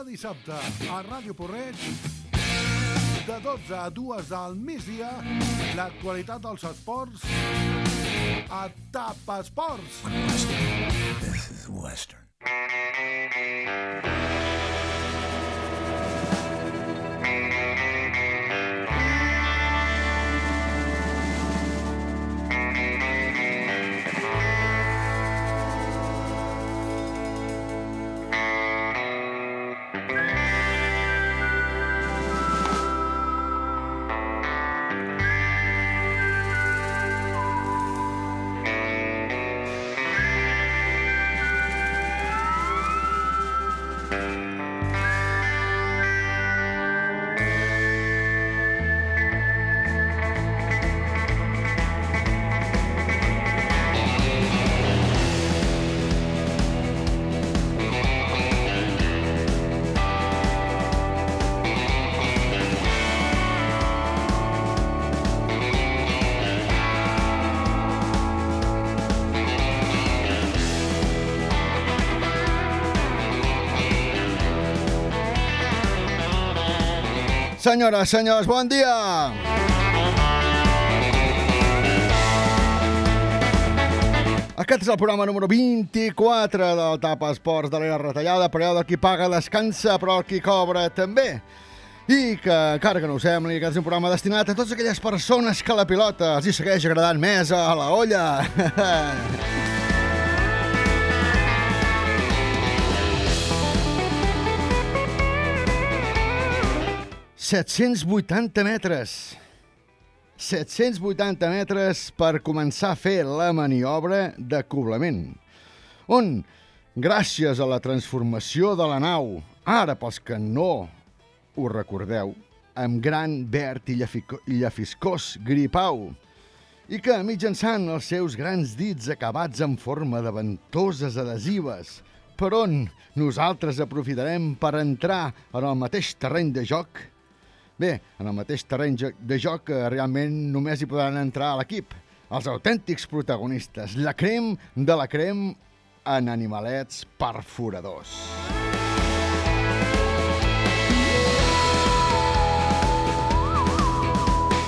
cada dissabte a Ràdio Porreig de 12 a 2 al migdia l'actualitat dels esports a TAP Esports. This is Western. Senyores, senyors, bon dia! Aquest és el programa número 24 del TAP Esports de l'era retallada, però el qui paga descansa, però el qui cobra també. I que, encara que no ho sembli, que és un programa destinat a totes aquelles persones que la pilota els hi segueix agradant més a la olla. 780 metres. 780 metres per començar a fer la maniobra d'acoblament. On, gràcies a la transformació de la nau, ara pels que no ho recordeu, amb gran verd i llafiscós gripau, i que mitjançant els seus grans dits acabats en forma de ventoses adhesives, per on nosaltres aprofitarem per entrar en el mateix terreny de joc Bé, en el mateix terreny de joc que realment només hi podran entrar a l'equip. Els autèntics protagonistes, la crem de la crem en animalets perforadors.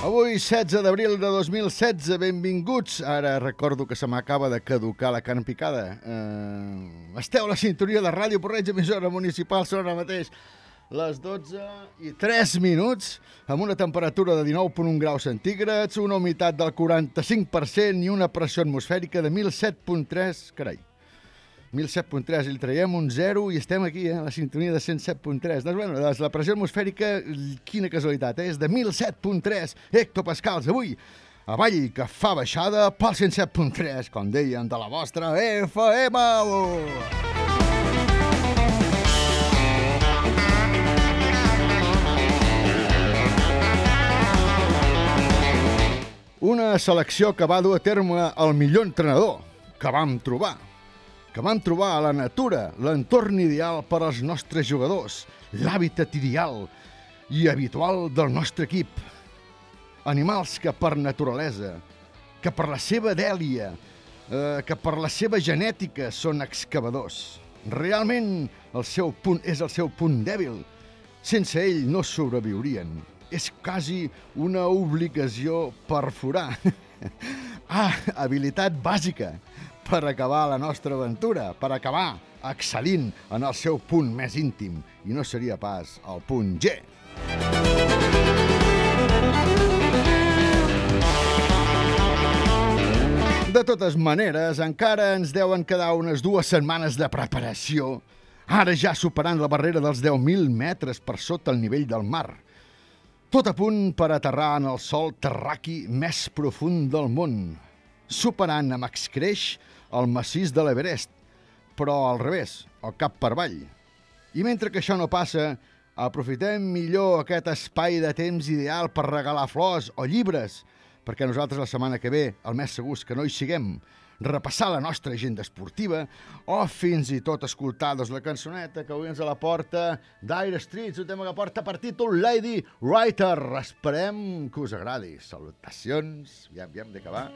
Avui, 16 d'abril de 2016, benvinguts. Ara recordo que se m'acaba de caducar la carn picada. Uh, esteu a la sintonia de Ràdio Porreig, emissora municipal, són ara mateix les 12 i 3 minuts, amb una temperatura de 19,1 graus centígrads, una humitat del 45% i una pressió atmosfèrica de 1.007.3, carai, 1.007.3, i li traiem un 0 i estem aquí, eh, a la sintonia de 107.3. Doncs, bueno, doncs la pressió atmosfèrica, quina casualitat, eh? és de 1.007.3 hectopascals avui. Avall que fa baixada pel 107.3, com deien, de la vostra FM. Una selecció que va dur a terme el millor entrenador que vam trobar. Que vam trobar a la natura, l'entorn ideal per als nostres jugadors, l'hàbitat ideal i habitual del nostre equip. Animals que per naturalesa, que per la seva dèlia, eh, que per la seva genètica són excavadors. Realment el seu punt és el seu punt dèbil. Sense ell no sobreviurien. És quasi una obligació perforar. ah, habilitat bàsica per acabar la nostra aventura, per acabar excel·lint en el seu punt més íntim, i no seria pas el punt G. De totes maneres, encara ens deuen quedar unes dues setmanes de preparació, ara ja superant la barrera dels 10.000 metres per sota el nivell del mar. Tot a punt per aterrar en el sol terraqui més profund del món, superant amb excreix el massís de l'Everest, però al revés, el cap per avall. I mentre que això no passa, aprofitem millor aquest espai de temps ideal per regalar flors o llibres, perquè nosaltres la setmana que ve, el més segur que no hi siguem, repassar la nostra agenda esportiva o fins i tot escoltar doncs, la cançoneta que avui ens la porta Dire Streets, un tema que porta per títol Lady Writer. Esperem que us agradi. Salutacions. Ja hem d'acabar.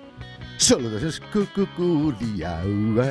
Salutacions cordials.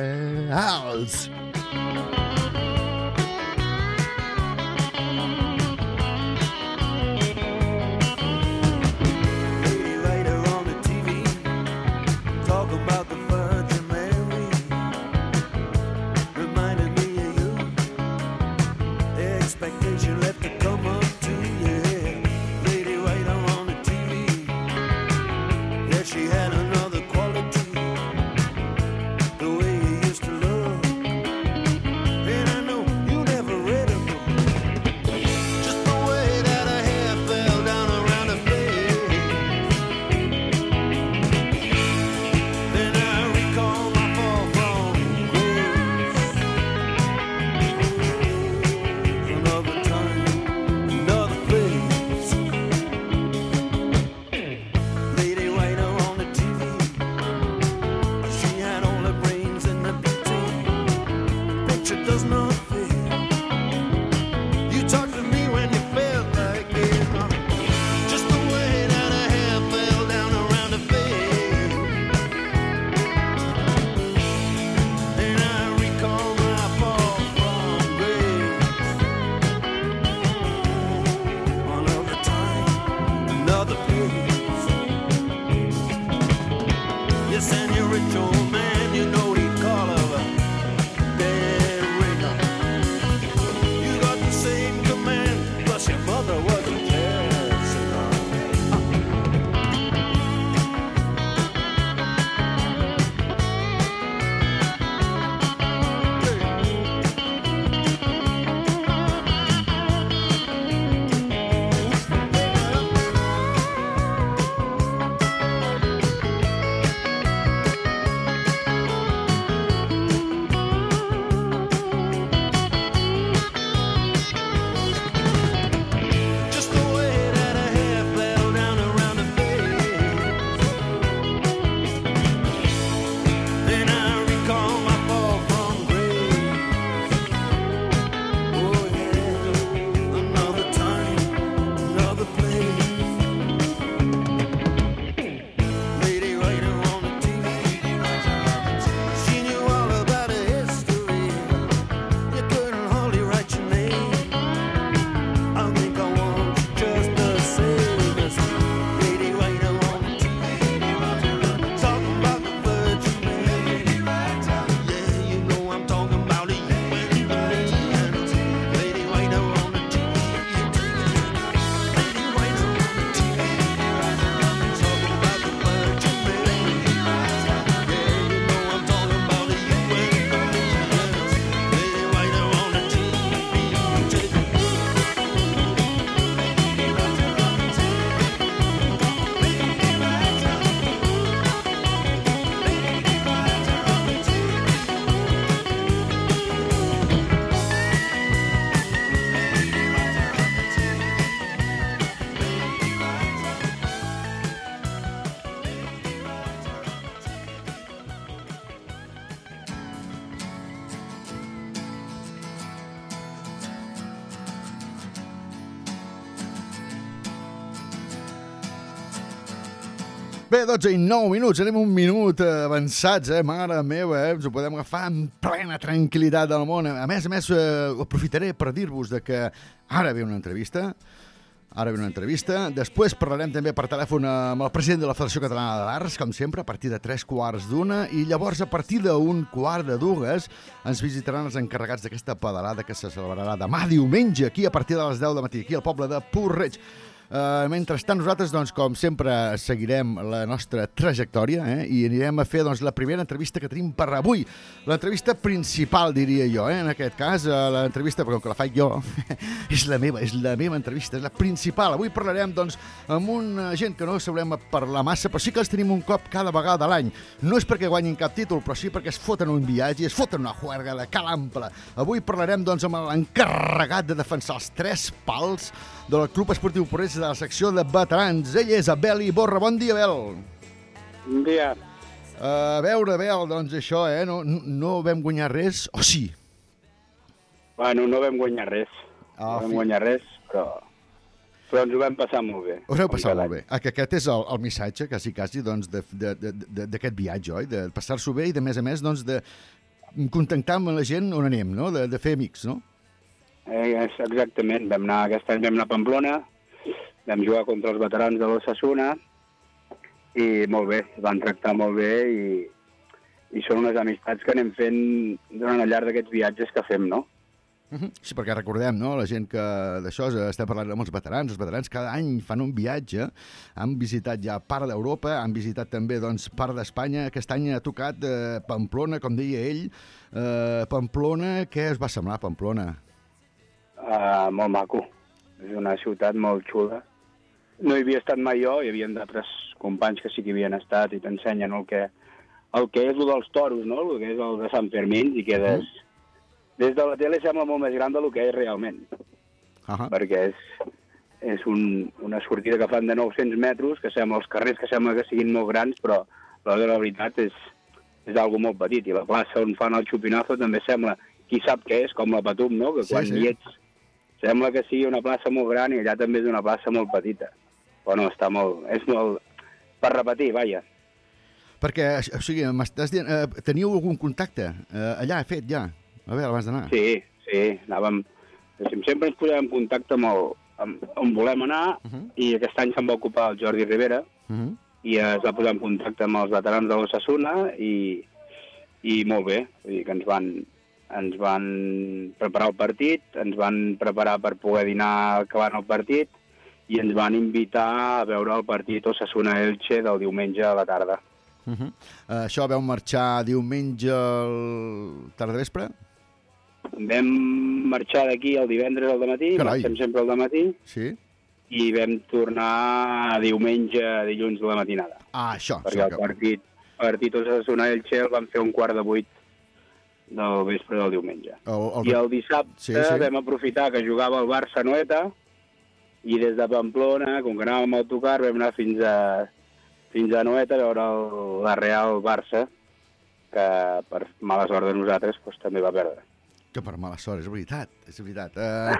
Bé, 12 i 9 minuts, anem un minut eh, avançats, eh? Mare meva, eh? Ens ho podem agafar amb plena tranquil·litat del món. A més a més, eh, aprofitaré per dir-vos de que ara ve una entrevista, ara ve una entrevista. Després parlarem també per telèfon amb el president de la Federació Catalana de l'Arts, com sempre, a partir de tres quarts d'una, i llavors a partir d'un quart de dues ens visitaran els encarregats d'aquesta pedalada que se celebrarà demà diumenge, aquí a partir de les 10 de matí, aquí al poble de Porreig. Uh, mentrestant, nosaltres, doncs, com sempre, seguirem la nostra trajectòria eh? i anirem a fer doncs, la primera entrevista que tenim per avui. L'entrevista principal, diria jo, eh? en aquest cas, uh, l'entrevista, però que la faig jo, és la meva, és la meva entrevista, és la principal. Avui parlarem, doncs, amb una gent que no sabrem parlar massa, però sí que els tenim un cop cada vegada a l'any. No és perquè guanyin cap títol, però sí perquè es foten un viatge i es foten una juerga de cal ample. Avui parlarem, doncs, amb l'encarregat de defensar els tres pals del Club Esportiu Porreig de la secció de veterans. Ell és Abel Iborra. Bon dia, Abel. Bon dia. A veure, Abel, doncs això, eh? No, no, vam guanyar res, o sí? Bueno, no vam guanyar res. Ah, no vam fi. guanyar res, però, però ens ho vam passar molt bé. Us heu Com passat cada molt bé. Ah, que aquest és el, el missatge, quasi, quasi, doncs, d'aquest viatge, oi? De passar-s'ho bé i, de més a més, doncs, de contactar amb la gent on anem, no? De, de fer amics, no? Eh, exactament. Vam anar, aquest any vam anar a Pamplona, vam jugar contra els veterans de l'Ossassuna i molt bé, van tractar molt bé i, i són unes amistats que anem fent durant el llarg d'aquests viatges que fem, no? Mhm. Sí, perquè recordem, no?, la gent que d'això estem parlant amb els veterans, els veterans cada any fan un viatge, han visitat ja part d'Europa, han visitat també, doncs, part d'Espanya, aquest any ha tocat eh, Pamplona, com deia ell, eh, Pamplona, què es va semblar, Pamplona? Uh, molt maco. És una ciutat molt xula. No hi havia estat mai jo, hi havia d'altres companys que sí que hi havien estat i t'ensenyen el que, el que és el dels toros, no? el que és el de Sant Fermín, i quedes... Des de la tele sembla molt més gran del que és realment, Uh perquè és, és un, una sortida que fan de 900 metres, que sembla els carrers que sembla que siguin molt grans, però la, la veritat és, és algo molt petit. I la plaça on fan el xupinazo també sembla qui sap què és, com la Patum, no? Que Sí, quan sí. hi ets sembla que sigui una plaça molt gran i allà també és una plaça molt petita. Però no, està molt... És molt... Per repetir, vaja. Perquè, o sigui, m'estàs dient... Eh, teniu algun contacte eh, allà fet ja? A veure, abans d'anar. Sí, sí, anàvem... Sempre ens posem en contacte amb, el, amb on volem anar Uh -huh. i aquest any se'n va ocupar el Jordi Rivera Uh -huh. i es va posar en contacte amb els veterans de l'Ossassuna i, i molt bé, vull dir que ens van, ens van preparar el partit, ens van preparar per poder dinar acabant el partit i ens van invitar a veure el partit Ossassuna-Elche del diumenge a la tarda. Uh -huh. uh, això veu marxar diumenge al tarda vespre? Vam marxar d'aquí el divendres al matí, Carai. marxem sempre al matí, Sí? i vam tornar diumenge, dilluns de la matinada. Ah, això. perquè això el partit, el partit Osasuna-Elche el van fer un quart de vuit del vespre del diumenge. El, el, I el dissabte Sí, sí, vam aprofitar que jugava el Barça a Noeta i des de Pamplona, com que anàvem amb autocar, vam anar fins a, fins a Noeta a veure el, la Real Barça, que per mala sort de nosaltres doncs, també va perdre. Que per mala sort, és veritat, és veritat. Uh,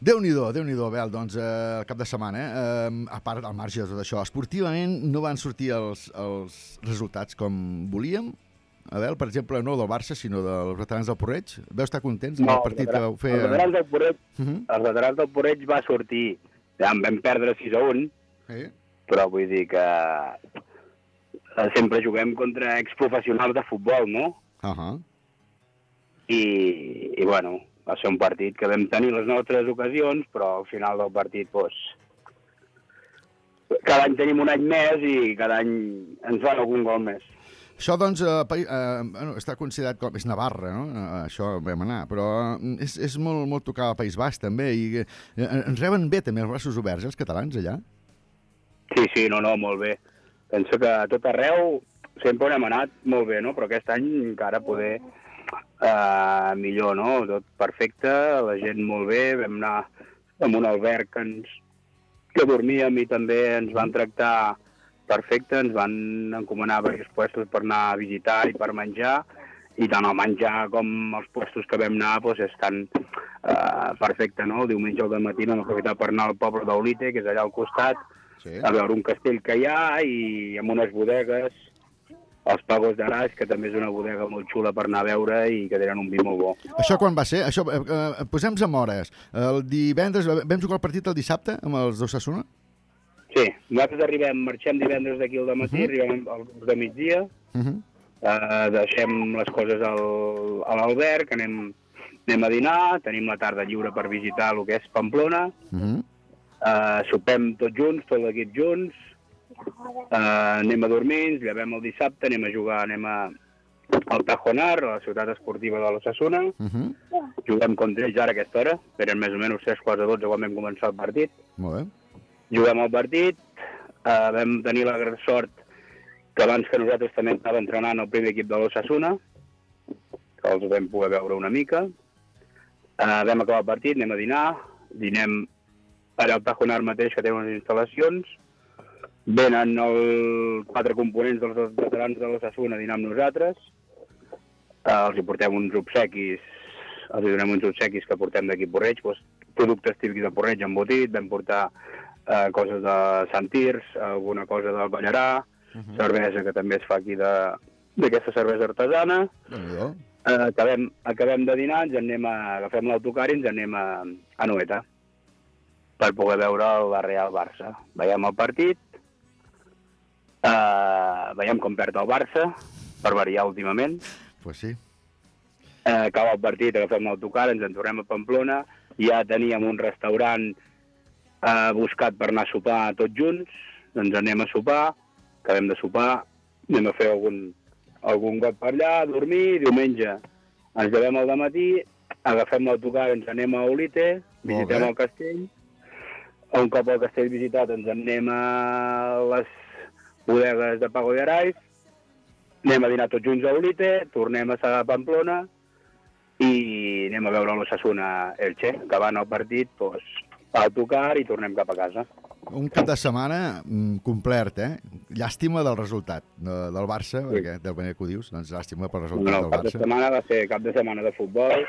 Déu-n'hi-do, déu nhi déu Abel, doncs uh, el cap de setmana, eh? A part, al marge de tot això, esportivament no van sortir els, els resultats com volíem, Abel, per exemple, no del Barça, sinó dels veterans del Porreig. Veu estar contents amb el partit que vau fer? Els veterans del Porreig, Uh -huh. els veterans del Porreig va sortir, ja en vam perdre 6 a 1, sí? però vull dir que sempre juguem contra exprofessionals de futbol, no? Uh -huh. I, i bueno, va ser un partit que vam tenir les nostres ocasions, però al final del partit, doncs, cada any tenim un any més i cada any ens van algun gol més. Això, doncs, eh, eh, bueno, està considerat com... És Navarra, no? Eh, això vam anar, però eh, és, és molt, molt tocar al País Basc, també, i eh, ens reben bé, també, els braços oberts, eh, els catalans, allà? Sí, sí, no, no, molt bé. Penso que a tot arreu sempre hem anat molt bé, no? Però aquest any encara poder eh, millor, no? Tot perfecte, la gent molt bé, vam anar amb un alberg que, ens, que dormíem i també ens van tractar perfecte, ens van encomanar diversos puestos per anar a visitar i per menjar, i tant el menjar com els puestos que vam anar doncs, estan eh, perfecte, no? El diumenge al matí vam aprofitar per anar al poble d'Olite, que és allà al costat, Sí. a veure un castell que hi ha i amb unes bodegues, els Pagos d'Araix, que també és una bodega molt xula per anar a veure i que tenen un vi molt bo. Això quan va ser? Això, eh, eh, posem-nos amb hores. El divendres, vam jugar el partit el dissabte amb els d'Ossassuna? Sí, nosaltres arribem, marxem divendres d'aquí al matí, Mhm. arribem al grup de migdia, Uh -huh. eh, deixem les coses al, a l'alberg, anem, anem a dinar, tenim la tarda lliure per visitar el que és Pamplona, Uh -huh. eh, sopem tots junts, tot l'equip junts, eh, anem a dormir, ens llevem el dissabte, anem a jugar, anem a, al Tajonar, a la ciutat esportiva de l'Ossassuna, Uh -huh. juguem contra ells ara a aquesta hora, eren més o menys 3 quarts de 12 quan vam començar el partit, Molt bé. Juguem el partit, eh, vam tenir la gran sort que abans que nosaltres també estava entrenant el primer equip de l'Ossassuna, que els vam poder veure una mica. Eh, vam acabar el partit, anem a dinar, dinem allà al Tajonar mateix, que té unes instal·lacions, venen els quatre components dels veterans de l'Ossassuna a dinar amb nosaltres, eh, els hi portem uns obsequis, els hi donem uns obsequis que portem d'aquí Porreig, doncs, productes típics de Porreig embotit, vam portar eh, coses de Sant Tirs, alguna cosa del Ballarà, uh -huh. cervesa que també es fa aquí d'aquesta cervesa artesana. déu nhi Eh, acabem, acabem de dinar, ens anem a, agafem l'autocar i ens anem a, a Noeta per poder veure la Real Barça. Veiem el partit, eh, veiem com perd el Barça, per variar últimament, Pues sí. eh, acaba el partit, agafem l'autocar, ens en tornem a Pamplona, ja teníem un restaurant eh, buscat per anar a sopar tots junts, ens anem a sopar, acabem de sopar, anem a fer algun, algun got per allà, a dormir, diumenge ens llevem al matí, agafem l'autocar, ens anem a Olite, visitem el castell, un cop al castell visitat ens en anem a les bodegues de Pago de Araiz, anem a dinar tots junts a Olite, tornem a Saga Pamplona i anem a veure l'Ossassuna Elche, acabant el partit, doncs, a autocar i tornem cap a casa. Un cap de setmana mm, complert, eh? Llàstima del resultat de, del Barça, perquè de manera que ho dius, doncs llàstima pel resultat No, del el cap de Barça. setmana va ser cap de setmana de futbol,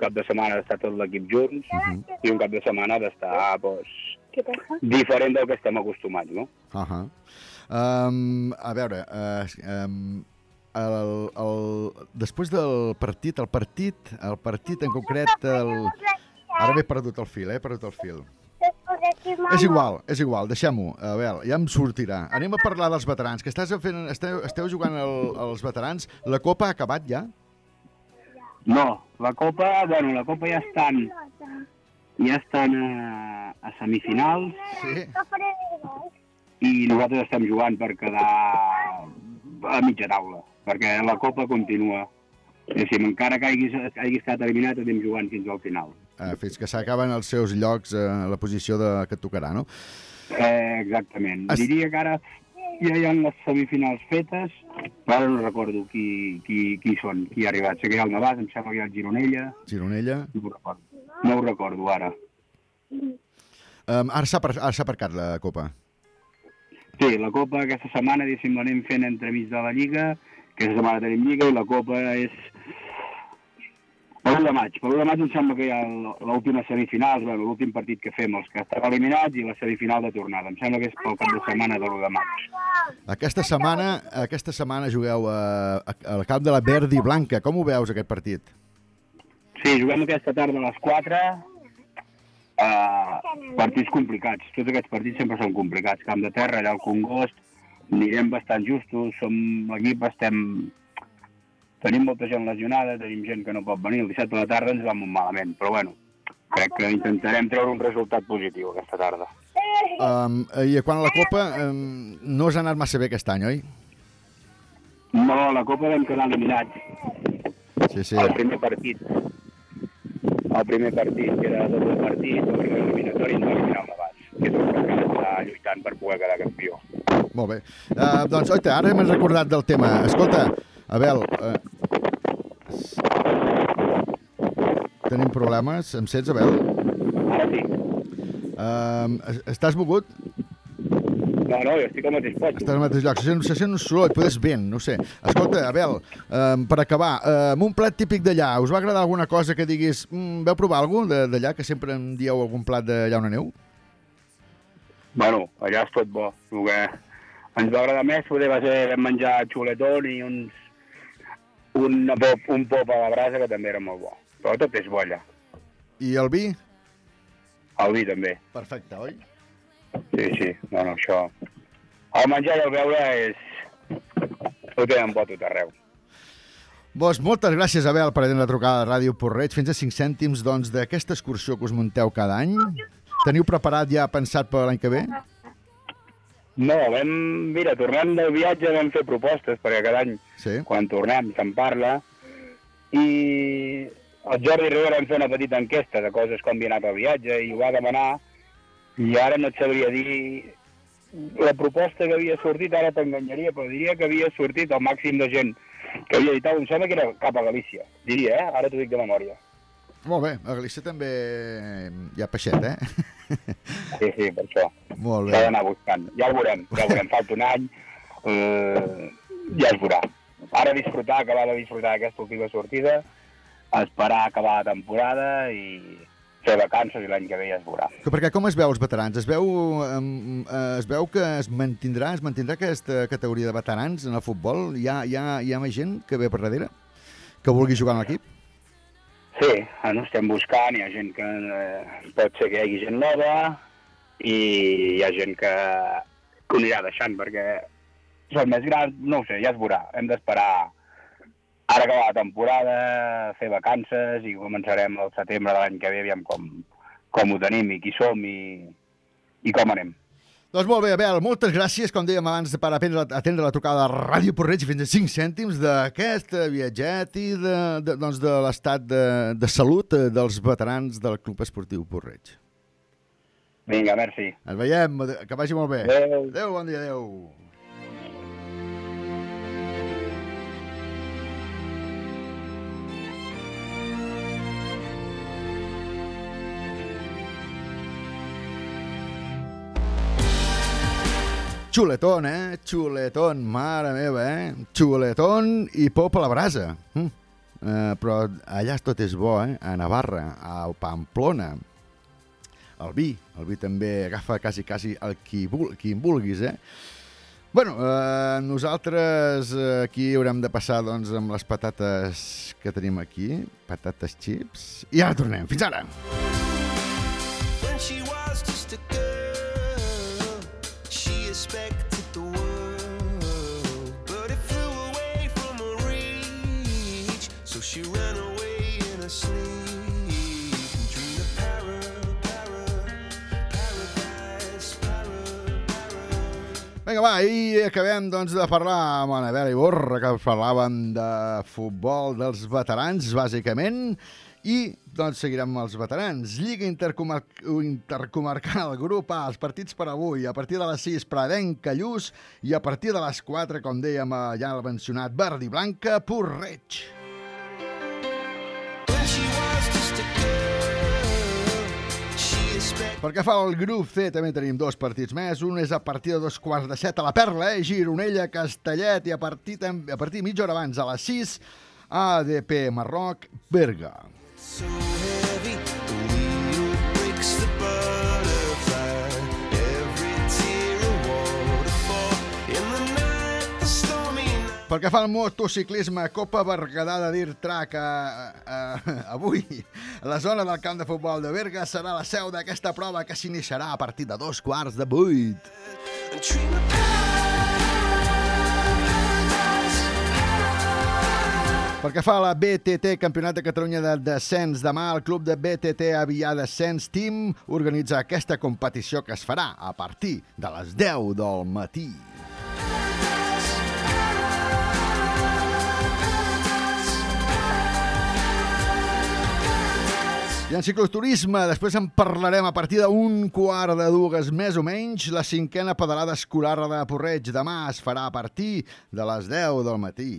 cap de setmana d'estar tot l'equip junts i un cap de setmana d'estar pues, diferent del que estem acostumats, no? Uh -huh. um, a veure, uh, um, el, el, després del partit, el partit, el partit en concret, el... ara m'he perdut el fil, eh? he perdut el fil. És igual, és igual, deixem-ho. A veure, ja em sortirà. Anem a parlar dels veterans, que estàs fent, esteu, esteu jugant el, els veterans. La Copa ha acabat ja? No, la Copa, bueno, la Copa ja estan, ja estan a, a semifinals Sí. i nosaltres estem jugant per quedar a mitja taula, perquè la Copa continua. I si encara que hagis, hagis estat eliminat, estem jugant fins al final. Eh, fins que s'acaben els seus llocs eh, a la posició de, que tocarà, no? Eh, exactament. Es-. Diria que ara ja hi ha les semifinals fetes, però ara no recordo qui, qui, qui són, qui ha arribat. Sé que hi ha el Navàs, em sembla que hi ha el Gironella, Gironella. no ho recordo. No ho recordo ara. Um, ara s'ha aparcat la Copa. Sí, la Copa aquesta setmana, diguéssim, l'anem fent entremig de la Lliga, aquesta setmana tenim Lliga i la Copa és per l'1 de maig. Per l'1 de maig em sembla que hi ha l'última semifinal, bueno, l'últim partit que fem, els que estan eliminats, i la semifinal de tornada. Em sembla que és pel cap de setmana de l'1 de maig. Aquesta setmana, aquesta setmana jugueu a, a, al camp de la Verdi Blanca. Com ho veus, aquest partit? Sí, juguem aquesta tarda a les 4. Uh, partits complicats. Tots aquests partits sempre són complicats. Camp de terra, allà al Congost, anirem bastant justos. Som l'equip, estem... Tenim molta gent lesionada, tenim gent que no pot venir. El dissabte a la tarda ens va molt malament, però bueno, crec que intentarem treure un resultat positiu aquesta tarda. Um, I quan a la Copa um, no us ha anat massa bé aquest any, oi? No, la Copa vam quedar eliminats. Sí, sí. el primer partit. El primer partit, que era doble partit, el primer eliminatori ens va eliminar el Navàs, que és el que està lluitant per poder quedar campió. Molt bé. Uh, doncs, oita, ara m'he recordat del tema. Escolta, Abel, uh, tenim problemes. Em sents, Abel? Ara sí. Uh, estàs mogut? No, no, jo estic al mateix lloc. Estàs al mateix lloc. Se sent, se sent un soroll, podes vent, no sé. Escolta, Abel, um, per acabar, um, un plat típic d'allà, us va agradar alguna cosa que diguis, mm, veu provar alguna d'allà, que sempre em dieu algun plat d'allà on aneu? Bueno, allà és tot bo. El que ens va agradar més poder va ser menjar xuletón i uns, un, pop, un pop a la brasa que també era molt bo. Però tot és bo allà. I el vi? El vi també. Perfecte, oi? Sí, sí. No, no, això... El menjar i el beure és... Ho tenen bo tot arreu. Doncs moltes gràcies, Abel, per atendre la trucada de Ràdio Porreig. Fins a 5 cèntims doncs, d'aquesta excursió que us munteu cada any. Teniu preparat ja pensat per l'any que ve? No, vam... Mira, tornem del viatge vam fer propostes, perquè cada any, Sí. quan tornem, se'n parla, i el Jordi Rivera vam fer una petita enquesta de coses com havia anat el viatge, i ho va demanar, i ara no et sabria dir la proposta que havia sortit, ara t'enganyaria, però diria que havia sortit el màxim de gent que havia dit, "Oh, em sembla que era cap a Galícia. Diria, eh? Ara t'ho dic de memòria. Molt bé, a Galícia també hi ha peixet, eh? Sí, sí, per això. Molt S'ha bé. d'anar buscant. Ja ho veurem, ja ho veurem. Falta un any, eh, ja es veurà. Ara disfrutar, acabar de disfrutar aquesta última sortida, esperar acabar la temporada i fer vacances i l'any que ve ja es veurà. Que perquè com es veu els veterans? Es veu, uh, es veu que es mantindrà, es mantindrà aquesta categoria de veterans en el futbol? Hi ha, hi ha, hi ha més gent que ve per darrere? Que vulgui jugar en l'equip? Sí, no estem buscant, hi ha gent que eh, pot ser que hi hagi gent nova i hi ha gent que, que ho anirà deixant perquè són més grans, no ho sé, ja es veurà. Hem d'esperar ara acabar la temporada, fer vacances i començarem el setembre de l'any que ve, aviam com, com ho tenim i qui som i, i com anem. Doncs molt bé, Abel, moltes gràcies, com dèiem abans, per atendre, atendre la trucada de Ràdio Porreig fins a 5 cèntims d'aquest viatget i de, de, doncs de l'estat de, de salut eh, dels veterans del Club Esportiu Porreig. Vinga, merci. Ens veiem, que vagi molt bé. Adéu. Adéu, bon dia, adéu. Xuletón, eh? Xuletón, mare meva, eh? Xuletón i pop a la brasa. Mm. Uh, però allà tot és bo, eh? A Navarra, a Pamplona. El vi, el vi també agafa quasi, quasi el qui, vul, qui en vulguis, eh? Bueno, eh, nosaltres eh, aquí haurem de passar doncs, amb les patates que tenim aquí, patates chips, i ara tornem. Fins ara! When she was just a girl, she expected the world, but it flew away from her reach. So she ran away in her sleep and dreamed of para, para, paradise, para, para. Vinga, va, i acabem doncs, de parlar amb l'Anabel i Borra, que parlàvem de futbol dels veterans, bàsicament, i doncs seguirem amb els veterans. Lliga Intercomar Intercomarcal, grup A, els partits per avui, a partir de les 6, Pradenc, Callús, i a partir de les 4, com dèiem ja el mencionat, Verd i Blanca, Porreig. Pel que fa al grup C, també tenim dos partits més. Un és a partir de dos quarts de set a la Perla, eh? Gironella, Castellet, i a partir, a partir mitja hora abans, a les 6, ADP Marroc, Berga. A. Pel que fa al motociclisme, Copa Berguedà de Dirt Track, eh, eh, avui. La zona del camp de futbol de Berga serà la seu d'aquesta prova que s'iniciarà a partir de dos quarts de vuit. And Pel que fa a la BTT, Campionat de Catalunya de Descens, demà el club de BTT Avià Descens Team organitza aquesta competició que es farà a partir de les 10 del matí. I en cicloturisme, després en parlarem a partir d'un quart de dues més o menys, la cinquena pedalada escolar de Porreig. Demà es farà a partir de les 10 del matí.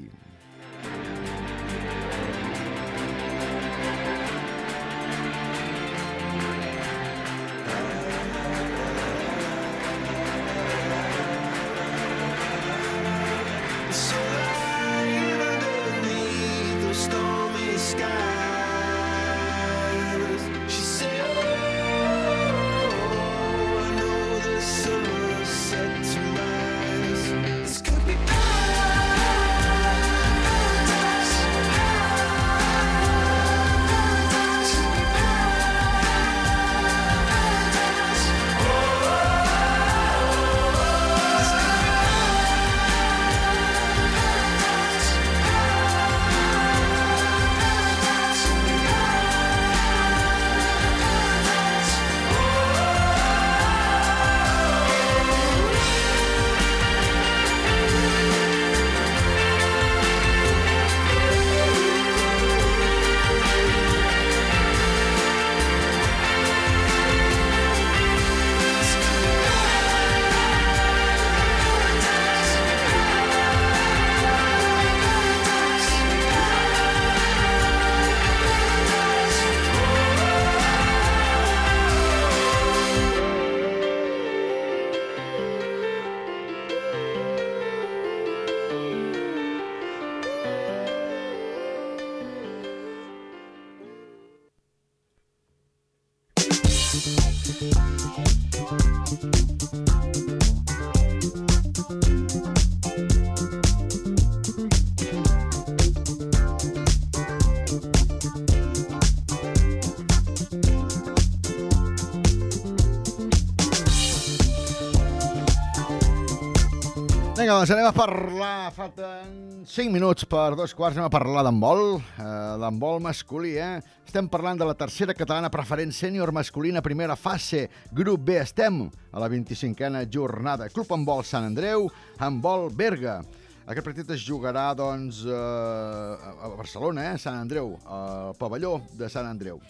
Doncs anem a parlar, falten 5 minuts per dos quarts, anem a parlar d'handbol, eh, d'handbol masculí, eh? Estem parlant de la tercera catalana preferent sènior masculina primera fase, grup B, estem a la 25a jornada. Club Handbol Sant Andreu, Handbol Berga. Aquest partit es jugarà, doncs, eh, a Barcelona, eh? Sant Andreu, al pavelló de Sant Andreu.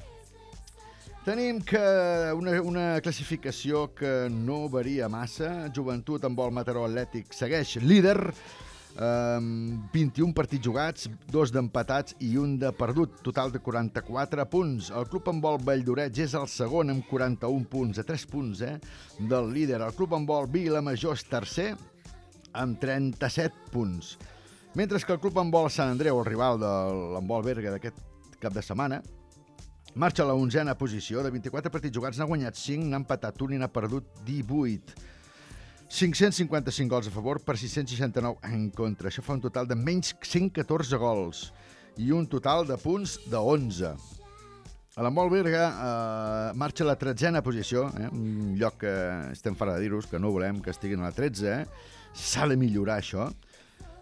Tenim que una, una classificació que no varia massa. Joventut amb vol Mataró Atlètic segueix líder Um, 21 partits jugats, dos d'empatats i un de perdut, total de 44 punts. El club handbol Valldoret és el segon amb 41 punts, a 3 punts eh, del líder. El club handbol Vilamajor és tercer amb 37 punts. Mentre que el club handbol Sant Andreu, el rival de l'handbol Berga d'aquest cap de setmana, marxa a la onzena posició. De 24 partits jugats n'ha guanyat 5, n'ha empatat un i n'ha perdut 18. 555 gols a favor per 669 en contra. Això fa un total de menys 114 gols i un total de punts de 11. A la Molt Berga eh, marxa a la tretzena posició, eh, un lloc que estem fora de dir-vos, que no volem que estiguin a la 13, eh? s'ha de millorar això.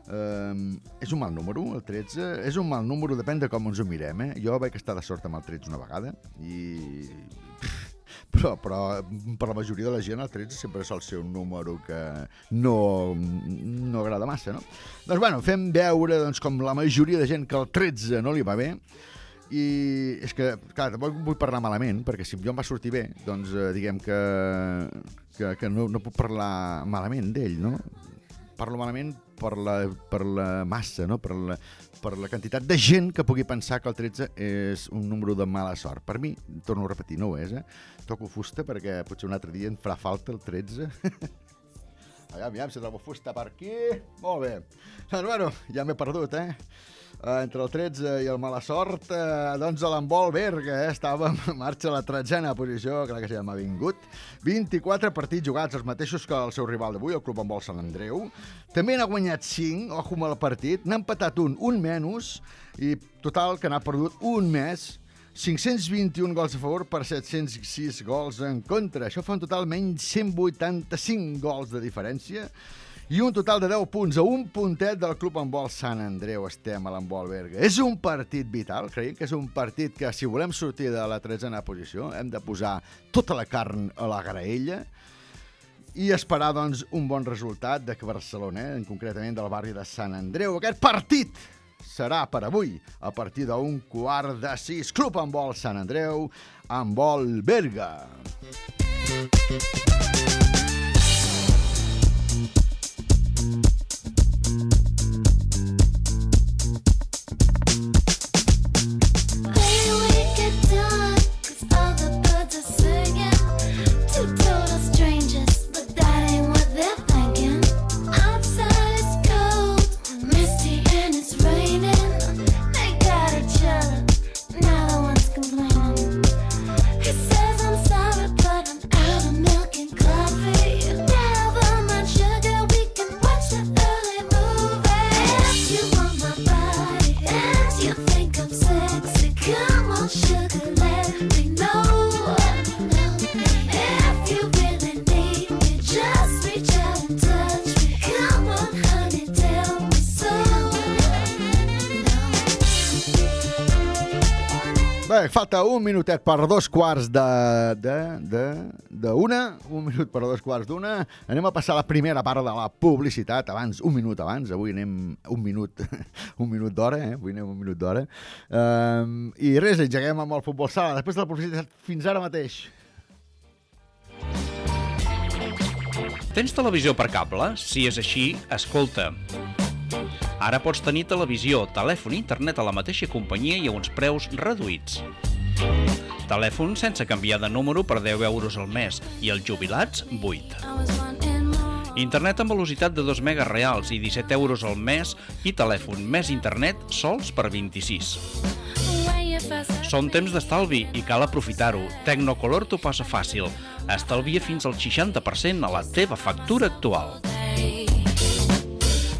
Eh, és un mal número, el 13? És un mal número, depèn de com ens ho mirem. Eh? Jo vaig estar de sort amb el 13 una vegada i... Però, però per la majoria de la gent el 13 sempre sol ser un número que no, no agrada massa, no? Doncs bueno, fem veure doncs, com la majoria de gent que el 13 no li va bé i és que, clar, tampoc vull parlar malament, perquè si jo em va sortir bé, doncs eh, diguem que, que, que no, no puc parlar malament d'ell, no? Parlo malament per la, per la massa, no? per, la, per la quantitat de gent que pugui pensar que el 13 és un número de mala sort. Per mi, torno a repetir, no ho és, eh? Toco fusta perquè potser un altre dia em farà falta el 13. aviam, aviam, si trobo fusta per aquí. Molt bé. Doncs, bueno, ja m'he perdut, eh? Eh, entre el 13 i el mala sort, eh, doncs a l'embol Berga, eh, estava en marxa a la tretzena posició, clar que sí, m'ha vingut. 24 partits jugats, els mateixos que el seu rival d'avui, el Club Embol Sant Andreu. També n'ha guanyat 5, ojo amb el partit, n'ha empatat un, un menys, i total que n'ha perdut un més, 521 gols a favor per 706 gols en contra. Això fa un total menys 185 gols de diferència i un total de 10 punts a un puntet del Club Handbol Sant Andreu. Estem a l'Handbol Berga. És un partit vital, creiem que és un partit que si volem sortir de la tretzena posició hem de posar tota la carn a la graella i esperar doncs, un bon resultat de Barcelona, eh? en concretament del barri de Sant Andreu. Aquest partit serà per avui, a partir d'un quart de sis. Club Handbol Sant Andreu, Handbol Berga. Where Bé, falta un minutet per dos quarts de, de, de, de una, un minut per dos quarts d'una. Anem a passar la primera part de la publicitat, abans, un minut abans, avui anem un minut, un minut d'hora, eh? avui anem un minut d'hora. Um, I res, engeguem amb el futbol sala, després de la publicitat, fins ara mateix. Tens televisió per cable? Si és així, escolta. Ara pots tenir televisió, telèfon i internet a la mateixa companyia i a uns preus reduïts. Telèfon sense canviar de número per 10 euros al mes i els jubilats 8. I was wanting more. Internet amb velocitat de 2 megas reals i 17 euros al mes i telèfon més internet sols per 26. When you first said Són temps d'estalvi i cal aprofitar-ho. Tecnocolor t'ho passa fàcil. Estalvia fins al 60% a la teva factura actual.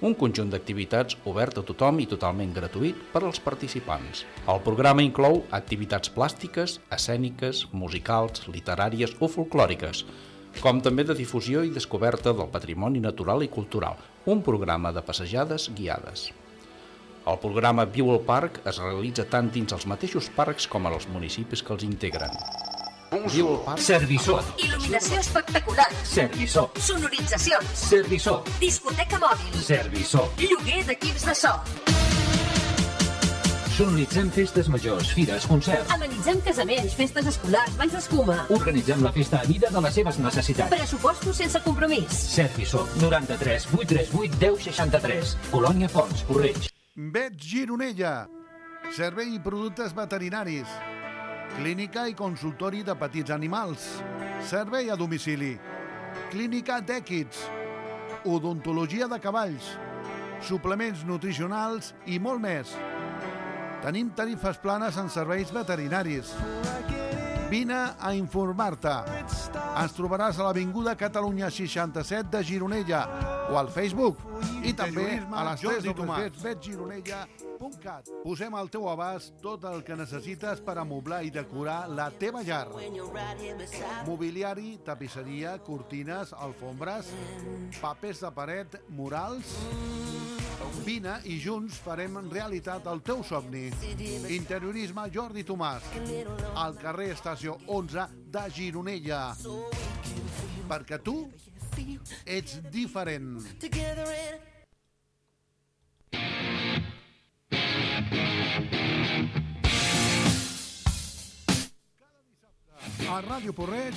un conjunt d'activitats obert a tothom i totalment gratuït per als participants. El programa inclou activitats plàstiques, escèniques, musicals, literàries o folclòriques, com també de difusió i descoberta del patrimoni natural i cultural, un programa de passejades guiades. El programa Viu al Parc es realitza tant dins els mateixos parcs com als municipis que els integren. Parc Serviçó. Il·luminació espectacular. Serviçó. Sonoritzacions. Serviçó. Discoteca mòbil. Serviçó. Lloguer d'equips de so. Sonoritzem festes majors, fires, concerts. Amenitzem casaments, festes escolars, banys d'escuma. Organitzem la festa a mida de les seves necessitats. Pressupostos sense compromís. Serviçó. 93 838 1063. Colònia Fons, Correig. Vet Gironella. Servei i productes veterinaris. Clínica i consultori de petits animals. Servei a domicili. Clínica d'èquids. Odontologia de cavalls. Suplements nutricionals i molt més. Tenim tarifes planes en serveis veterinaris. Vine a informar-te. Ens trobaràs a l'Avinguda Catalunya 67 de Gironella o al Facebook i també a les 3 www.vetgironella.cat. Posem al teu abast tot el que necessites per amoblar i decorar la teva llar. Mobiliari, tapisseria, cortines, alfombres, papers de paret, murals... Vine i junts farem realitat el teu somni. Interiorisme Jordi Tomàs, al carrer Estació 11 de Gironella. Perquè tu ets diferent. A Ràdio Porreig,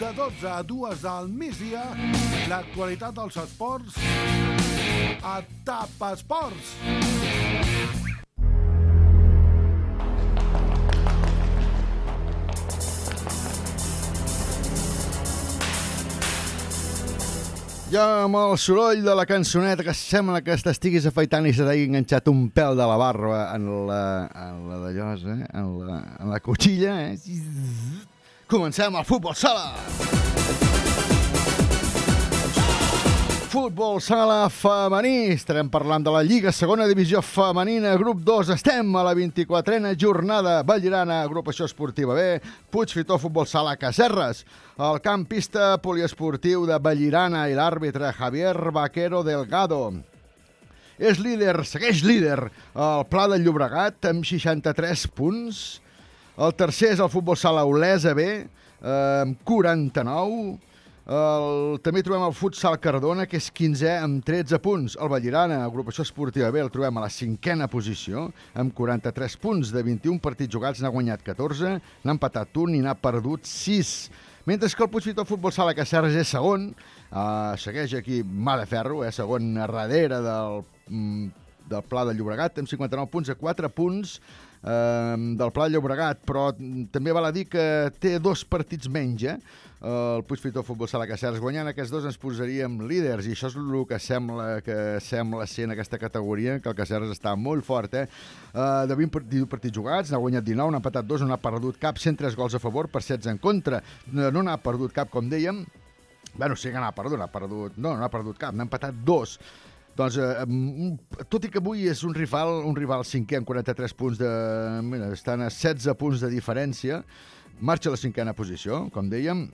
de 12 a 2 al migdia, l'actualitat dels esports a TAP Esports. Ja amb el soroll de la cançoneta que sembla que t'estiguis afaitant i se t'hagi enganxat un pèl de la barba en la, en la d'allò, eh? en, la, en la cotxilla. Eh? Comencem el futbol sala! Futbol sala femení. Estarem parlant de la Lliga Segona Divisió Femenina, grup 2. Estem a la 24a jornada. Vallirana, agrupació esportiva B. Puigfitó, futbol sala Caserres. El camp pista poliesportiu de Vallirana i l'àrbitre Javier Vaquero Delgado. És líder, segueix líder, el Pla del Llobregat amb 63 punts. El tercer és el futbol sala Olesa B, eh, amb 49. El, també trobem el futsal Cardona, que és 15è amb 13 punts. El Vallirana, agrupació esportiva B, el trobem a la cinquena posició, amb 43 punts de 21 partits jugats, n'ha guanyat 14, n'ha empatat un i n'ha perdut 6. Mentre que el Puigfitó Futbol Sala Cacerres és segon, eh, segueix aquí mà de ferro, és segon a darrere del, mm, del Pla de Llobregat, amb 59 punts a 4 punts eh, del Pla Llobregat, però també val a dir que té dos partits menys, eh? el Puigfitó Futbol Sala Cacerres. Guanyant aquests dos ens posaríem líders i això és el que sembla que sembla ser en aquesta categoria, que el Cacerres està molt fort. Eh? Uh, de 20 partits, partits jugats, n'ha guanyat 19, n'ha empatat dos, no n'ha perdut cap, 103 gols a favor per 16 en contra. No n'ha perdut cap, com dèiem, Bueno, sí que n'ha perdut, n'ha perdut... No n'ha perdut cap, n'ha empatat dos. Doncs, eh, tot i que avui és un rival, un rival cinquè amb 43 punts de... Mira, estan a 16 punts de diferència, marxa a la cinquena posició, com dèiem.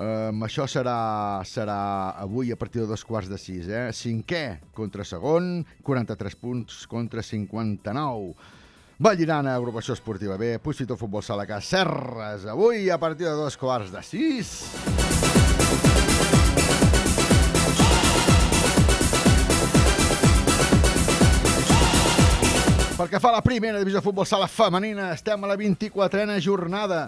Um, això serà, serà avui a partir de dos quarts de sis. Eh? Cinquè contra segon, 43 punts contra 59. Vallirana, agrupació esportiva B, Puigfitó Futbol Sala Serres, avui a partir de dos quarts de sis. Perquè fa la primera divisió de futbol sala femenina, estem a la 24a jornada.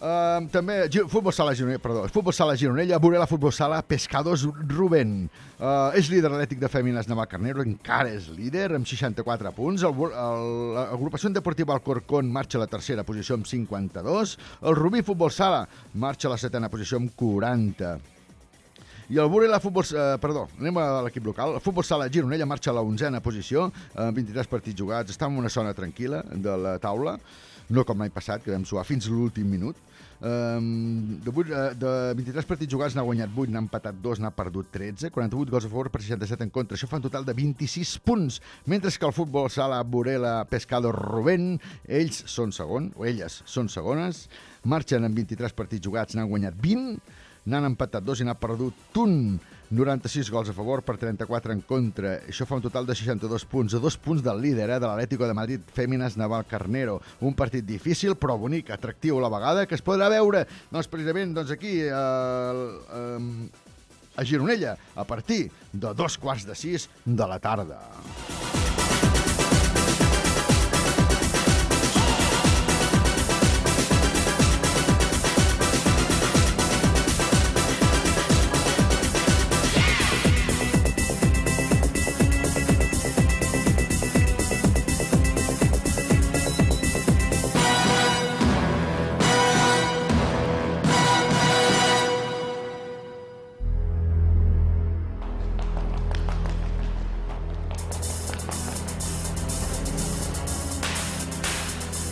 Uh, també, futbol sala Gironella, perdó, futbol sala Gironella, Borela, futbol sala Pescados Rubén. Uh, és líder atlètic de fèmines Naval Carnero, encara és líder, amb 64 punts. L'agrupació deportiva Alcorcón marxa a la tercera posició amb 52. El Rubí Futbol Sala marxa a la setena posició amb 40. I el Burela Futbol... Eh, perdó, anem a l'equip local. El Futbol Sala Gironella marxa a la onzena posició, amb 23 partits jugats. Està en una zona tranquil·la de la taula. no com l'any passat, que vam suar fins l'últim minut. Um, de, 8, eh, de 23 partits jugats n'ha guanyat 8, n'ha empatat 2, n'ha perdut 13, 48 gols a favor per 67 en contra. Això fa un total de 26 punts, mentre que el futbol sala Borela Pescado Rubén, ells són segon, o elles són segones, marxen amb 23 partits jugats, n'han guanyat 20, n'han empatat 2 i n'ha perdut un 96 gols a favor per 34 en contra. Això fa un total de 62 punts, a dos punts del líder, eh, de l'Atlético de Madrid Fèmines Naval Carnero. Un partit difícil, però bonic, atractiu a la vegada, que es podrà veure doncs, precisament doncs, aquí eh, eh, a Gironella, a partir de dos quarts de sis de la tarda.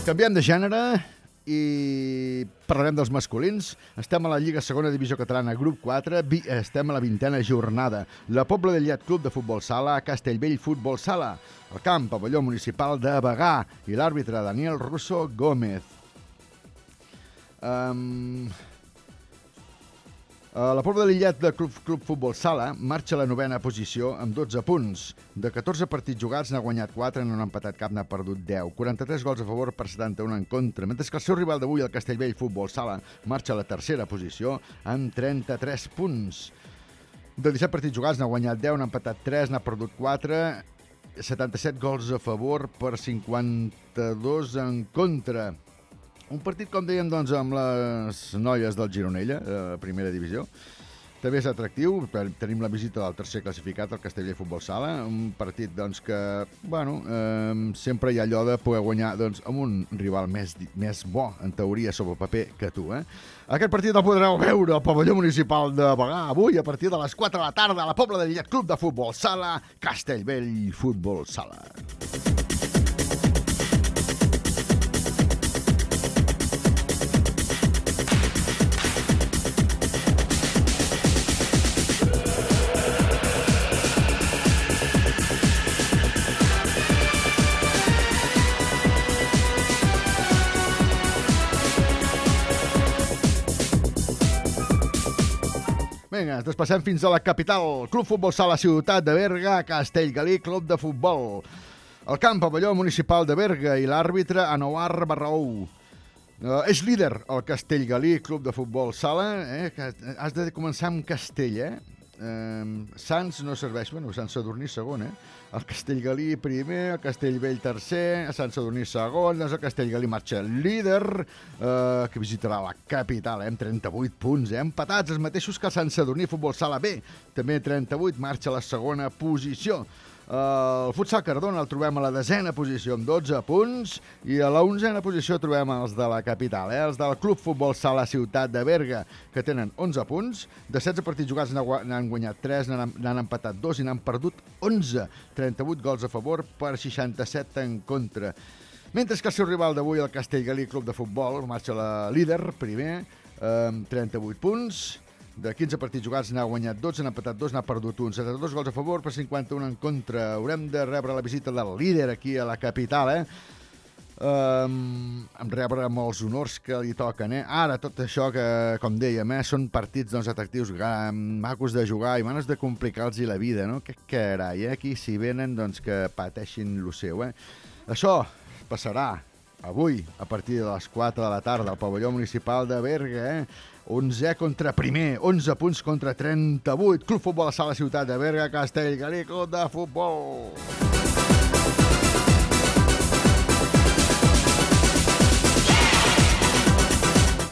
Canviem de gènere i parlarem dels masculins. Estem a la Lliga Segona Divisió Catalana, grup 4, vi, estem a la vintena jornada. La Pobla de Llet Club de Futbol Sala, Castellvell Futbol Sala, el camp, pavelló municipal de Bagà i l'àrbitre Daniel Russo Gómez. Um, Uh, la Pobla de Lillet de Club, Club Futbol Sala marxa a la novena posició amb 12 punts. De 14 partits jugats n'ha guanyat 4, no n'ha empatat cap, n'ha perdut 10. 43 gols a favor per 71 en contra, mentre que el seu rival d'avui, el Castellvell Futbol Sala, marxa a la tercera posició amb 33 punts. De 17 partits jugats n'ha guanyat 10, n'ha empatat 3, n'ha perdut 4, 77 gols a favor per 52 en contra. Un partit, com dèiem, doncs, amb les noies del Gironella, eh, primera divisió. També és atractiu, ten- tenim la visita del tercer classificat, el Castellà Futbol Sala, un partit doncs, que, bueno, eh, sempre hi ha allò de poder guanyar doncs, amb un rival més, més bo, en teoria, sobre el paper, que tu. Eh? Aquest partit el podreu veure al pavelló municipal de Bagà, avui, a partir de les 4 de la tarda, a la Pobla de Lillet Club de Futbol Sala, Castellvell Futbol Sala. Vinga, ens desplacem fins a la capital. Club Futbol Sala Ciutat de Berga, Castellgalí, Club de Futbol. El camp, pavelló municipal de Berga i l'àrbitre Anouar Barraou. Uh, és líder el Castellgalí Club de Futbol Sala, eh, que has de començar amb Castell, eh? Um, Sants no serveix, bueno, Sant Sadurní segon, eh? El Castellgalí primer, el Castellvell tercer, el Sant Sadurní segon, doncs el Castellgalí marxa líder, eh, que visitarà la capital, eh, amb 38 punts, eh? empatats els mateixos que el Sant Sadurní Futbol Sala B, també 38, marxa a la segona posició. Eh, el futsal Cardona el trobem a la desena posició amb 12 punts i a la onzena posició trobem els de la capital, eh? els del Club Futbol Sala Ciutat de Berga, que tenen 11 punts. De 16 partits jugats n'han guanyat 3, n'han empatat 2 i n'han perdut 11. 38 gols a favor per 67 en contra. Mentre que el seu rival d'avui, el Castellgalí Club de Futbol, marxa la líder, primer, amb 38 punts. De 15 partits jugats n'ha guanyat 12, n'ha empatat 2, n'ha perdut 1. 72 gols a favor per 51 en contra. Haurem de rebre la visita del líder aquí a la capital, eh? Um, em rebre molts honors que li toquen, eh? Ara, tot això que, com dèiem, eh, són partits doncs, atractius, macos de jugar i manes de complicar-los la vida, no? Que carai, eh? Aquí si venen, doncs que pateixin lo seu, eh? Això passarà avui, a partir de les 4 de la tarda, al pavelló municipal de Berga, eh? 11 contra primer, 11 punts contra 38. Club Futbol a Sala Ciutat de Berga, Castellgalí, Club de Futbol.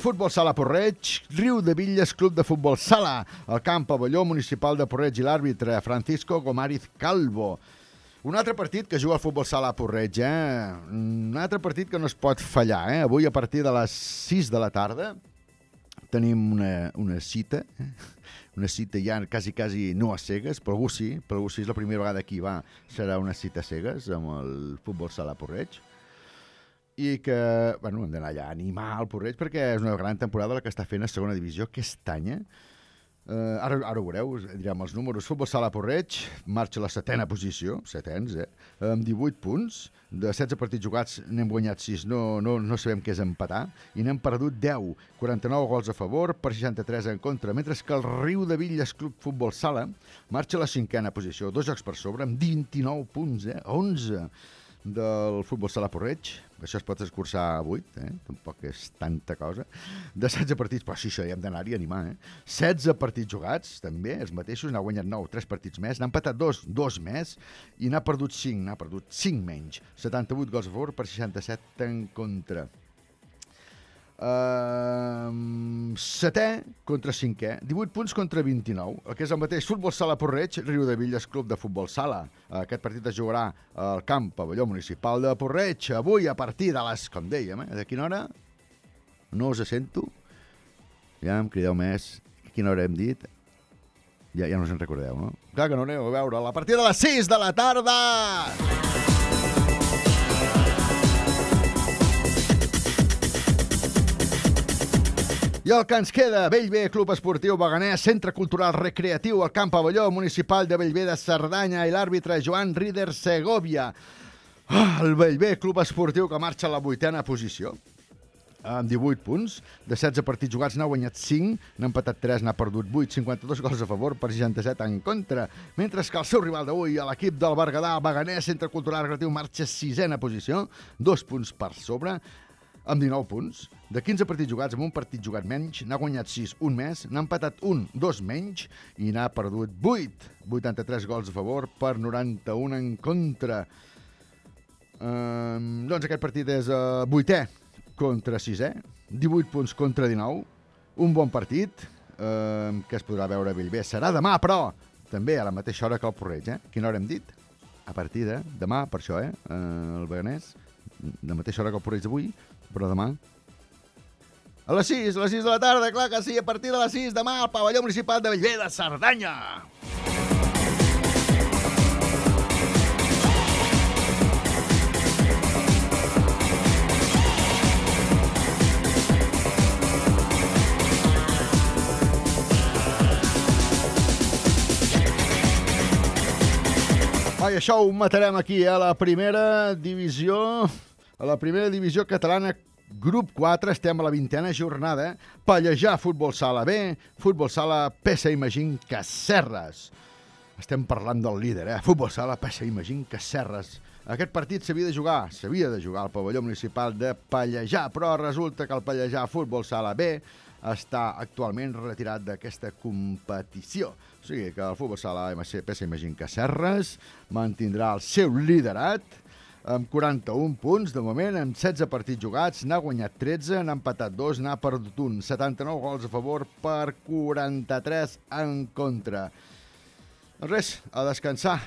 Futbol Sala Porreig, Riu de Villes Club de Futbol Sala, el camp pavelló municipal de Porreig i l'àrbitre Francisco Gomariz Calvo. Un altre partit que juga al Futbol Sala Porreig, eh? Un altre partit que no es pot fallar, eh? Avui a partir de les 6 de la tarda tenim una, una cita, eh? una cita ja quasi, quasi no a cegues, per algú sí, per algú sí, és la primera vegada que hi va, serà una cita a cegues amb el Futbol Sala Porreig. i que, bueno, hem d'anar allà a animar el Porreig perquè és una gran temporada la que està fent a segona divisió aquest any, eh? Uh, ara, ara ho veureu, direm els números. Futbol Sala Porreig marxa a la setena posició, setens, eh? amb 18 punts. De 16 partits jugats n'hem guanyat 6, no, no, no sabem què és empatar, i n'hem perdut 10, 49 gols a favor per 63 en contra, mentre que el Riu de Villes Club Futbol Sala marxa a la cinquena posició, dos jocs per sobre, amb 29 punts, eh? 11 del futbol sala Porreig, això es pot escurçar a 8, eh? tampoc és tanta cosa, de 16 partits, però sí, això hi hem d'anar-hi a animar, eh? 16 partits jugats, també, els mateixos, n'ha guanyat 9, 3 partits més, n'ha empatat 2, 2 més, i n'ha perdut 5, n'ha perdut 5 menys, 78 gols a favor per 67 en contra. Uh, setè contra cinquè, 18 punts contra 29, el que és el mateix Futbol Sala Porreig, Riu de Villes Club de Futbol Sala. Aquest partit es jugarà al camp pavelló municipal de Porreig, avui a partir de les, com dèiem, eh? de quina hora? No us sento. Ja em crideu més. A quina hora hem dit? Ja, ja no us en recordeu, no? Clar que no aneu a veure. A partir de les 6 de la tarda! I el que ens queda, Bellver, Club Esportiu Beganès, Centre Cultural Recreatiu, el Camp Pavelló Municipal de Bellver de Cerdanya i l'àrbitre Joan Rider Segovia. Ah, el Bellver, Club Esportiu que marxa a la vuitena posició amb 18 punts. De 16 partits jugats n'ha guanyat 5, n'ha empatat 3, n'ha perdut 8, 52 gols a favor per 67 en contra. Mentre que el seu rival d'avui, l'equip del Berguedà, Beganès, Centre Cultural Recreatiu, marxa sisena posició, dos punts per sobre, amb 19 punts. De 15 partits jugats, amb un partit jugat menys, n'ha guanyat 6, un més, n'ha empatat un, dos menys, i n'ha perdut 8, 83 gols a favor per 91 en contra. Um, doncs aquest partit és uh, vuitè contra sisè, 18 punts contra 19, un bon partit, um, que es podrà veure a Bellver. Serà demà, però, també a la mateixa hora que el Porreig, eh? Quina hora hem dit? A partir de demà, per això, eh? Uh, el Beganès, la mateixa hora que el Porreig d'avui, però demà a les 6, a les 6 de la tarda, clar que sí, a partir de les 6 demà al pavelló municipal de Bellver de Cerdanya. Va, i això ho matarem aquí, a la primera divisió, a la primera divisió catalana Grup 4, estem a la vintena jornada. Pallejà, futbol sala B, futbol sala PSA Imagín Cacerres. Estem parlant del líder, eh? Futbol sala PSA Imagín Cacerres. Aquest partit s'havia de jugar, s'havia de jugar al pavelló municipal de Pallejà, però resulta que el Pallejà Futbol Sala B està actualment retirat d'aquesta competició. O sigui que el Futbol Sala MC PSA Imagín Cacerres mantindrà el seu liderat amb 41 punts de moment, amb 16 partits jugats, n'ha guanyat 13, n'ha empatat 2, n'ha perdut un, 79 gols a favor per 43 en contra. Doncs res, a descansar.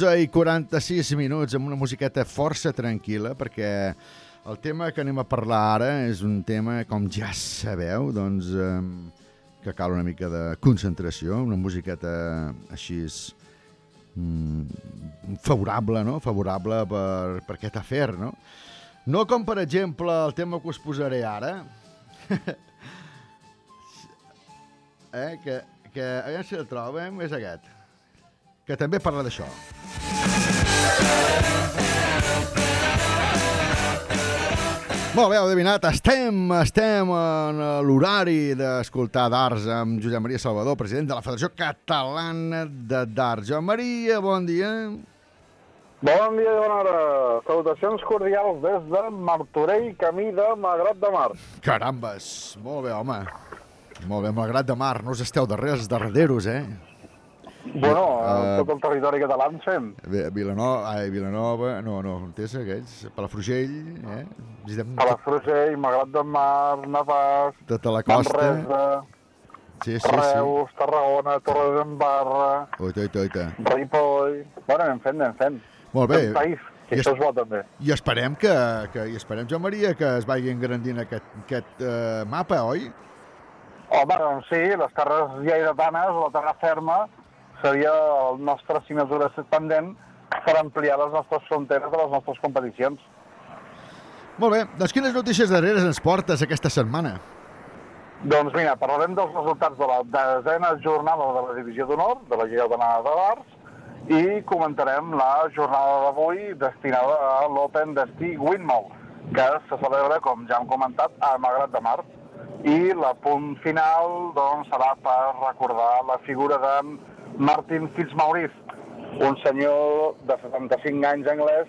12 i 46 minuts amb una musiqueta força tranquil·la perquè el tema que anem a parlar ara és un tema, com ja sabeu, doncs, eh, que cal una mica de concentració, una musiqueta així mm, favorable, no? Favorable per, per aquest afer, no? No com, per exemple, el tema que us posaré ara, eh, que, que a veure si el trobem, és aquest, que també parla d'això. Molt bé, heu adivinat, estem, estem en l'horari d'escoltar d'Arts amb Josep Maria Salvador, president de la Federació Catalana de d'Arts. Joan Maria, bon dia. Bon dia i bona hora. Salutacions cordials des de Martorell, camí de Malgrat de Mar. Carambes, molt bé, home. Molt bé, malgrat de mar, no us esteu darrers, darreros, eh? Bueno, uh, tot el territori català en fem. Vilanova, ai, Vilanova, no, no, és aquells? Palafrugell, eh? Visitem Palafrugell, Malgrat de Mar, Navàs, tota la costa. Manresa, Sí, sí, sí. Reus, Tarragona, Torres d'Embarra, Oita, oita, oita. Ripoll... Bueno, anem fent, anem fent. Molt bé. Fem país, que I això es- és bo també. I esperem que, que i esperem, Joan Maria, que es vagi engrandint aquest, aquest eh, mapa, oi? Home, doncs sí, les terres lleidatanes, la terra ferma, seria el nostre assignatura pendent per ampliar les nostres fronteres de les nostres competicions. Molt bé, doncs quines notícies darreres ens portes aquesta setmana? Doncs mira, parlarem dels resultats de la desena jornada de la Divisió d'Honor, de la Lliga Ordenada de Bars, i comentarem la jornada d'avui destinada a l'Open Destí Winmau, que se celebra, com ja hem comentat, a Malgrat de Mar. I la punt final doncs, serà per recordar la figura de Martin Fitzmaurice, un senyor de 75 anys anglès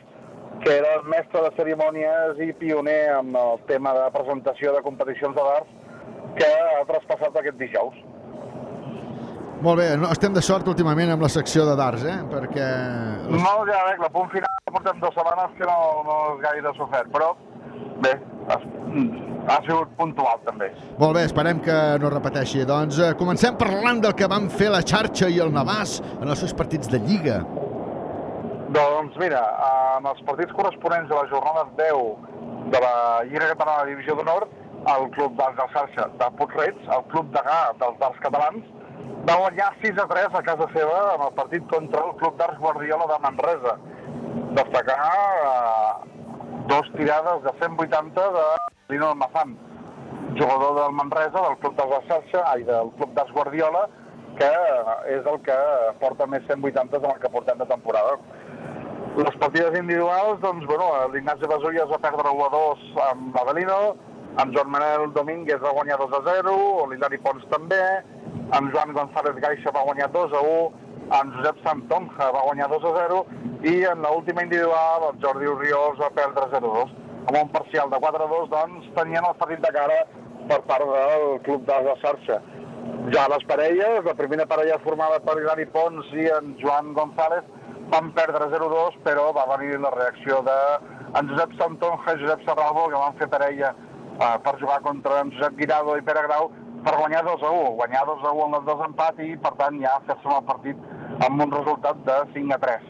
que era el mestre de cerimònies i pioner amb el tema de presentació de competicions de darts que ha traspassat aquest dijous. Molt bé, no, estem de sort últimament amb la secció de darts, eh? Perquè... Les... No, ja la punt final portem dues setmanes que no, no és gaire sofert, però bé, ha, ha sigut puntual també. Molt bé, esperem que no repeteixi. Doncs eh, comencem parlant del que van fer la xarxa i el Navàs en els seus partits de Lliga. Doncs mira, en els partits corresponents a la jornada 10 de la Lliga Catalana de Divisió d'Honor, el Club d'Arts de Xarxa de Puigreig, el Club de Gà dels Darts Catalans, va guanyar 6 a 3 a casa seva en el partit contra el Club d'Arts Guardiola de Manresa. Destacar eh, dos tirades de 180 de Lino Almazán, jugador del Manresa, del Club d'Arts Xarxa, ai, del Club d'Arts Guardiola, que eh, és el que porta més 180 en el que portem de temporada. Les partides individuals, doncs, bueno, l'Ignasi Basullas va perdre 1 a 2 amb l'Avelino, en Joan Manel Domínguez va guanyar 2 a 0, l'Hilari Pons també, en Joan González Gaixa va guanyar 2 a 1, en Josep Santonja va guanyar 2 a 0, i en l'última individual, el Jordi Oriols va perdre 0 a 2. Amb un parcial de 4 a 2, doncs, tenien el partit de cara per part del Club de Xarxa. Ja les parelles, la primera parella formada per Hilari Pons i en Joan González, van perdre 0-2, però va venir la reacció de en Josep Santonja i Josep Serralbo, que van fer parella eh, per jugar contra en Josep Guirado i Pere Grau, per guanyar 2-1, guanyar 2-1 en el desempat i, per tant, ja fer-se el partit amb un resultat de 5 a 3.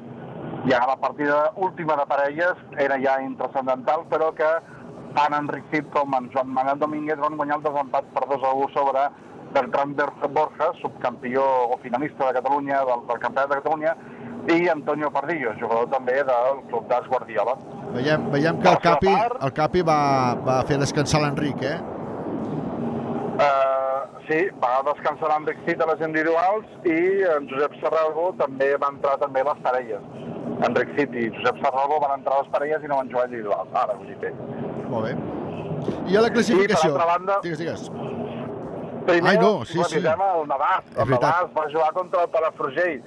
Ja la partida última de parelles era ja intrascendental, però que tant Enric Cid com en Joan Manuel Domínguez van guanyar el desempat per 2 a 1 sobre Bertran Ber- Borja, subcampió o finalista de Catalunya, del, del Campionat de Catalunya, i Antonio Pardillo, jugador també del Club d'As Guardiola. Veiem, veiem que el Capi, el Capi va, va fer descansar l'Enric, eh? Uh, sí, va descansar l'Enric Cid a les individuals i en Josep Serralbo també va entrar també les parelles. Enric Cid i Josep Serralbo van entrar a les parelles i no van jugar individuals. Ara, vull dir. Molt bé. I a la classificació? I, per banda, Digues, digues. Primer, Ai, no, sí, sí. el Navàs. El. Navàs va jugar contra el Palafrugell.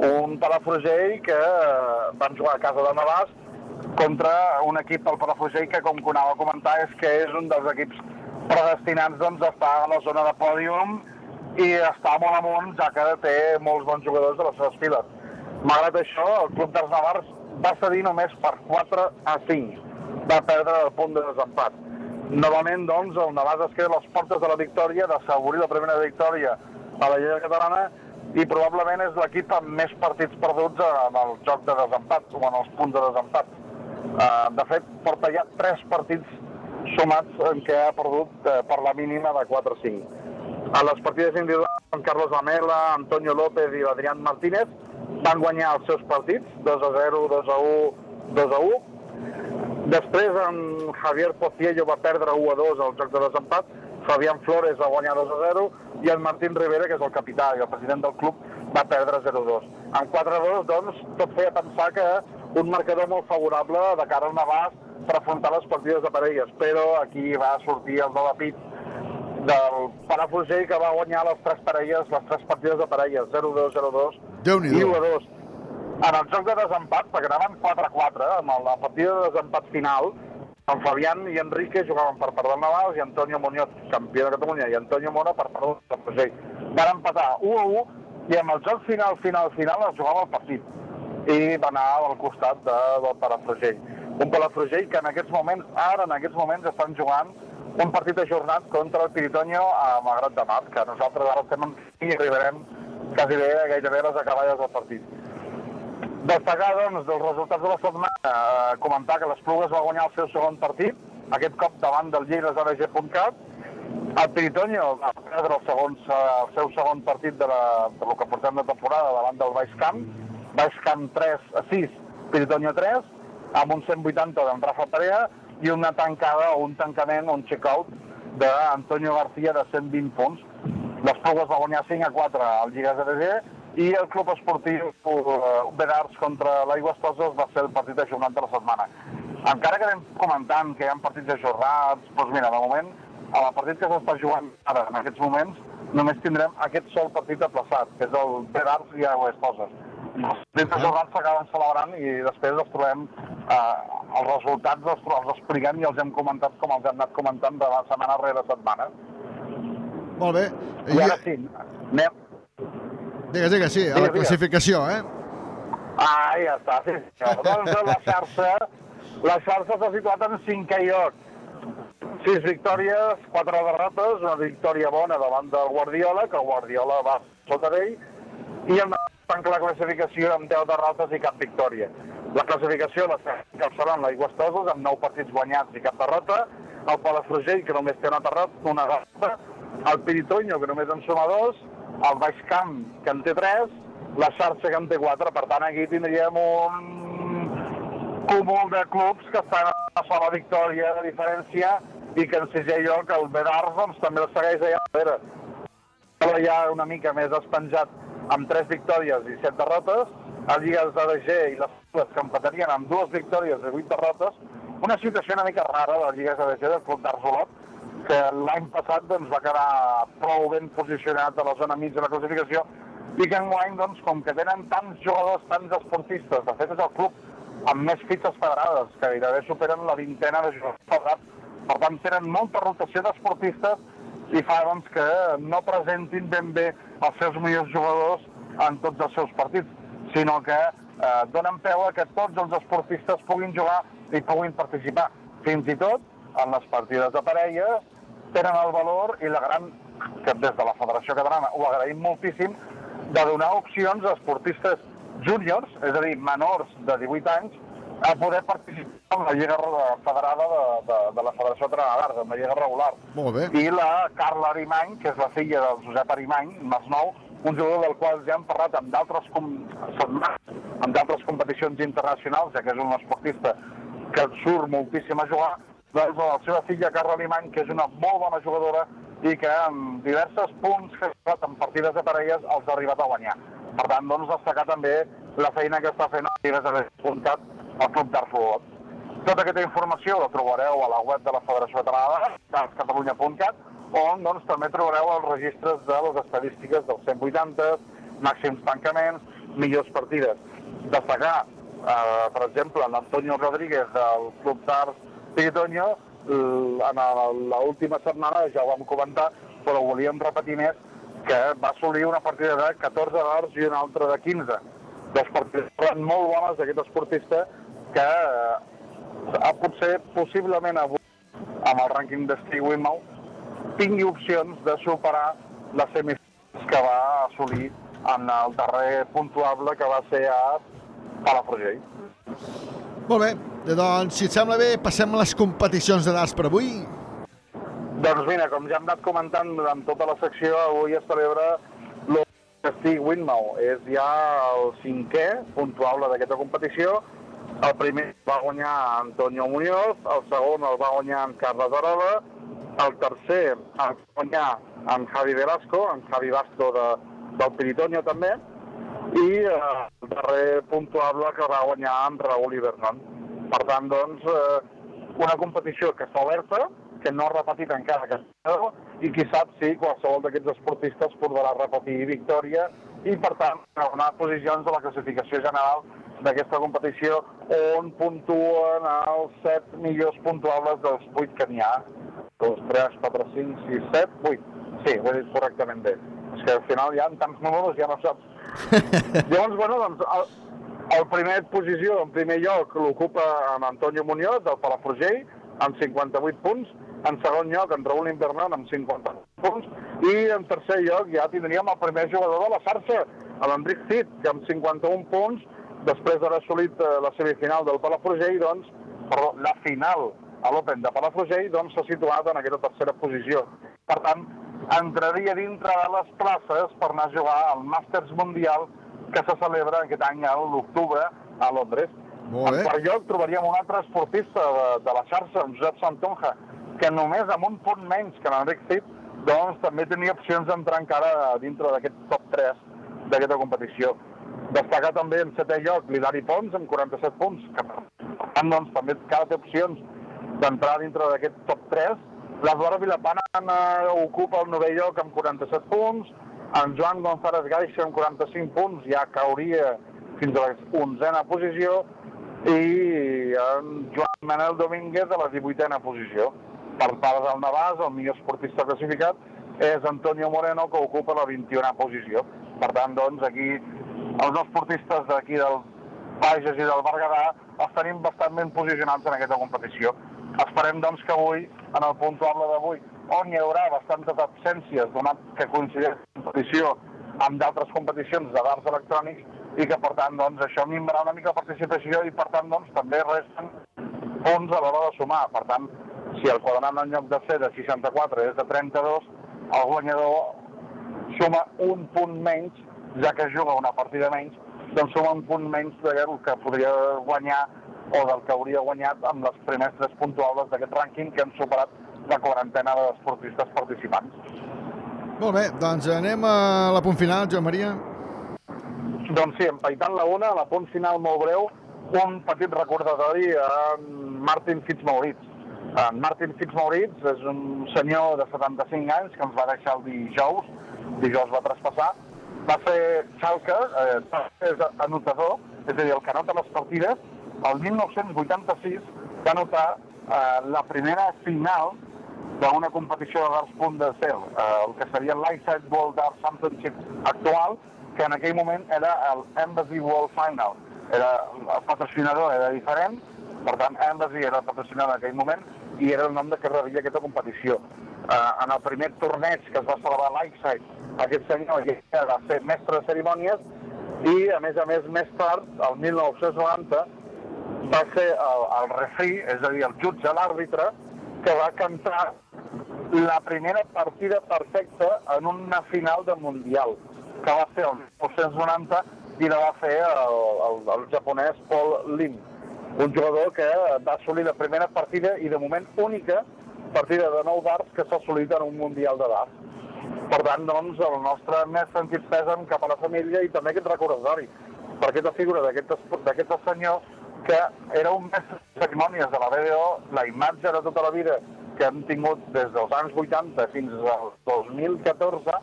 Un Palafrugell que eh, van jugar a casa del Navàs contra un equip del Palafrugell que, com que anava a comentar, és que és un dels equips predestinats doncs, a estar a la zona de pòdium i està molt amunt, ja que té molts bons jugadors de les seves files. Malgrat això, el Club dels Navars va cedir només per 4 a 5. Va perdre el punt de desempat. Novament, doncs, el Navàs es queda a les portes de la victòria, d'assaborir la primera victòria a la Lliga Catalana, i probablement és l'equip amb més partits perduts en el joc de desempat o en els punts de desempat. Eh, de fet, porta ja tres partits sumats en què ha perdut eh, per la mínima de 4 o 5. A les partides individuals, en Carlos Lamela, Antonio López i Adrián Martínez van guanyar els seus partits, 2 a 0, 2 a 1, 2 a 1. Després, en Javier Pociello va perdre 1 a 2 al joc de desempat, Fabián Flores va guanyar 2 a 0 i el Martín Rivera, que és el capità i el president del club, va perdre 0 a 2. En 4 a 2, doncs, tot feia pensar que un marcador molt favorable de cara al Navàs per afrontar les partides de parelles, però aquí va sortir el de la pit del Palafrugell que va guanyar les tres parelles, les tres partides de parelles, 0-2, 0-2 Déu-n'hi-do. i 1-2. En el joc de desempat, perquè anaven 4-4, amb la partida de desempat final, en Fabián i Enrique jugaven per part del Navàs i Antonio Muñoz, campió de Catalunya, i Antonio Mora per part del Palafrugell. Van empatar 1-1 i amb el joc final, final, final es jugava el partit i va anar al costat de, del Palafrugell. Un Palafrugell que en aquests moments, ara en aquests moments, estan jugant un partit ajornat contra el Piritoño a Malgrat de Mar, que nosaltres ara estem en i arribarem quasi bé, gairebé a les acaballes del partit. Destacar, doncs, dels resultats de la setmana, eh, comentar que l'Esplugues va guanyar el seu segon partit, aquest cop davant del lliguesRG.cat. El Piritoño va perdre el, segon, el seu segon partit de, la, de lo que portem de temporada davant del Baix Camp. Baix Camp 3 a 6, Piritoño 3, amb un 180 d'en Rafa Perea i una tancada o un tancament, un check-out d'Antonio García de 120 punts. L'Esplugues va guanyar 5 a 4 al Lligues RG i el club esportiu eh, Bedars contra l'Aigües Toses va ser el partit ajornat de la setmana. Encara que anem comentant que hi ha partits ajornats, doncs mira, de moment, a la partit que s'està jugant ara, en aquests moments, només tindrem aquest sol partit aplaçat, que és el Bedars i Aigües Toses. Els partits ajornats s'acaben celebrant i després els trobem, eh, els resultats els, els expliquem i els hem comentat com els hem anat comentant de la setmana rere setmana. Molt bé. I ara sí, anem, Digues, digues, sí, a la Digues, classificació, eh? Ah, ja està, sí. senyor. Doncs la xarxa, la xarxa s'ha situat en cinquè lloc. Sis victòries, quatre derrotes, una victòria bona davant del Guardiola, que el Guardiola va sota d'ell, i el tanca la classificació amb 10 derrotes i cap victòria. La classificació la encapçalant l'Aigües Toses amb 9 partits guanyats i cap derrota, el Palafrugell, que només té una derrota, una derrota, el Piritoño, que només en suma dos, el Baix Camp, que en té 3, la xarxa, que en té 4. Per tant, aquí tindríem un cúmul de clubs que estan a una sola victòria de diferència i que en sisè lloc el Bedars doncs, també el segueix allà darrere. Ara ja una mica més despenjat amb 3 victòries i 7 derrotes, el Lligues d'ADG i les Clubs que empatarien amb dues victòries i 8 derrotes, una situació una mica rara de la Lligues d'ADG del Club d'Arsolot, que l'any passat doncs, va quedar prou ben posicionat a la zona mig de la classificació i que enguany, doncs, com que tenen tants jugadors, tants esportistes, de fet és el club amb més fitxes federades, que gairebé superen la vintena de jugadors federats, per tant tenen molta rotació d'esportistes i fa doncs, que no presentin ben bé els seus millors jugadors en tots els seus partits, sinó que eh, donen peu a que tots els esportistes puguin jugar i puguin participar. Fins i tot en les partides de parelles tenen el valor i la gran, que des de la Federació Catalana ho agraïm moltíssim, de donar opcions a esportistes júniors, és a dir, menors de 18 anys, a poder participar en la Lliga Federada de, de, de la Federació Catalana d'Arts, en la Lliga regular. Molt bé. I la Carla Arimany, que és la filla del Josep Arimany, Masnou, un jugador del qual ja hem parlat amb d'altres com... amb d'altres competicions internacionals, ja que és un esportista que surt moltíssim a jugar, doncs la seva filla Carla Arimany, que és una molt bona jugadora i que amb diversos punts que ha en partides de parelles els ha arribat a guanyar. Per tant, doncs, destacar també la feina que està fent el Lligues de Puntat al Club d'Arfolot. Tota aquesta informació la trobareu a la web de la Federació Catalana, catalunya.cat, on doncs, també trobareu els registres de les estadístiques dels 180, màxims tancaments, millors partides. Destacar, eh, per exemple, l'Antonio Rodríguez del Club d'Arts Piritoño, l- en l'última setmana ja ho vam comentar, però ho volíem repetir més, que va assolir una partida de 14 d'arts i una altra de 15. Dos partides molt bones d'aquest esportista que eh, potser possiblement avui amb el rànquing d'estiu Wimmau tingui opcions de superar les semifinals que va assolir en el darrer puntuable que va ser a Palafrugell. Molt bé, doncs, si et sembla bé, passem a les competicions de darts per avui. Doncs mira, com ja hem anat comentant durant tota la secció, avui es celebra l'Stig Winmau. És ja el cinquè puntuable d'aquesta competició. El primer va guanyar Antonio Muñoz, el segon el va guanyar en Carles Arola, el tercer el va guanyar en Javi Velasco, en Javi Basto de, del Piritoño també, i eh, el darrer puntuable que va guanyar en Raúl Ibernon. Per tant, doncs, eh, una competició que està oberta, que no ha repetit encara aquest i qui sap si qualsevol d'aquests esportistes podrà repetir victòria i, per tant, donar posicions a la classificació general d'aquesta competició on puntuen els 7 millors puntuables dels 8 que n'hi ha. 2, 3, 4, 5, 6, 7, 8. Sí, ho he dit correctament bé. És que al final hi ha tants números ja no saps. Llavors, bueno, doncs, el, el primer posició, en primer lloc, l'ocupa amb Antonio Muñoz, del Palafrugell, amb 58 punts. En segon lloc, en Raúl Invernant, amb 50 punts. I en tercer lloc ja tindríem el primer jugador de la xarxa, l'Enric Cid, que amb 51 punts, després d'haver assolit eh, la semifinal del Palafrugell, doncs, perdó, la final a l'Open de Palafrugell, doncs s'ha situat en aquesta tercera posició. Per tant, entraria dintre de les places per anar a jugar al Màsters Mundial que se celebra aquest any a l'octubre a Londres. Molt bé. En quart lloc trobaríem un altre esportista de, de la xarxa, en Josep Santonja, que només amb un punt menys que l'Enric Cid, doncs també tenia opcions d'entrar encara dintre d'aquest top 3 d'aquesta competició. Destacar també en setè lloc l'Hilari Pons amb 47 punts, que doncs, també encara té opcions d'entrar dintre d'aquest top 3. L'Eduard Vilapana eh, ocupa el novè lloc amb 47 punts, en Joan González Gaixa amb 45 punts ja cauria fins a la 11a posició i en Joan Manel Domínguez a la 18a posició. Per part del Navàs, el millor esportista classificat és Antonio Moreno, que ocupa la 21a posició. Per tant, doncs, aquí els esportistes d'aquí del Bages i del Berguedà els tenim bastant ben posicionats en aquesta competició. Esperem, doncs, que avui, en el puntuable d'avui, on hi haurà bastantes absències, donat que coincideix competició amb d'altres competicions de darts electrònics, i que, per tant, doncs, això minvarà una mica la participació i, per tant, doncs, també resten punts a l'hora de sumar. Per tant, si el quadrant en lloc de ser de 64 és de 32, el guanyador suma un punt menys, ja que juga una partida menys, doncs suma un punt menys del que podria guanyar o del que hauria guanyat amb les primers tres puntuables d'aquest rànquing que han superat la quarantena d'esportistes participants. Molt bé, doncs anem a la punt final, Joan Maria. Doncs sí, empaitant la una, a la punt final molt breu, un petit recordatori a Martin Fitzmaurice. En Martin Fitzmaurice és un senyor de 75 anys que ens va deixar el dijous, dijous va traspassar, va ser Schalke, eh, és anotador, és a dir, el que anota les partides, el 1986 va anotar eh, la primera final d'una competició de darts punt de cel, eh, el que seria l'Iceland World Darts Championship actual, que en aquell moment era el Embassy World Final. Era, el patrocinador era diferent, per tant, Embassy era el patrocinador en aquell moment i era el nom de que rebia aquesta competició. Eh, en el primer torneig que es va celebrar a aquest senyor va ser mestre de cerimònies i, a més a més, més tard, el 1990, va ser el, el refri, és a dir, el jutge, l'àrbitre, que va cantar la primera partida perfecta en una final de Mundial, que va ser el 1990 i la va fer el, el, el japonès Paul Lim, un jugador que va assolir la primera partida i de moment única partida de nou darts que s'ha assolit en un Mundial de darts. Per tant, doncs, el nostre més sentit pèsam cap a la família i també aquest recordatori per aquesta figura d'aquest senyor que era un mestre de cerimònies de la BDO, la imatge de tota la vida que hem tingut des dels anys 80 fins al 2014,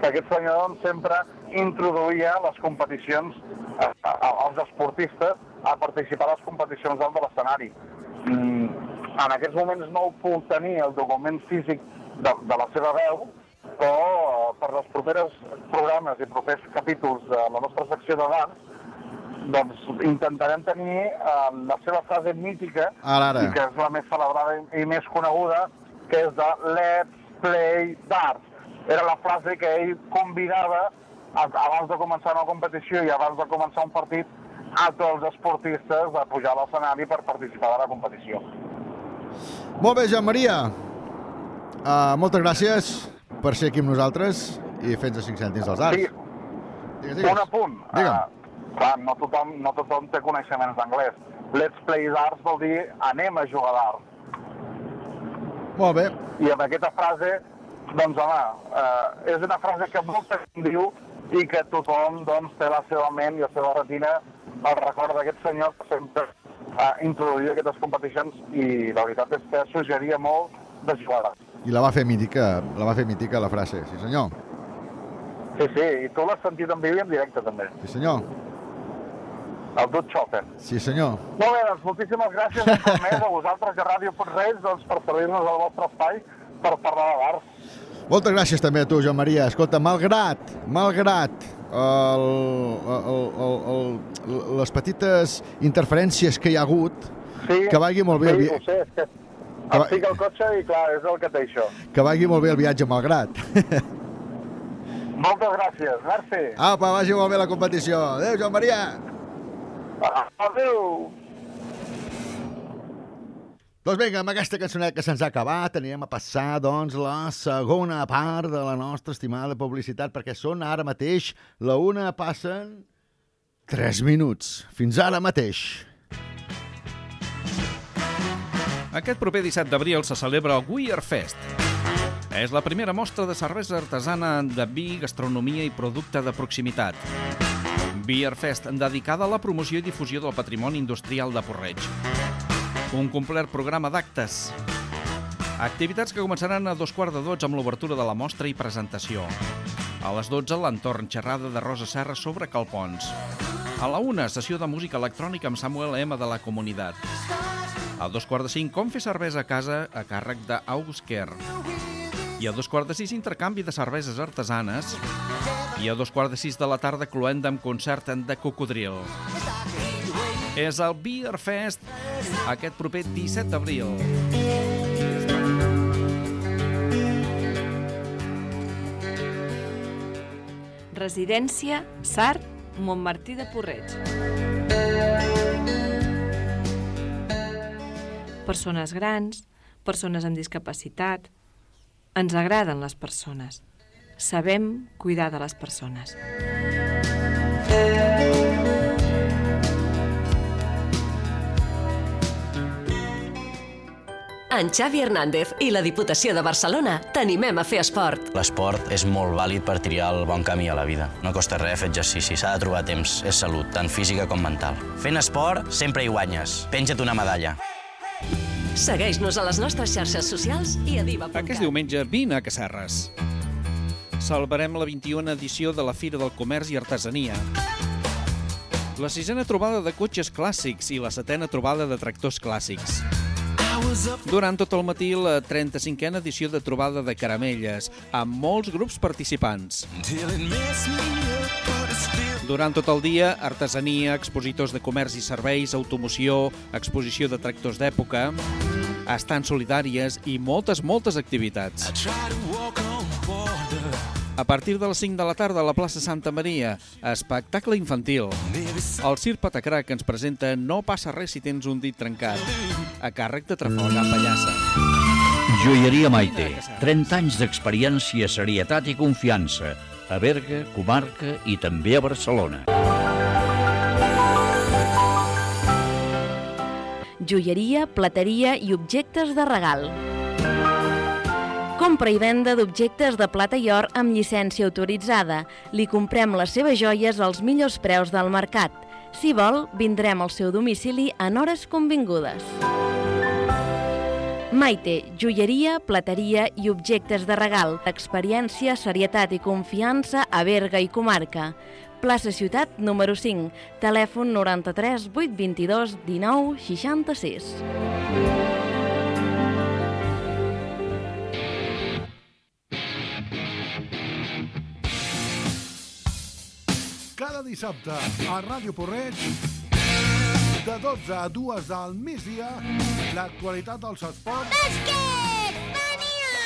que aquest senyor doncs, sempre introduïa les competicions, eh, als esportistes, a participar a les competicions dalt de l'escenari. Mm, en aquests moments no puc tenir el document físic de, de la seva veu, però eh, per les properes programes i propers capítols de la nostra secció de dants, doncs intentarem tenir eh, la seva frase mítica, Ara, ara. i que és la més celebrada i, més coneguda, que és de Let's Play Darts. Era la frase que ell convidava a- abans de començar una competició i abans de començar un partit a tots els esportistes de pujar a l'escenari per participar de la competició. Molt bé, Joan Maria. Uh, moltes gràcies per ser aquí amb nosaltres i fer-nos 5 cèntims dels arts. Sí, Digues, digues. un apunt. Digue'm. Uh, clar, no tothom, no tothom té coneixements d'anglès. Let's play d'arts vol dir anem a jugar d'art. Molt bé. I amb aquesta frase, doncs home, eh, és una frase que molta gent diu i que tothom doncs, té la seva ment i la seva retina el record d'aquest senyor que sempre eh, introduïa aquestes competicions i la veritat és que suggeria molt de jugar. I la va fer mítica, la va fer mítica la frase, sí senyor. Sí, sí, i tu l'has sentit en viu i en directe també. Sí senyor. El Dut Chopper. Sí senyor. Molt bé, doncs moltíssimes gràcies més a vosaltres a Ràdio Puigreig doncs, per servir-nos al vostre espai per parlar de l'art. Moltes gràcies també a tu, Joan Maria. Escolta, malgrat, malgrat el, el, el, el, les petites interferències que hi ha hagut, Sí, que vagi molt bé el Sí, ho sé, és que Que va- estic al cotxe i clar, és el que té això. que vagi molt bé el viatge malgrat. Moltes gràcies, merci. Apa, vagi molt bé la competició. Adéu, Joan Maria. Adéu. Doncs vinga, amb aquesta cançonet que se'ns ha acabat, anirem a passar, doncs, la segona part de la nostra estimada publicitat, perquè són ara mateix, la una passen 3 minuts. Fins ara mateix. Aquest proper 17 d'abril se celebra el Weir Fest. És la primera mostra de cervesa artesana de vi, gastronomia i producte de proximitat. Beer Fest, dedicada a la promoció i difusió del patrimoni industrial de Porreig. Un complet programa d'actes. Activitats que començaran a dos quarts de dotze amb l'obertura de la mostra i presentació. A les 12, l'entorn xerrada de Rosa Serra sobre Calpons. A la una, sessió de música electrònica amb Samuel M. de la Comunitat. A dos quarts de cinc, com fer cervesa a casa a càrrec d'Ausker. I a dos quarts de sis, intercanvi de cerveses artesanes. I a dos quarts de sis de la tarda, cloenda amb concert de cocodril. És el Beer Fest aquest proper 17 d'abril. Residència Sart, Montmartí de Porreig. Persones grans, persones amb discapacitat. Ens agraden les persones. Sabem cuidar de les persones. En Xavi Hernández i la Diputació de Barcelona t'animem a fer esport. L'esport és molt vàlid per triar el bon camí a la vida. No costa res fer exercici, s'ha de trobar temps. És salut, tant física com mental. Fent esport sempre hi guanyes. Penja't una medalla. Segueix-nos a les nostres xarxes socials i a diva.cat. Aquest diumenge vine a Casserres. Celebrem la 21a edició de la Fira del Comerç i Artesania. La sisena trobada de cotxes clàssics i la setena trobada de tractors clàssics. Durant tot el matí, la 35a edició de trobada de caramelles, amb molts grups participants. Durant tot el dia, artesania, expositors de comerç i serveis, automoció, exposició de tractors d'època, estants solidàries i moltes, moltes activitats. A partir de les 5 de la tarda a la plaça Santa Maria, espectacle infantil. El Circ Patacrà que ens presenta No passa res si tens un dit trencat, a càrrec de Trafalgar Pallassa. Joieria Maite. 30 anys d'experiència, serietat i confiança. A Berga, comarca i també a Barcelona. Joieria, plateria i objectes de regal. Compra i venda d'objectes de plata i or amb llicència autoritzada. Li comprem les seves joies als millors preus del mercat. Si vol, vindrem al seu domicili en hores convingudes. Maite, joieria, plateria i objectes de regal. Experiència, serietat i confiança a Berga i comarca. Plaça Ciutat, número 5. Telèfon 93 822 19 66. cada dissabte a Ràdio Porreig de 12 a 2 del migdia l'actualitat dels esports Bàsquet! Mania!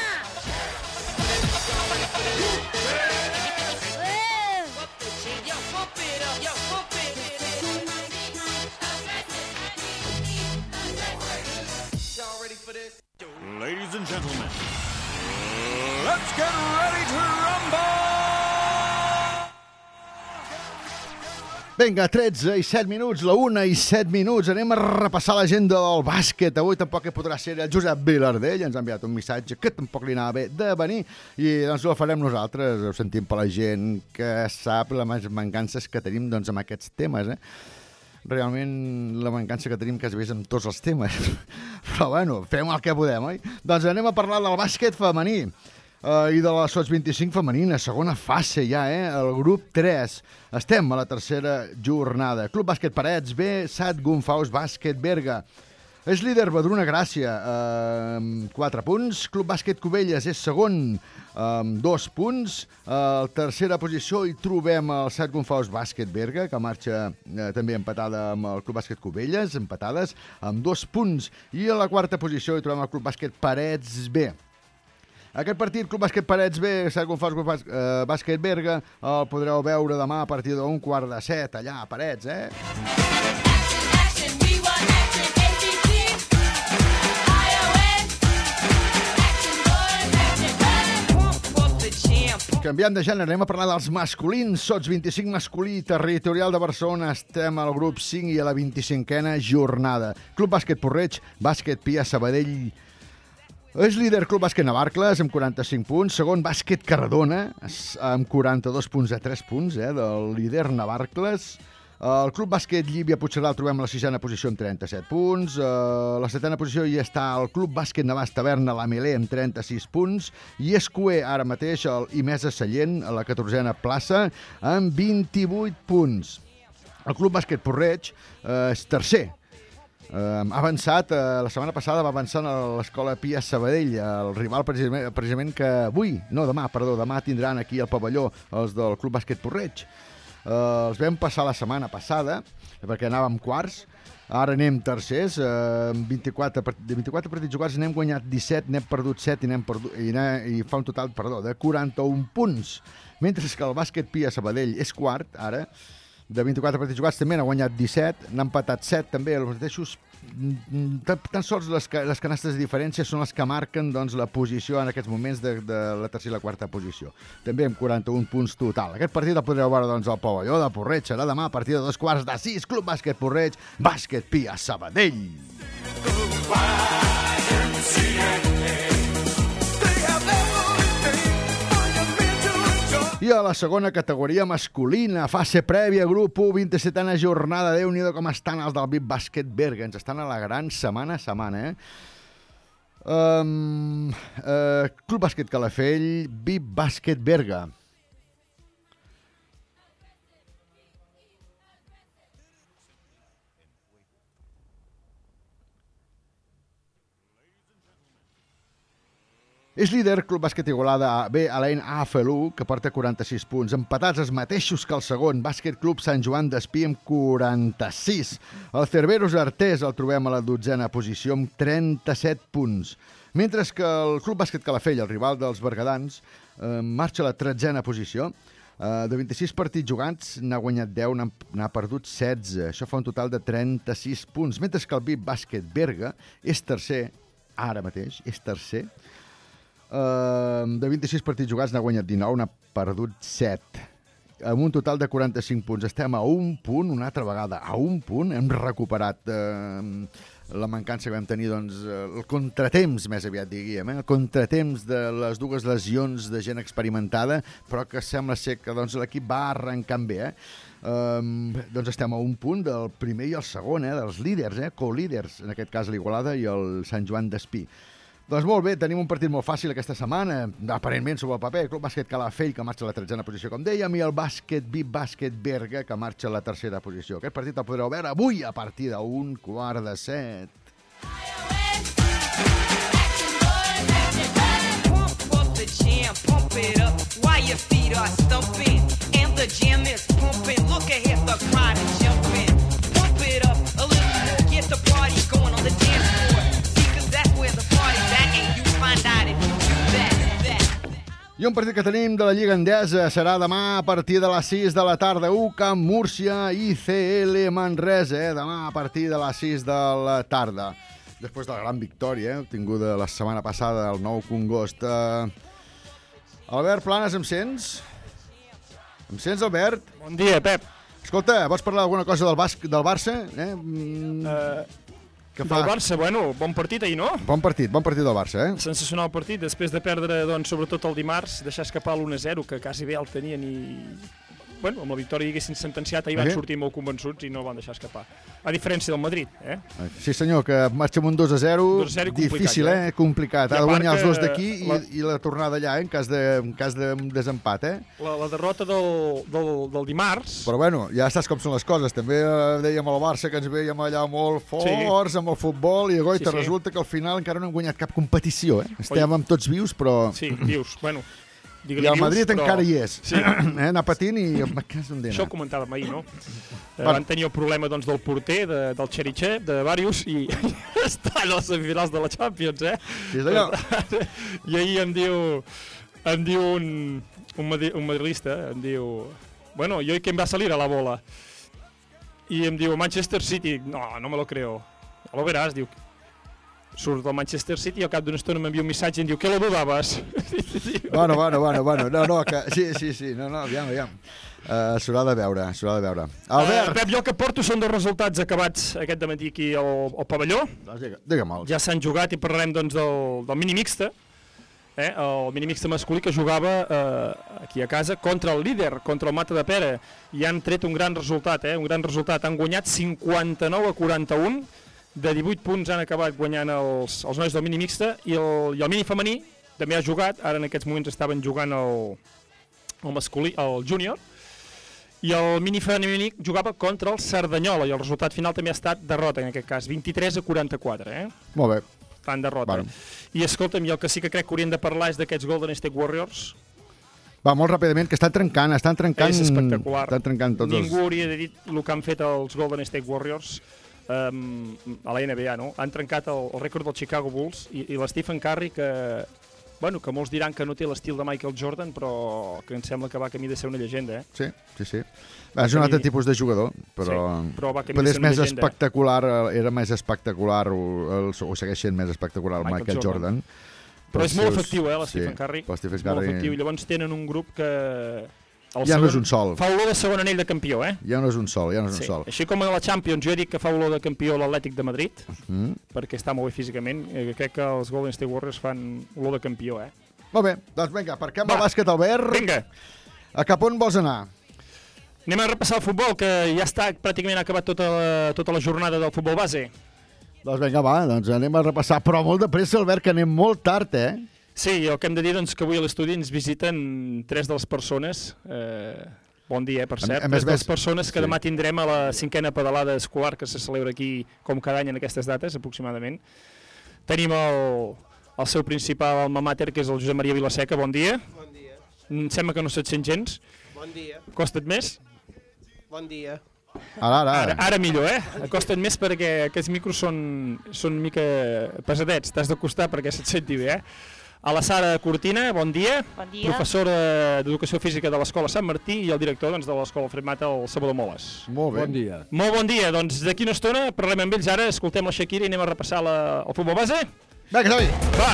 Ladies and gentlemen, let's get ready to rumble! Vinga, 13 i 7 minuts, la 1 i 7 minuts. Anem a repassar l'agenda del bàsquet. Avui tampoc hi podrà ser el Josep Vilardell. Ens ha enviat un missatge que tampoc li anava bé de venir. I doncs ho farem nosaltres. Ho sentim per la gent que sap les mancances que tenim doncs, amb aquests temes. Eh? realment la mancança que tenim quasi bé és amb tots els temes. Però bueno, fem el que podem, oi? Doncs anem a parlar del bàsquet femení. Uh, I de la Sots 25 femenina, segona fase ja, eh? El grup 3. Estem a la tercera jornada. Club Bàsquet Parets, B, Sat Gunfaus Bàsquet Berga. És líder Badruna Gràcia, eh, amb 4 punts. Club Bàsquet Cubelles és segon, amb 2 punts. A la tercera posició hi trobem el Sat Gunfaus Bàsquet Berga, que marxa eh, també empatada amb el Club Bàsquet Cubelles, empatades, amb 2 punts. I a la quarta posició hi trobem el Club Bàsquet Parets B. Aquest partit, Club Bàsquet Parets B, Sant Gonfals Club Bàs- eh, Bàsquet Berga, el podreu veure demà a partir d'un quart de set, allà a Parets, eh? Canviant de gènere, anem a parlar dels masculins. Sots 25 masculí, territorial de Barcelona. Estem al grup 5 i a la 25a jornada. Club Bàsquet Porreig, Bàsquet Pia Sabadell, és líder Club Bàsquet Navarcles amb 45 punts, segon Bàsquet Cardona s- amb 42 punts a 3 punts eh, del líder Navarcles. El Club Bàsquet Llívia Puigcerdà el trobem a la sisena posició amb 37 punts. A la setena posició hi està el Club Bàsquet Navàs Taverna, la Melé, amb 36 punts. I Escuer, ara mateix, el Imesa Sallent, a la catorzena plaça, amb 28 punts. El Club Bàsquet Porreig eh, és tercer, Uh, ha avançat, uh, la setmana passada va avançar a l'escola Pia Sabadell, el rival precisament, precisament que avui, no demà, perdó, demà tindran aquí al pavelló els del Club Bàsquet Porreig. Uh, els vam passar la setmana passada, perquè anàvem quarts, ara anem tercers, amb 24, part- de 24 partits jugats n'hem guanyat 17, n'hem perdut 7 i, perdut, i, i fa un total, perdó, de 41 punts. Mentre que el bàsquet Pia Sabadell és quart, ara, de 24 partits jugats també n'ha guanyat 17, n'ha empatat 7 també, els mateixos mm, tan, tan sols les, les canastes de diferència són les que marquen doncs, la posició en aquests moments de, de la tercera i la quarta posició. També amb 41 punts total. Aquest partit el podreu veure doncs, al pavelló de Porreig. Serà demà a partir de dos quarts de sis. Club Bàsquet Porreig, Bàsquet Pia Sabadell. A la segona categoria masculina, fase prèvia, grup 1, 27a jornada. déu nhi com estan els del VIP Bàsquet Berga. Ens estan a la gran setmana a setmana, eh? Um, uh, Club Bàsquet Calafell, VIP Bàsquet Berga. És líder Club Bàsquet Igualada B, Alain AFLU, que porta 46 punts, empatats els mateixos que el segon, Bàsquet Club Sant Joan d'Espí amb 46. El Cerveros Artés el trobem a la dotzena posició amb 37 punts. Mentre que el Club Bàsquet Calafell, el rival dels bergadans, eh, marxa a la tretzena posició. Eh, de 26 partits jugats n'ha guanyat 10, n'ha- perdut 16. Això fa un total de 36 punts. Mentre que el VIP Bàsquet Berga és tercer, ara mateix, és tercer, Uh, de 26 partits jugats n'ha guanyat 19, n'ha perdut 7 amb un total de 45 punts. Estem a un punt, una altra vegada, a un punt. Hem recuperat eh, la mancança que vam tenir, doncs, eh, el contratemps, més aviat diríem, eh? el contratemps de les dues lesions de gent experimentada, però que sembla ser que doncs, l'equip va arrencant bé. Eh? Um, doncs estem a un punt del primer i el segon, eh? dels líders, eh? co-líders, en aquest cas l'Igualada i el Sant Joan d'Espí. Doncs molt bé, tenim un partit molt fàcil aquesta setmana, aparentment sobre el paper, Club Bàsquet Calafell, que marxa a la tretzena posició, com dèiem, i el Bàsquet VIP Bàsquet Berga, que marxa a la tercera posició. Aquest partit el podreu veure avui a partir d'un quart de set. Get the party going on the dance floor. I un partit que tenim de la Lliga Endesa serà demà a partir de les 6 de la tarda. UCAM Múrcia i CL Manresa, eh? demà a partir de les 6 de la tarda. Després de la gran victòria, eh? obtinguda la setmana passada al nou Congost. Eh... Albert Planes, em sents? Em sents, Albert? Bon dia, Pep. Escolta, vols parlar alguna cosa del, Basc, del Barça? Eh? Mm, Uh, que Del Barça, bueno, bon partit ahir, no? Bon partit, bon partit del Barça, eh? Sensacional partit, després de perdre, doncs, sobretot el dimarts, deixar escapar l'1-0, que quasi bé el tenien i... Bueno, amb la victòria haguessin sentenciat, ahir van Eh? sortir molt convençuts i no van deixar escapar. A diferència del Madrid, eh? Sí, senyor, que marxa amb un 2 a 0. 2 a 0 Difícil, complicat, eh? Complicat. I Ha a de guanyar els dos d'aquí i, la- i la tornada allà, eh? en cas de, en cas de desempat, eh? La, la derrota del, del, del dimarts... Però bueno, ja saps com són les coses. També eh, dèiem al Barça que ens veiem allà molt forts amb el futbol i goita, Sí, sí. resulta que al final encara no hem guanyat cap competició, eh? Estem amb tots vius, però... Sí, vius, bueno... I el Madrid encara hi és. Sí. eh? Anar patint i... Això ho comentàvem ahir, no? Eh. Van tenir el problema doncs, del porter, de, del Cherichev, de Varius, i està a les semifinals de la Champions, eh? Sí, senyor. I ahir em diu, em diu un, un, madi- un madridista, em diu... Bueno, yo y quién va a salir a la bola. I em diu Manchester City. No, no me lo creo. Ja lo veràs, diu. Surt del Manchester City i al cap d'una estona m'envia un missatge i em diu, què lo dudaves? Bueno, bueno, bueno, bueno. No, no, que... Sí, sí, sí. No, no, aviam, aviam. Uh, s'haurà de veure, s'haurà de veure. Albert! Uh, Pep, jo que porto són dos resultats acabats aquest matí aquí al, al pavelló. Digue'm-els. Ja s'han jugat i parlarem doncs, del, del minimixta, eh? el minimixta masculí que jugava eh, aquí a casa contra el líder, contra el Mata de Pera, i han tret un gran resultat, eh? un gran resultat. Han guanyat 59 a 41, de 18 punts han acabat guanyant els, els nois del minimixta, i el, i el mini femení també ha jugat, ara en aquests moments estaven jugant el, el masculí, el júnior, i el mini femení jugava contra el Cerdanyola i el resultat final també ha estat derrota en aquest cas, 23 a 44, eh? Molt bé. Fan derrota. Bueno. I escolta'm, i el que sí que crec que hauríem de parlar és d'aquests Golden State Warriors. Va, molt ràpidament, que estan trencant, estan trencant... és espectacular. Estan trencant tots Ningú els... hauria de dir el que han fet els Golden State Warriors um, a la NBA, no? Han trencat el, el rècord dels Chicago Bulls i, i l'Stephen Curry, que, bueno, que molts diran que no té l'estil de Michael Jordan, però que em sembla que va camí de ser una llegenda, eh? Sí, sí, sí. Va, és un altre tipus de jugador, però, Sí, però va però és més llegenda. espectacular, era més espectacular, o, o segueix sent més espectacular el Michael Michael, Jordan. Jordan. Però és pels molt seus- efectiu, eh, l'Stephen sí, Curry. Stephen És molt Curry efectiu. I llavors tenen un grup que... el Ja no és un sol. Fa olor de segon anell de campió, eh? ja no és un sol, ja no és un Sí. sol. Així com a la Champions jo he dit que fa olor de campió l'Atlètic de Madrid, Mm. perquè està molt bé físicament, eh, crec que els Golden State Warriors fan olor de campió, eh? Molt bé, doncs vinga, per amb el bàsquet, Albert. Vinga. A cap on vols anar? Anem a repassar el futbol, que ja està pràcticament acabat tota la, tota la jornada del futbol base. Doncs vinga, va, doncs anem a repassar, però molt de pressa, Albert, que anem molt tard, eh? Sí, el que hem de dir doncs, que avui a l'estudi ens visiten tres de les persones, eh, bon dia, eh, per cert, a tres més, de les persones que sí. demà tindrem a la cinquena pedalada escolar que se celebra aquí com cada any en aquestes dates, aproximadament. Tenim el, el seu principal alma mater, que és el Josep Maria Vilaseca, bon dia. Bon dia. Em sembla que no se't sent gens. Bon dia. Costa't més? Bon dia. Ara, ara. Ara, ara millor, eh? Acosta't més perquè aquests micros són, són una mica pesadets. T'has d'acostar perquè se't senti bé, eh? A la Sara Cortina, bon dia. Bon dia. Professora d'Educació Física de l'Escola Sant Martí i el director doncs, de l'Escola Fremata, el Salvador Moles. Molt bé. Bon dia. Molt bon dia. Doncs d'aquí una estona parlem amb ells ara, escoltem la Shakira i anem a repassar la, el futbol base. Vinga, som-hi. Va.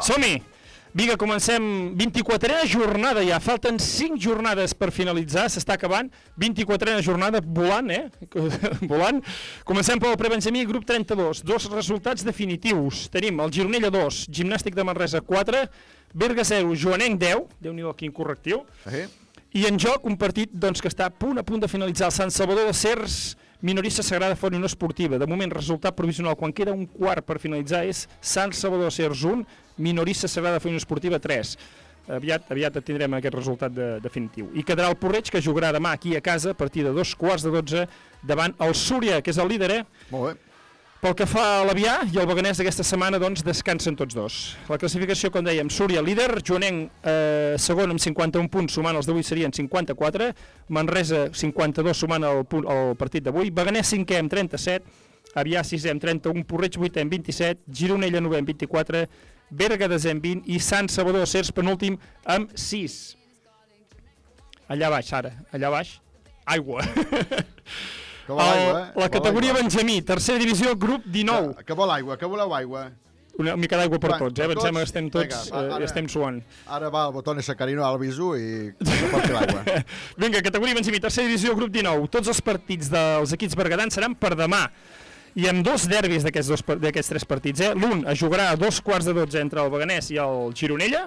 Som-hi! Vinga, comencem. 24a jornada ja, falten 5 jornades per finalitzar, s'està acabant, 24a jornada volant, eh? volant. Comencem pel prebenjamí, grup 32, dos resultats definitius. Tenim el Gironella 2, Gimnàstic de Manresa 4, Berga 0, Joanenc 10, déu-n'hi-do quin correctiu, Eh? i en joc un partit doncs, que està a punt a punt de finalitzar. El Sant Salvador de Cers, Minorista Sagrada Font Unió Esportiva. De moment, resultat provisional, quan queda un quart per finalitzar, és Sant Salvador de Cers 1, Minorista Sagrada Unió Esportiva 3. Aviat, aviat tindrem aquest resultat de, definitiu. I quedarà el Porreig, que jugarà demà aquí a casa, a partir de dos quarts de 12, davant el Súria, que és el líder, eh? Molt bé. Pel que fa a l'Avià i el Beganès d'aquesta setmana, doncs, descansen tots dos. La classificació, com dèiem, Súria líder, Joanenc eh, segon amb 51 punts, sumant els d'avui serien 54, Manresa 52 sumant el, punt, el partit d'avui, Beganès cinquè amb 37, Avià sisè amb 31, Porreig vuitè amb 27, Gironella novè amb 24, Berga desè amb 20 i Sant Salvador Cers penúltim amb 6. Allà baix, ara, allà baix, aigua. Que vol aigua, eh? La Vol categoria aigua. Benjamí, tercera divisió, grup 19. Que, que vol aigua, que voleu aigua? Una mica d'aigua per Va, tots, eh? per Pensem que estem tots, Vinga, eh, ara- estem suant. Ara va el botó Sacarino al bisú i que porti l'aigua. Vinga, categoria Benjamí, tercera divisió, grup 19. Tots els partits dels equips bergadans seran per demà. I amb dos derbis d'aquests tres partits, eh? L'un es jugarà a dos quarts de dotze entre el Beganès i el Gironella,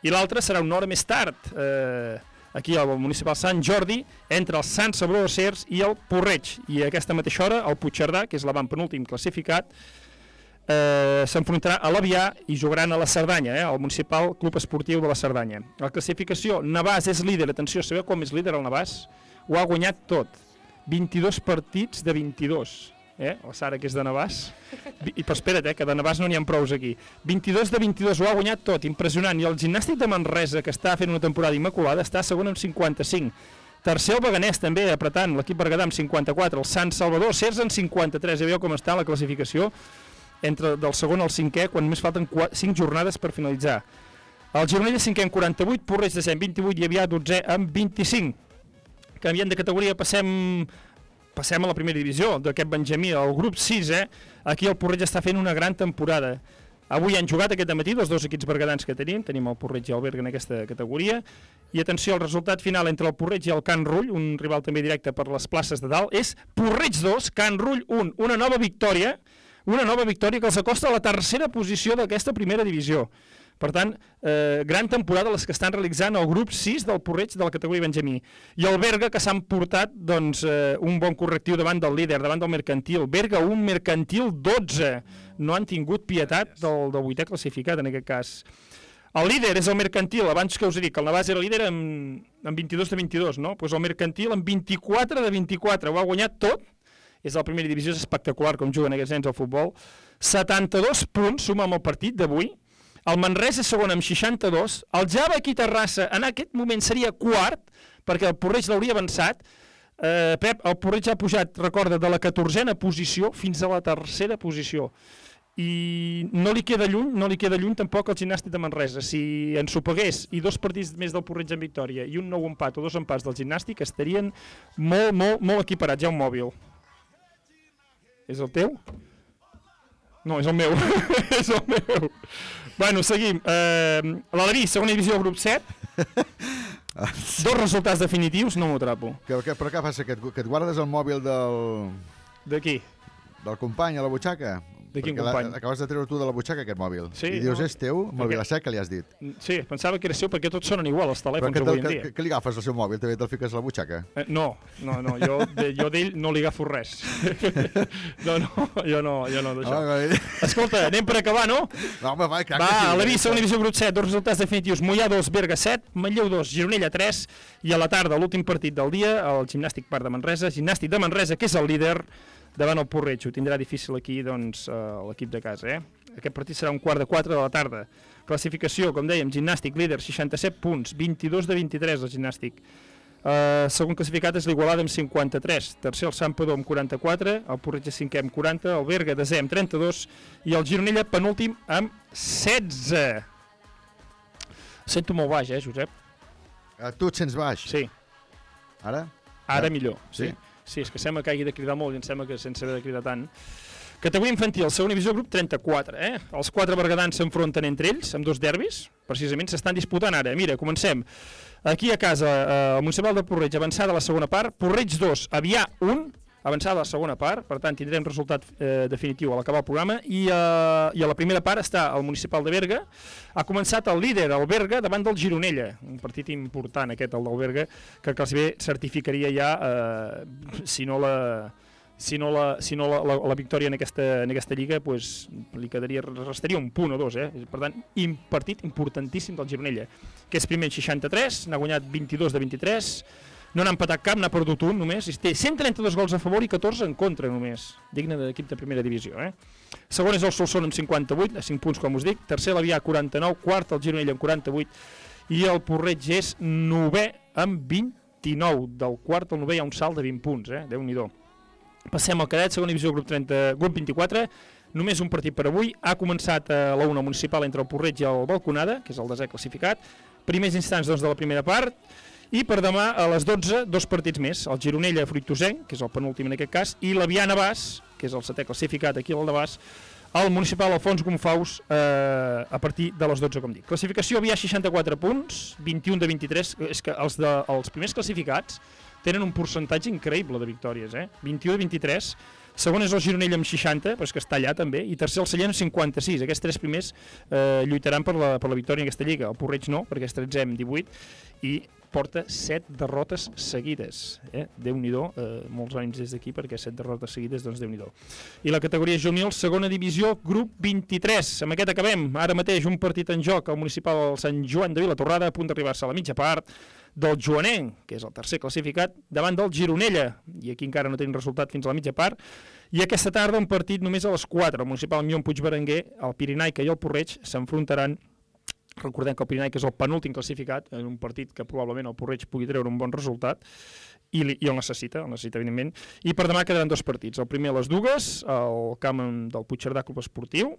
i l'altre serà una hora més tard, eh, aquí al municipal Sant Jordi, entre el Sant Sabró de Cers i el Porreig. I a aquesta mateixa hora, el Puigcerdà, que és l'avantpenúltim classificat, eh, s'enfrontarà a l'Avià i jugaran a la Cerdanya, eh, al Municipal Club Esportiu de la Cerdanya. La classificació, Navàs és líder, atenció, sabeu com és líder el Navàs? Ho ha guanyat tot, 22 partits de 22, eh? la Sara que és de Navàs, i però espera't, eh, que de Navàs no n'hi ha prous aquí, 22 de 22, ho ha guanyat tot, impressionant, i el gimnàstic de Manresa, que està fent una temporada immaculada, està segon amb 55, Tercer el Beganès també apretant l'equip bergadà amb 54, el Sant Salvador Cers en 53, ja veieu com està la classificació. Entre del segon al cinquè quan només falten 5 jornades per finalitzar. El Gironella cinquè amb 48, Porreig de 28 i Avià 12 amb 25. Canviant de categoria passem passem a la primera divisió d'aquest Benjamí, el grup 6, eh? Aquí el Porreig està fent una gran temporada. Avui han jugat aquest matí els dos equips bergadans que tenim, tenim el Porreig i el Berga en aquesta categoria, i atenció, el resultat final entre el Porreig i el Can Rull, un rival també directe per les places de dalt, és Porreig 2, Can Rull 1, una nova victòria, una nova victòria que els acosta a la tercera posició d'aquesta primera divisió. Per tant, eh, gran temporada les que estan realitzant el grup 6 del Porreig de la categoria Benjamí. I el Berga, que s'han portat doncs, eh, un bon correctiu davant del líder, davant del Mercantil. Berga 1, Mercantil 12. No han tingut pietat del, del vuitè classificat, en aquest cas. El líder és el Mercantil, abans que us he dit que el Navàs era líder amb, amb 22 de 22, no? Pues el Mercantil amb 24 de 24, ho ha guanyat tot, és la primera divisió, és espectacular com juguen aquests nens al futbol. 72 punts suma amb el partit d'avui, el Manresa segon amb 62, el Java aquí Terrassa en aquest moment seria quart, perquè el Porreig l'hauria avançat, eh, Pep, el Porreig ha pujat, recorda, de la 14a posició fins a la tercera posició i no li queda lluny, no li queda lluny tampoc el gimnàstic de Manresa. Si ens ho pagués i dos partits més del Porreig en victòria i un nou empat o dos empats del gimnàstic estarien molt, molt, molt equiparats. Ha un mòbil. És el teu? No, és el meu. és el meu. Bueno, seguim. Uh, L'Aleví, segona divisió, grup 7. Dos resultats definitius, no m'ho atrapo. Que, que, però què passa? Que et, que et guardes el mòbil del... De qui? Del company a la butxaca? De quin Perquè la- company? Acabes de treure tu de la butxaca aquest mòbil. Sí, I dius, no. és teu? Amb el Perquè- Vilaseca li has dit. Sí, pensava que era seu perquè tots sonen igual, els telèfons que, avui en que, dia. que, que li agafes el seu mòbil? També te'l fiques a la butxaca? Eh, no, no, no, jo, de, jo d'ell no li agafo res. no, no, jo no, jo no d'això. Ah, va. Escolta, anem per acabar, no? No, home, va, clar que Va, sí. a la segona divisió grup 7, dos resultats definitius. Mollà 2, Berga 7, Manlleu 2, Gironella 3 i a la tarda, l'últim partit del dia, el Gimnàstic Parc de Manresa, Gimnàstic de Manresa, que és el líder, davant el Porreig. Ho tindrà difícil aquí, doncs, eh, l'equip de casa, eh? Aquest partit serà un quart de 4 de la tarda. Classificació, com dèiem, Gimnàstic líder, 67 punts, 22 de 23 el Gimnàstic. Uh, segon classificat és l'Igualada amb 53, tercer el Santpedor amb 44, el Porreig és cinquè amb 40, el Berga desè amb 32 i el Gironella penúltim amb 16. Sento molt baix, eh, Josep? A tu et sents baix? Sí. Ara? Ara Ja. millor, sí. Sí? Sí, és que sembla que hagi de cridar molt i em sembla que sense haver de cridar tant. Categoria infantil, segona divisió, grup 34. Eh? Els quatre bergadans s'enfronten entre ells, amb dos derbis, precisament s'estan disputant ara. Mira, comencem. Aquí a casa, eh, el Municipal de Porreig, avançada la segona part, Porreig 2, Avià 1, avançada la segona part, per tant tindrem resultat eh, definitiu a l'acabar el programa, i, eh, i a la primera part està el Municipal de Berga, ha començat el líder, el Berga, davant del Gironella, un partit important aquest, el del Berga, que quasi bé certificaria ja, eh, si no la si no la, si no la, la, la victòria en aquesta, en aquesta lliga pues, li quedaria, restaria un punt o dos eh? per tant, un partit importantíssim del Gironella que és primer en 63 n'ha guanyat 22 de 23 no n'ha empatat cap, n'ha perdut un només i té 132 gols a favor i 14 en contra només, digne d'equip de primera divisió eh? segon és el Solsona amb 58 a 5 punts com us dic, tercer l'Avià 49 quart el Gironella amb 48 i el Porreig és novè amb 29 del quart al novè hi ha un salt de 20 punts eh? Déu-n'hi-do Passem al cadet, segona divisió, grup, 30, grup 24. Només un partit per avui. Ha començat a la una municipal entre el Porreig i el Balconada, que és el desè classificat. Primers instants doncs, de la primera part. I per demà, a les 12, dos partits més. El Gironella Fruitosenc, que és el penúltim en aquest cas, i l'Avià Navàs, que és el setè classificat aquí al Navàs, al municipal Alfons Gonfaus eh, a partir de les 12, com dic. Classificació havia 64 punts, 21 de 23. És que els, de, els primers classificats tenen un percentatge increïble de victòries, eh? 21 de 23. Segon és el Gironell amb 60, però és que està allà també, i tercer el Sallent amb 56. Aquests tres primers eh, lluitaran per la, per la victòria en aquesta lliga. El Porreig no, perquè és 13 amb 18, i porta 7 derrotes seguides. Eh? Déu-n'hi-do, eh, molts anys des d'aquí, perquè 7 derrotes seguides, doncs Déu-n'hi-do. I la categoria juvenil, segona divisió, grup 23. Amb aquest acabem. Ara mateix un partit en joc al municipal Sant Joan de Vilatorrada, a punt d'arribar-se a la mitja part del Joanenc, que és el tercer classificat, davant del Gironella, i aquí encara no tenim resultat fins a la mitja part, i aquesta tarda un partit només a les 4, el municipal Mion Puigberenguer, el Pirinaica i el Porreig s'enfrontaran. Recordem que el Pirinaica és el penúltim classificat en un partit que probablement el Porreig pugui treure un bon resultat i, li, i el necessita, el necessita evidentment. I per demà quedaran dos partits, el primer a les dues al camp del Puigcerdà Club Esportiu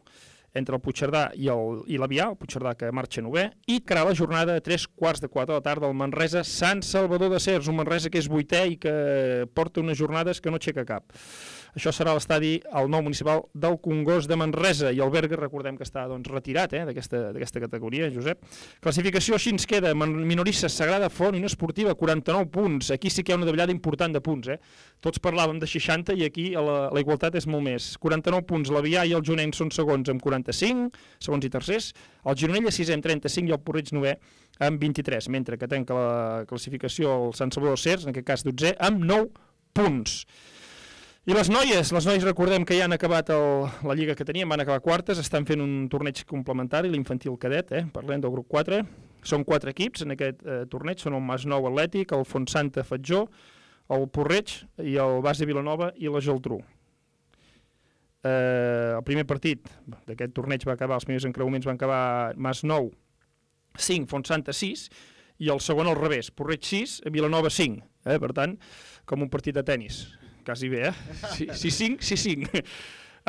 entre el Puigcerdà i el- i l'Avià, el Puigcerdà que marxa novè, i serà la jornada a 3 quarts de 4 de la tarda al Manresa Sant Salvador de Cers, un Manresa que és vuitè i que porta unes jornades que no aixeca cap. Això serà l'estadi al nou municipal del Congost de Manresa i el Berga recordem que està doncs, retirat eh, d'aquesta categoria, Josep. Classificació així ens queda, minorisses Sagrada Font, Unió Esportiva, 49 punts. Aquí sí que hi ha una davallada important de punts. Eh? Tots parlàvem de 60 i aquí la, la igualtat és molt més. 49 punts, l'Avià i el Jonenc són segons amb 45, segons i tercers. El Gironella 6 amb 35 i el Porreig 9 amb 23, mentre que tanca la classificació el Sant Salvador Cers, en aquest cas 12, amb 9 punts. I les noies, les noies recordem que ja han acabat el, la lliga que teníem, van acabar quartes, estan fent un torneig complementari, l'infantil cadet, eh? parlem del grup 4. Són quatre equips en aquest eh, torneig, són el Masnou Atlètic, el Fontsanta Fatjó, el Porreig i el Base Vilanova i la Geltrú. Eh, el primer partit d'aquest torneig va acabar, els primers encreuments van acabar Masnou 5, Fontsanta 6, i el segon al revés, Porreig 6, Vilanova 5. Eh? Per tant, com un partit de tennis, quasi bé, eh? 6-5, 6-5.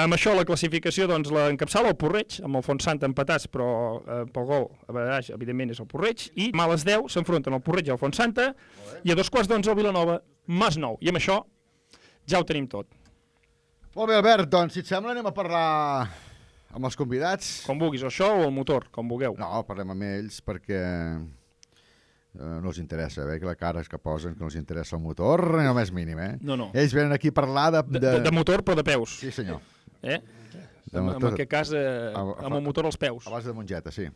Amb això la classificació doncs, l'encapçala el Porreig, amb el Fontsant empatats, però eh, pel gol, a baix, evidentment, és el Porreig, i a les 10 s'enfronten el Porreig i el Fontsanta, i a dos quarts d'onze el Vilanova, Mas Nou. I amb això ja ho tenim tot. Molt bé, Albert, doncs, si et sembla, anem a parlar amb els convidats. Com vulguis, això o el motor, com vulgueu. No, parlem amb ells perquè no els interessa, eh, que la cara que posen, que no els interessa el motor, ni el més mínim, eh? No, no. Ells venen aquí a parlar de... De, de, de motor, però de peus. Sí, senyor. Eh? De En, en motor. aquest cas, eh, A- amb el motor als peus. A base de mongeta, sí.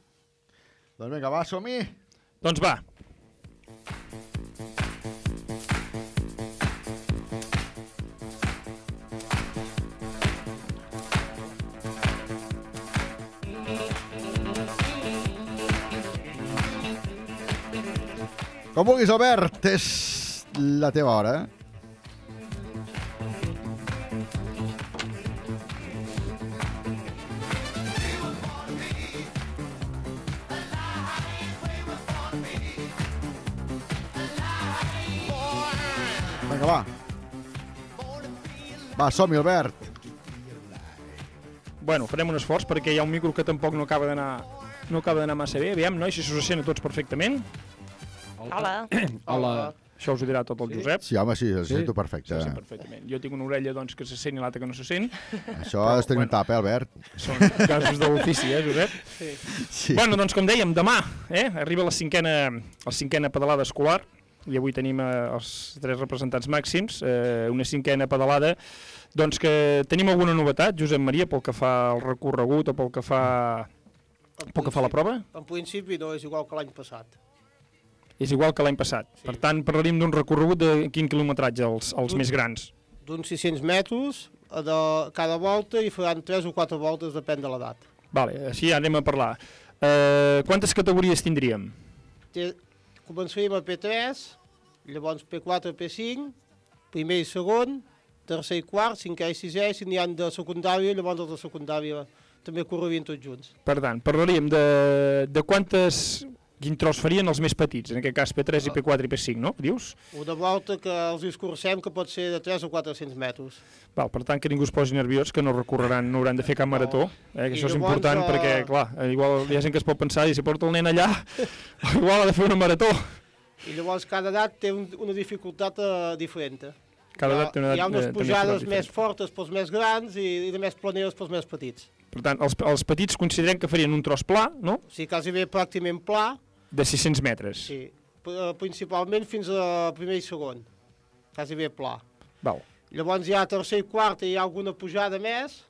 Doncs vinga, va, som-hi! Doncs va. Com vulguis, Albert, és la teva hora. Vinga, va. Va, som-hi, Albert. Bueno, farem un esforç perquè hi ha un micro que tampoc no acaba d'anar no acaba d'anar massa bé. Aviam, nois, si s'us sent a tots perfectament. Hola. Hola. Això us ho dirà tot el Josep. Sí, home, sí, el sento perfecte. Sí, sí, perfectament. Jo tinc una orella doncs, que se sent i l'altra que no se sent. Això has de tenir un tap, eh, Albert? Són casos de l'ofici, eh, Josep? Sí. Sí. Bueno, doncs com dèiem, demà eh, arriba la cinquena, la cinquena pedalada escolar i avui tenim eh, els tres representants màxims, eh, una cinquena pedalada doncs que tenim alguna novetat, Josep Maria, pel que fa al recorregut o pel que fa, pel que fa a la prova? En principi no és igual que l'any passat. És igual que l'any passat. Sí. Per tant, parlaríem d'un recorregut de quin quilometratge, els, els més grans? D'uns 600 metres a de cada volta i faran 3 o 4 voltes, depèn de l'edat. Vale, així ja anem a parlar. Eh, quantes categories tindríem? Té- Començaríem a P3, llavors P4, P5, primer i segon, tercer i quart, cinquè i sisè, si n'hi ha de secundària, llavors els de secundària també correrien tots junts. Per tant, parlaríem de, de quantes... Quin tros farien els més petits, en aquest cas P3 i P4 i P5, no? Dius? Una volta que els discursem que pot ser de 3 o 400 metres. Val, per tant, que ningú es posi nerviós, que no recorreran, no hauran de fer cap marató, eh, que I això és important eh, perquè, clar, eh, igual hi ha gent que es pot pensar i si porta el nen allà, igual ha de fer una marató. I llavors cada edat té un, una dificultat uh, diferent. Cada edat té una hi ha edat, unes pujades més fortes pels més grans i, i de més planeres pels més petits. Per tant, els, els petits considerem que farien un tros pla, no?, sigui, quasi bé pràcticament pla, de 600 metres. sí, però principalment fins a primer i segon, quasi bé pla. Val. Llavors ja a tercer i quart hi ha alguna pujada més,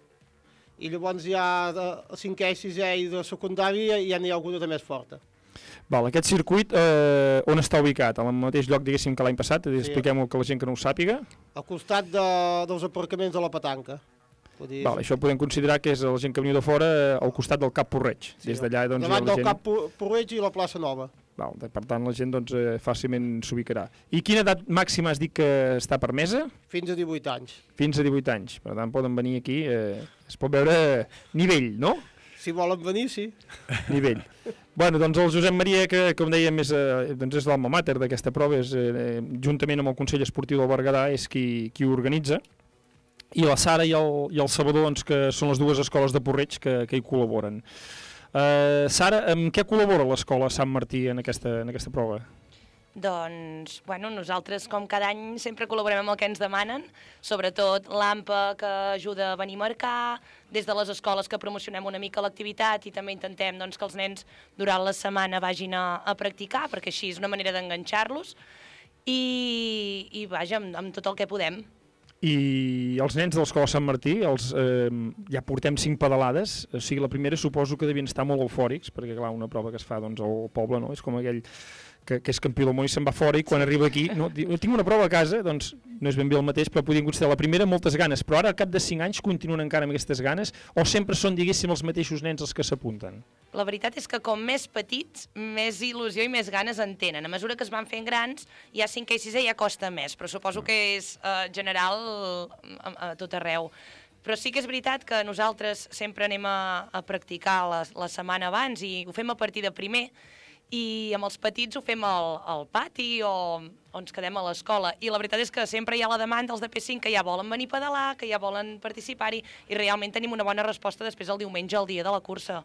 i llavors ja de cinquè i sisè i de secundària ja n'hi ha alguna de més forta. Val, aquest circuit eh, on està ubicat? Al mateix lloc, diguéssim, que l'any passat? Sí. Expliquem-ho que la gent que no ho sàpiga. Al costat de, dels aparcaments de la petanca. Dir, Val, això podem considerar que és la gent que veniu de fora eh, al costat del Cap Porreig. Des d'allà, doncs, davant la del gent... Cap Porreig i la plaça Nova. Val, per tant, la gent doncs, eh, fàcilment s'ubicarà. I quina edat màxima has dit que està permesa? Fins a 18 anys. Fins a 18 anys. Per tant, poden venir aquí, eh, es pot veure nivell, no? Si volen venir, sí. Nivell. bueno, doncs el Josep Maria, que com dèiem és, eh, doncs és l'alma mater d'aquesta prova, és, eh, juntament amb el Consell Esportiu del Berguedà, és qui, qui ho organitza, i la Sara i el, i el Salvador, doncs, que són les dues escoles de Porreig que, que hi col·laboren. Uh, Sara, amb què col·labora l'escola Sant Martí en aquesta, en aquesta prova? Doncs, bueno, nosaltres com cada any sempre col·laborem amb el que ens demanen, sobretot l'AMPA que ajuda a venir a marcar, des de les escoles que promocionem una mica l'activitat i també intentem doncs, que els nens durant la setmana vagin a, a practicar, perquè així és una manera d'enganxar-los, i, i vaja, amb, amb tot el que podem. I els nens de l'escola Sant Martí, els, eh, ja portem cinc pedalades, o sigui, la primera suposo que devien estar molt eufòrics, perquè clar, una prova que es fa doncs, al poble, no? és com aquell que, que és campió del món i se'n va fora i quan arriba aquí, no, diu, tinc una prova a casa, doncs no és ben bé el mateix, però podien considerar la primera moltes ganes, però ara al cap de 5 anys continuen encara amb aquestes ganes, o sempre són, diguéssim, els mateixos nens els que s'apunten? La veritat és que com més petits, més il·lusió i més ganes en tenen. A mesura que es van fent grans, ja 5 i 6 ja costa més, però suposo que és eh, general a, a tot arreu. Però sí que és veritat que nosaltres sempre anem a, a practicar la, la setmana abans i ho fem a partir de primer, i amb els petits ho fem al, al pati o, ens quedem a l'escola. I la veritat és que sempre hi ha la demanda dels de P5 que ja volen venir a pedalar, que ja volen participar-hi, i realment tenim una bona resposta després el diumenge, el dia de la cursa.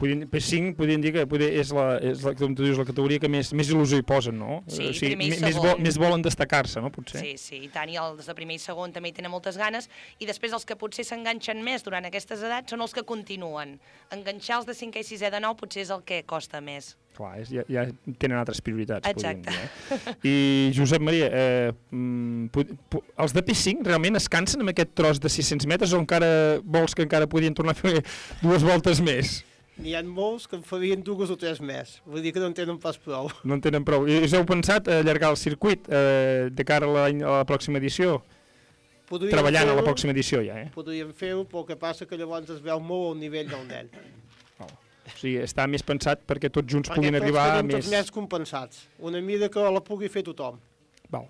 Podien, P5 podríem dir que poder, és, la, és la, com tu dius, la categoria que més, més il·lusió hi posen, no? Sí, o sigui, primer i més, segon. més volen destacar-se, no? Potser. Sí, sí, i tant, i els de primer i segon també hi tenen moltes ganes, i després els que potser s'enganxen més durant aquestes edats són els que continuen. Enganxar els de 5 i 6 de nou potser és el que costa més. Clar, és, ja, ja tenen altres prioritats, podríem Exacte. dir. Eh? I Josep Maria, eh, mm, els de P5 realment es cansen amb aquest tros de 600 metres o encara vols que encara podien tornar a fer dues voltes més? N'hi ha molts que en farien dues o tres més. Vull dir que no en tenen pas prou. No en tenen prou. I us heu pensat a allargar el circuit eh, de cara a la, a la pròxima edició? Podríem Treballant a la pròxima edició ja, eh? Podríem fer-ho, però que passa que llavors es veu molt el nivell del nen. O sigui, està més pensat perquè tots junts Perquè puguin tots arribar a més... tots més compensats. Una mida que la pugui fer tothom. Val.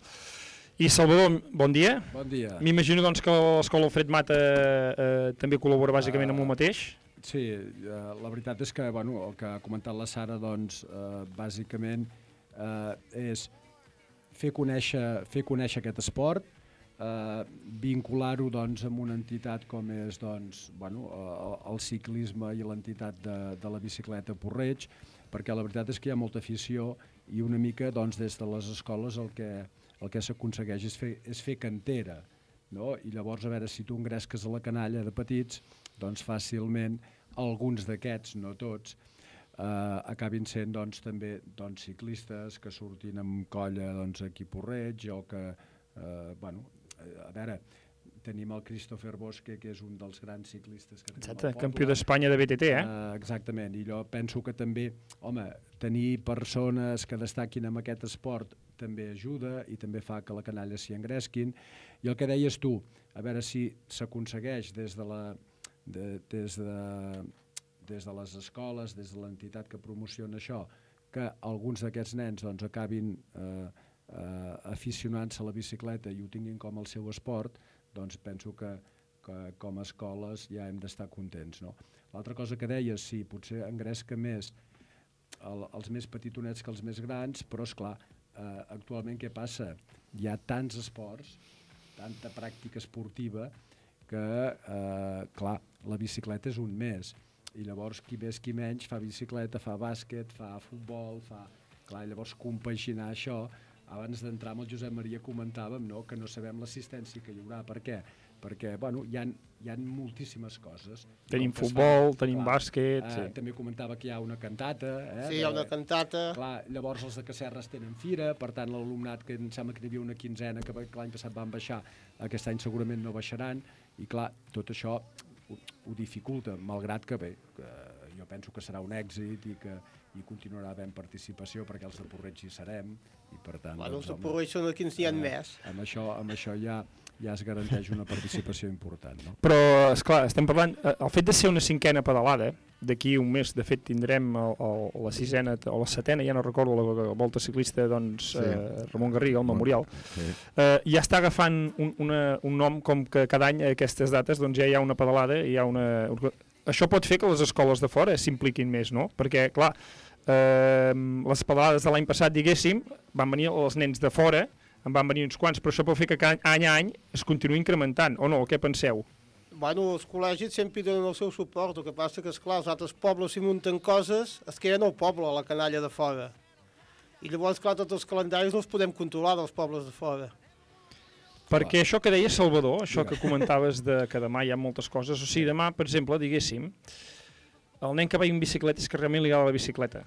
I Salvador, bon dia. Bon dia. M'imagino doncs, que l'escola Alfred Mata eh, també col·labora bàsicament amb el mateix. Sí, eh, la veritat és que bueno, el que ha comentat la Sara doncs, eh, bàsicament eh, és fer conèixer, fer conèixer aquest esport, eh, vincular-ho doncs, amb una entitat com és doncs, bueno, eh, el ciclisme i l'entitat de, de la bicicleta Porreig, perquè la veritat és que hi ha molta afició i una mica doncs, des de les escoles el que, el que s'aconsegueix és, fer, és fer cantera. No? I llavors, a veure, si tu engresques a la canalla de petits, doncs fàcilment alguns d'aquests, no tots, eh, acabin sent doncs, també doncs, ciclistes que surtin amb colla doncs, aquí Porreig o que, eh, bueno, eh, a veure, tenim el Christopher Bosque, que és un dels grans ciclistes que tenim Exacte, poble. campió d'Espanya de BTT, eh? Uh, exactament, i jo penso que també, home, tenir persones que destaquin en aquest esport també ajuda i també fa que la canalla s'hi engresquin. I el que deies tu, a veure si s'aconsegueix des de la de, des, de, des de les escoles, des de l'entitat que promociona això, que alguns d'aquests nens doncs, acabin eh, eh, aficionant-se a la bicicleta i ho tinguin com el seu esport, doncs penso que, que com a escoles ja hem d'estar contents. No? L'altra cosa que deies, sí, potser engresca més el, els més petitonets que els més grans, però és clar, eh, actualment què passa? Hi ha tants esports, tanta pràctica esportiva, que, eh, clar, la bicicleta és un més. I llavors, qui més qui menys, fa bicicleta, fa bàsquet, fa futbol, fa... Clar, llavors compaginar això, abans d'entrar amb el Josep Maria comentàvem no? que no sabem l'assistència que hi haurà. Per què? perquè bueno, hi, ha, hi ha moltíssimes coses. Tenim no, futbol, fan. tenim bàsquet, Eh, sí. També comentava que hi ha una cantata. Eh, Sí, hi ha una cantata. Clar, llavors els de Cacerres tenen fira, per tant l'alumnat, que em sembla que n'hi havia una quinzena, que l'any passat van baixar, aquest any segurament no baixaran, i clar, tot això ho, ho dificulta, malgrat que bé, que jo penso que serà un èxit i que hi continuarà havent participació perquè els de Porreig hi serem i per tant... Bueno, els de Porreig són aquí ens n'hi ha més. Amb això, amb això ja, ja es garanteix una participació important. No? Però, és clar, estem parlant... eh, El fet de ser una cinquena pedalada, d'aquí un mes, de fet, tindrem el, el, la sisena o la setena, ja no recordo, la, la volta ciclista, doncs, Sí. eh, Ramon Garriga, el memorial. Sí. Eh, ja està agafant un, una, un nom com que cada any a aquestes dates doncs, ja hi ha una pedalada, hi ha una... Això pot fer que les escoles de fora s'impliquin més, no? Perquè, clar, eh, les pedalades de l'any passat, diguéssim, van venir els nens de fora, en van venir uns quants, però això pot fer que cada any a any es continuï incrementant, o no? Què penseu? Bueno, els col·legis sempre donen el seu suport, el que passa que, esclar, els altres pobles si munten coses, es queden al poble, a la canalla de fora. I llavors, clar, tots els calendaris no els podem controlar dels pobles de fora. Perquè això que deia Salvador, això que comentaves de que demà hi ha moltes coses, o sigui, demà, per exemple, diguéssim, el nen que va en bicicleta és que realment li agrada la bicicleta.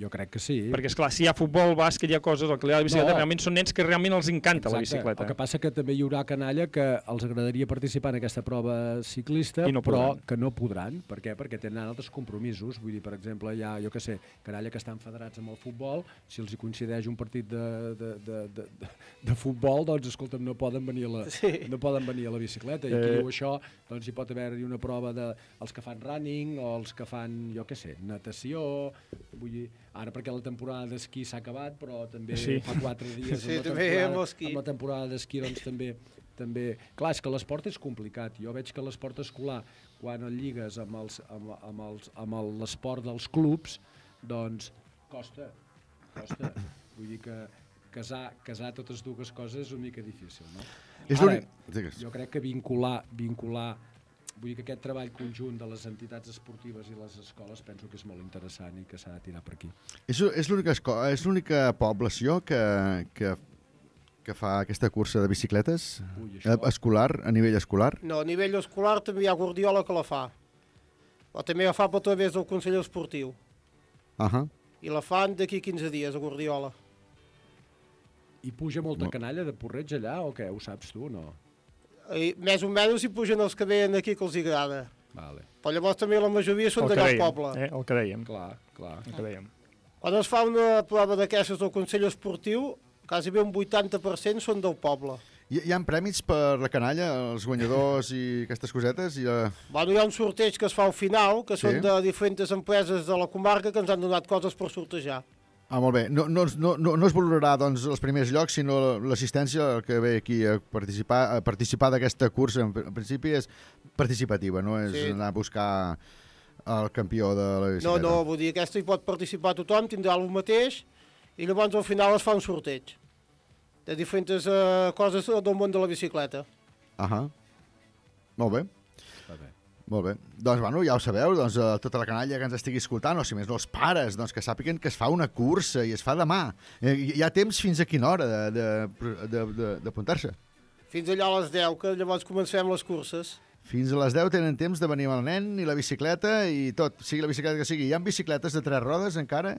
Jo crec que sí. Perquè, és clar si hi ha futbol, bàsquet, hi ha coses, el que li agrada la bicicleta, No. realment són nens que realment els encanta la Exacte. bicicleta. El que passa que també hi haurà canalla que els agradaria participar en aquesta prova ciclista, I no però podran. que no podran. Per què? Perquè tenen altres compromisos. Vull dir, per exemple, hi ha, jo que sé, canalla que estan federats amb el futbol, si els hi coincideix un partit de, de, de, de, de, de futbol, doncs, escolta'm, no poden venir a la, Sí. no poden venir a la bicicleta. I qui Eh. diu això, doncs hi pot haver-hi una prova de els que fan running o els que fan, jo què sé, natació, vull dir, ara perquè la temporada d'esquí s'ha acabat, però també Sí. fa quatre dies Sí, amb, la temporada, amb amb la temporada d'esquí doncs també també... Clar, és que l'esport és complicat. Jo veig que l'esport escolar, quan el lligues amb els- amb- amb els- amb el- l'esport dels clubs, doncs costa, costa. Vull dir que casar, casar totes dues coses és una mica difícil, no? És Ara, jo crec que vincular, vincular vull dir que aquest treball conjunt de les entitats esportives i les escoles penso que és molt interessant i que s'ha de tirar per aquí. És, és l'única esco- és l'única població que, que, que fa aquesta cursa de bicicletes Ui, això- eh, escolar, a nivell escolar? No, a nivell escolar també hi ha Guardiola que la fa. Però també la fa per través del Consell Esportiu. Uh -huh. I la fan d'aquí 15 dies, a Guardiola. I puja molta canalla de porreig allà o què? Ho saps tu o no? I més o menys hi pugen els que venen aquí que els hi agrada. Vale. Però llavors també la majoria són d'allà al dèiem, poble. Eh? El que dèiem. Clar, clar. El que dèiem. Quan es fa una prova d'aquestes del Consell Esportiu, quasi bé un 80% són del poble. Hi, hi ha premis per la canalla, els guanyadors i aquestes cosetes? I, uh... Bueno, hi ha un sorteig que es fa al final, que Sí. són de diferents empreses de la comarca que ens han donat coses per sortejar. Ah, molt bé. No, no, no, no, no es valorarà doncs, els primers llocs, sinó l'assistència que ve aquí a participar, a participar d'aquesta cursa. En, principi és participativa, no és Sí. anar a buscar el campió de la No, bicicleta. no, vull dir, aquesta hi pot participar tothom, tindrà el mateix, i llavors al final es fa un sorteig de diferents uh, coses del món de la bicicleta. Ahà. Molt bé. Molt bé. Doncs, bueno, ja ho sabeu, doncs, eh, tota la canalla que ens estigui escoltant, o si més no els pares, doncs, que sàpiguen que es fa una cursa i es fa demà. Eh, hi- hi ha temps fins a quina hora de- de- de- de- d'apuntar-se? Fins allà a les 10, que llavors comencem les curses. Fins a les 10 tenen temps de venir amb el nen i la bicicleta i tot, sigui la bicicleta que sigui. Hi ha bicicletes de tres rodes encara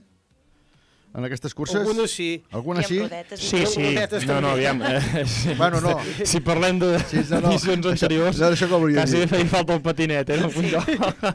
en aquestes curses? Algunes sí. Algunes sí? Sí, sí. No, no, aviam. Eh, sí. Bueno, no. Si parlem de Sí, no, no. edicions Això- anteriors, no, això que volia quasi dir. feia falta el patinet, eh? en algun lloc. Ja,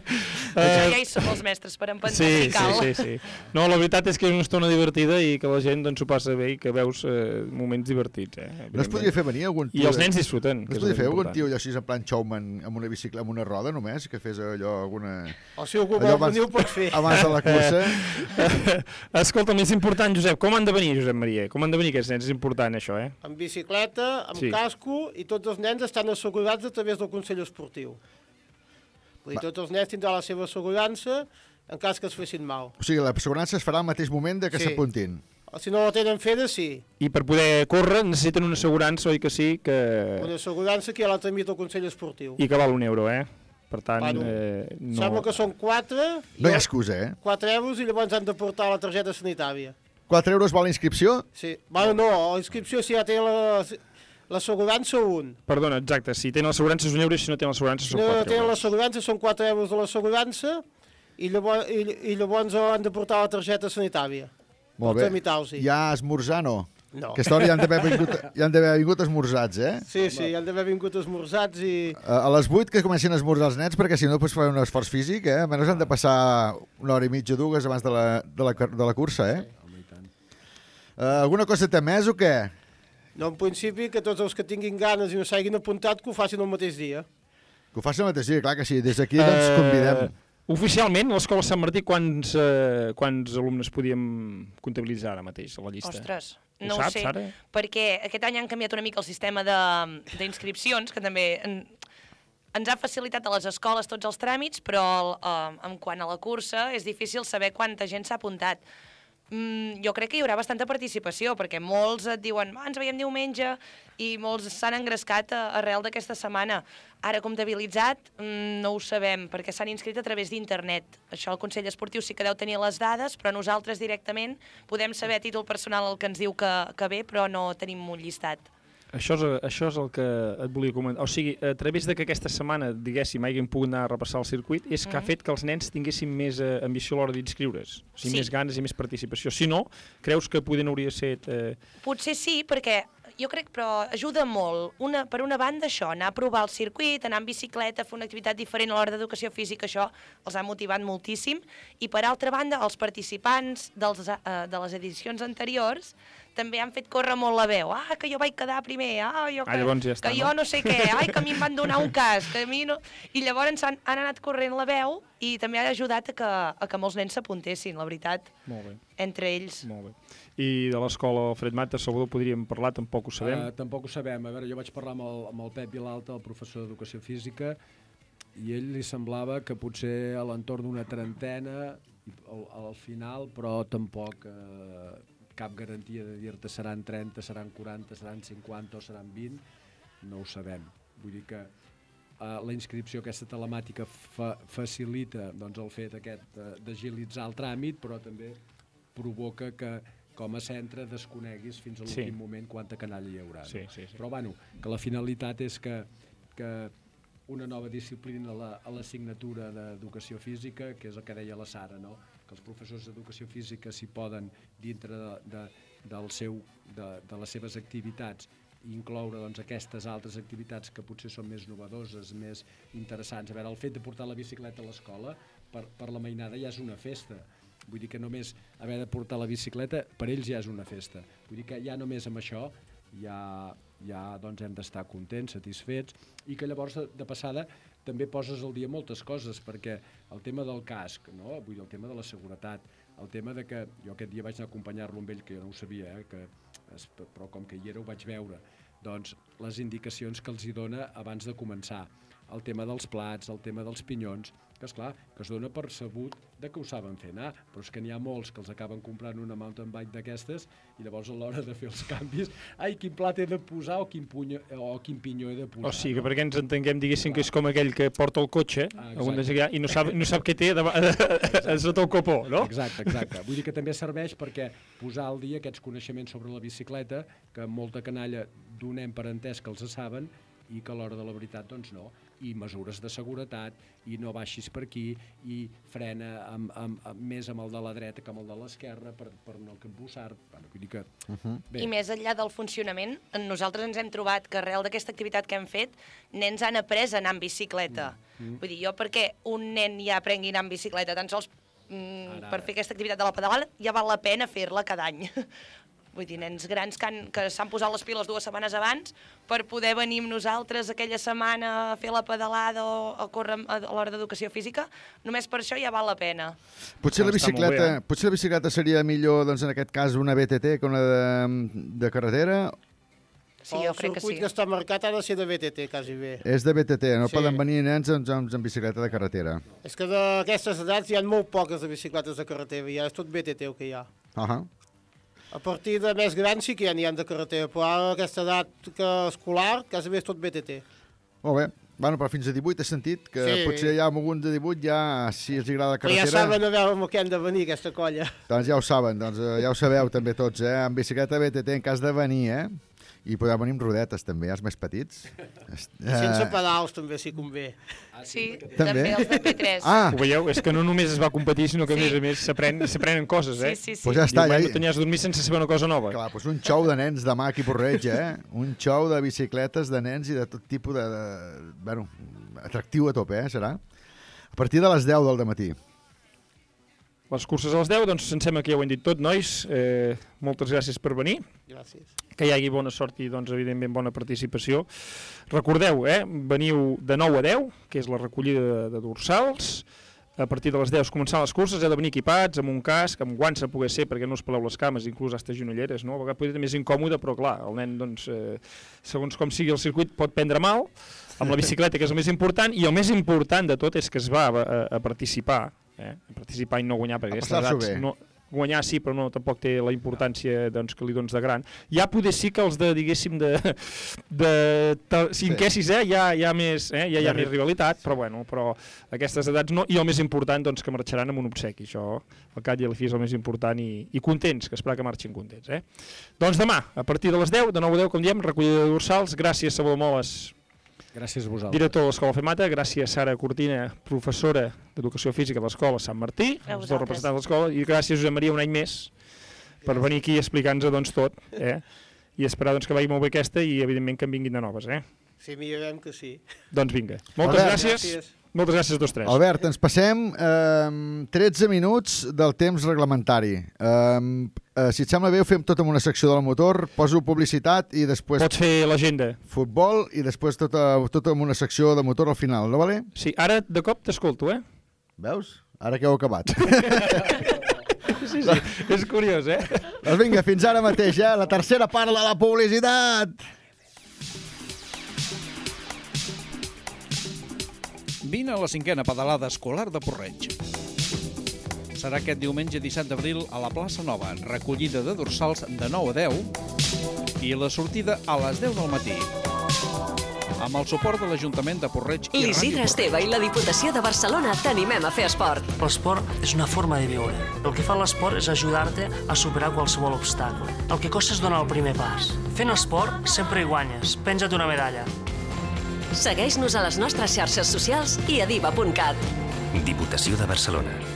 ja hi som els mestres per empentar Sí, si cal. sí, sí, sí. No, la veritat és que és una estona divertida i que la gent doncs, s'ho passa bé i que veus eh, moments divertits. Eh, No es podria fer venir algun I els nens disfruten. No es podria fer algun tio allò així en plan showman amb una bicicleta, amb una roda només, que fes allò alguna... O si algú vol venir ho pot fer. Abans de la cursa. Eh, Escolta'm, és important, Josep, com han de venir, Josep Maria? Com han de venir aquests nens? És important, això, eh? Amb bicicleta, amb Sí. casco, i tots els nens estan assegurats a través del Consell Esportiu. Vull dir, tots els nens tindran la seva assegurança en cas que es fessin mal. O sigui, l'assegurança es farà al mateix moment de que Sí. s'apuntin. O si no la tenen feta, sí. I per poder córrer necessiten una assegurança, oi que sí, que... Una assegurança que ja la tramita el Consell Esportiu. i que val un euro, eh? Per tant, Bueno, eh, No. no... Sembla que són 4, No hi ha excusa, eh? 4 euros i llavors han de portar la targeta sanitària. 4 euros val la inscripció? Sí. Bueno, no, la inscripció si ja té la... L'assegurança un. Perdona, exacte, si tenen l'assegurança és un euro i si no tenen l'assegurança Si són no 4 tenen euros. l'assegurança són 4 euros de l'assegurança i llavors, i, i llavors han de portar la targeta sanitària. Molt bé. Hi ha esmorzar, no? No. Aquesta hora ja han d'haver vingut, ja han vingut esmorzats, eh? Sí, sí, han d'haver vingut esmorzats i... A a les 8 que comencin a esmorzar els nens, perquè si no, doncs fa un esforç físic, eh? Almenys han de passar una hora i mitja, dues, abans de la, de la, de la cursa, eh? Uh, alguna cosa té més o què? No, en principi, que tots els que tinguin ganes i no s'hagin apuntat, que ho facin el mateix dia. Que ho faci el mateix dia, clar que sí. Des d'aquí, doncs, convidem. Eh, oficialment, a l'escola Sant Martí, quants, eh, quants alumnes podíem comptabilitzar ara mateix a la llista? Ostres, Ho no ho, saps, sé, ara? perquè aquest any han canviat una mica el sistema d'inscripcions, que també en, ens ha facilitat a les escoles tots els tràmits, però eh, en quant a la cursa és difícil saber quanta gent s'ha apuntat. Mm, jo crec que hi haurà bastanta participació, perquè molts et diuen ah, ens veiem diumenge, i molts s'han engrescat a, arrel d'aquesta setmana. Ara, comptabilitzat, mm, no ho sabem, perquè s'han inscrit a través d'internet. Això el Consell Esportiu sí que deu tenir les dades, però nosaltres directament podem saber a títol personal el que ens diu que, que ve, però no tenim un llistat. Això és, això és el que et volia comentar. O sigui, a través de que aquesta setmana, diguéssim, hàgim pogut anar a repassar el circuit, és que ha fet que els nens tinguessin més eh, ambició a l'hora d'inscriure's. O sigui, Sí. més ganes i més participació. Si no, creus que poder no hauria set... Eh, Potser sí, perquè jo crec, però ajuda molt, una, per una banda això, anar a provar el circuit, anar en bicicleta, fer una activitat diferent a l'hora d'educació física, això els ha motivat moltíssim, i per altra banda, els participants dels, eh, de les edicions anteriors també han fet córrer molt la veu. Ah, que jo vaig quedar primer, ah, jo que, Ah, llavors ja està, que no? jo no sé què, ai, que a mi em van donar un cas, que a mi no... I llavors han, han anat corrent la veu i també ha ajudat a que, a que molts nens s'apuntessin, la veritat, molt bé. entre ells. Molt bé. I de l'escola Alfred Mata, Salvador, podríem parlar, tampoc ho sabem. Uh, tampoc ho sabem. A veure, jo vaig parlar amb el, amb el Pep Vilalta, el professor d'Educació Física, i ell li semblava que potser a l'entorn d'una trentena al, al final, però tampoc eh, cap garantia de dir-te seran 30, seran 40, seran 50 o seran 20, no ho sabem. Vull dir que eh, la inscripció aquesta telemàtica fa, facilita doncs, el fet aquest eh, d'agilitzar el tràmit, però també provoca que com a centre desconeguis fins a Sí. l'últim moment quanta canalla hi haurà. No? Sí, sí, sí. Però bueno, que la finalitat és que, que una nova disciplina a la- a l'assignatura d'educació física, que és el que deia la Sara, no? que els professors d'educació física s'hi poden, dintre de, de, del seu, de, de les seves activitats, incloure doncs, aquestes altres activitats que potser són més novedoses, més interessants. A veure, el fet de portar la bicicleta a l'escola, per, per la mainada ja és una festa. Vull dir que només haver de portar la bicicleta, per ells ja és una festa. Vull dir que ja només amb això ja, ja doncs, hem d'estar contents, satisfets, i que llavors de, passada també poses al dia moltes coses, perquè el tema del casc, no? Vull dir, el tema de la seguretat, el tema de que jo aquest dia vaig anar a acompanyar-lo amb ell, que jo no ho sabia, eh? que, però com que hi era ho vaig veure, doncs les indicacions que els hi dona abans de començar, el tema dels plats, el tema dels pinyons, que és clar, que es dona per sabut de que ho saben fer anar, però és que n'hi ha molts que els acaben comprant una mountain bike d'aquestes i llavors a l'hora de fer els canvis, ai, quin plat he de posar o quin, punyo, o quin pinyó he de posar. O sigui, que perquè ens entenguem, diguéssim que és com aquell que porta el cotxe Ah, i no sap, no sap què té davant, sota el copó, no? Exacte, exacte. Vull dir que també serveix perquè posar al dia aquests coneixements sobre la bicicleta, que molta canalla donem per entès que els saben i que a l'hora de la veritat doncs no. I mesures de seguretat, i no baixis per aquí, i frena amb, amb, amb, més amb el de la dreta que amb el de l'esquerra per, per no embussar. Bueno, vull dir que... Uh -huh. I més enllà del funcionament, en nosaltres ens hem trobat que arrel d'aquesta activitat que hem fet, nens han après a anar en bicicleta. Mm. Mm. Vull dir, jo perquè un nen ja aprengui a anar en bicicleta tan sols mm, Ara, per fer aquesta activitat de la pedalada, ja val la pena fer-la cada any. Vull dir, nens grans que, han, que s'han posat les piles dues setmanes abans per poder venir amb nosaltres aquella setmana a fer la pedalada o a córrer a l'hora d'educació física, només per això ja val la pena. Potser la, Doncs bicicleta, bé, eh? potser la bicicleta seria millor, doncs, en aquest cas, una BTT que una de, de carretera. Sí, jo el crec que sí. que està marcat ha de ser de BTT, quasi bé. És de BTT, no Sí. poden venir nens amb, amb, amb bicicleta de carretera. És que d'aquestes edats hi ha molt poques de bicicletes de carretera, ja és tot BTT el que hi ha. Uh -huh. A partir de més grans sí que ja n'hi ha de carretera, però ara aquesta edat que escolar quasi bé és tot BTT. Molt bé. Bueno, però fins a 18 he sentit que Sí. potser ja amb algun de 18 ja, si els agrada la Però ja carretera... saben a veure amb què han de venir, aquesta colla. Doncs ja ho saben, doncs eh, ja ho sabeu també tots, eh? Amb bicicleta BTT en cas de venir, eh? I podeu venir amb rodetes, també, els més petits. I sense eh, pedals també si convé. Sí, També? també els de P3. Ah. Ho veieu? És que no només es va competir, sinó que a Sí. més a més s'aprenen coses, eh? Sí, sí, sí. Pues ja està, Diu, ja- "Bueno, no tenies dormir sense saber una cosa nova. Clar, doncs un xou de nens demà aquí a Porreig, eh? Un xou de bicicletes de nens i de tot tipus de... de bueno, atractiu a tope, eh? Serà? A partir de les 10 del matí. Les curses a les 10, doncs em sembla que ja ho hem dit tot, nois. Eh, moltes gràcies per venir. Gràcies. Que hi hagi bona sort i, doncs, evidentment, bona participació. Recordeu, eh, veniu de 9 a 10, que és la recollida de, de dorsals. A partir de les 10 començant les curses, heu de venir equipats, amb un casc, amb guants a poder ser, perquè no us peleu les cames, inclús hasta genolleres, no? A vegades potser també és incòmode, però clar, el nen, doncs, eh, segons com sigui el circuit, pot prendre mal, amb la bicicleta, que és el més important, i el més important de tot és que es va a, a, a participar, eh? participar i no guanyar, perquè aquestes edats bé. no, guanyar sí, però no tampoc té la importància doncs, que li dones de gran. Ja poder sí que els de, diguéssim, de, de, de cinquè, sisè, ja, ja, més, eh? ja hi ha més rivalitat, però bueno, però aquestes edats no, i el més important, doncs, que marxaran amb un obsequi, això, al cap i la fi és el més important, i, i contents, que esperar que marxin contents. Eh? Doncs demà, a partir de les 10, de 9 a 10, com diem, recollida de dorsals, gràcies Salvador Moles, Gràcies a vosaltres. director de l'Escola Femata, gràcies Sara Cortina, professora d'Educació Física de l'Escola Sant Martí, A els dos vosaltres. representants de l'Escola, i gràcies Josep Maria un any més per venir aquí i explicar-nos doncs, tot, eh? i esperar doncs, que vagi molt bé aquesta i evidentment que en vinguin de noves. Eh? Sí, mirarem que sí. Doncs vinga. Moltes Albert. gràcies. Gràcies. Moltes gràcies a tots tres. Albert, ens passem eh, 13 minuts del temps reglamentari. Eh, eh, si et sembla bé, ho fem tot amb una secció del motor, poso publicitat i després... Pots fer l'agenda. Futbol i després tota, tota amb una secció de motor al final, no vale? Sí, ara de cop t'escolto, eh? Veus? Ara que heu acabat. Sí, sí, és curiós, eh? doncs vinga, fins ara mateix, eh? La tercera part de la publicitat. Vine a la cinquena pedalada escolar de Porreig. Serà aquest diumenge 17 d'abril a la plaça Nova, recollida de dorsals de 9 a 10 i la sortida a les 10 del matí. Amb el suport de l'Ajuntament de Porreig i Ràdio L'Isidre. Esteve i la Diputació de Barcelona t'animem a fer esport. L'esport és una forma de viure. El que fa l'esport és ajudar-te a superar qualsevol obstacle. El que costa és donar el primer pas. Fent esport sempre hi guanyes. Penja't una medalla. Segueix-nos a les nostres xarxes socials i a diva.cat. Diputació de Barcelona.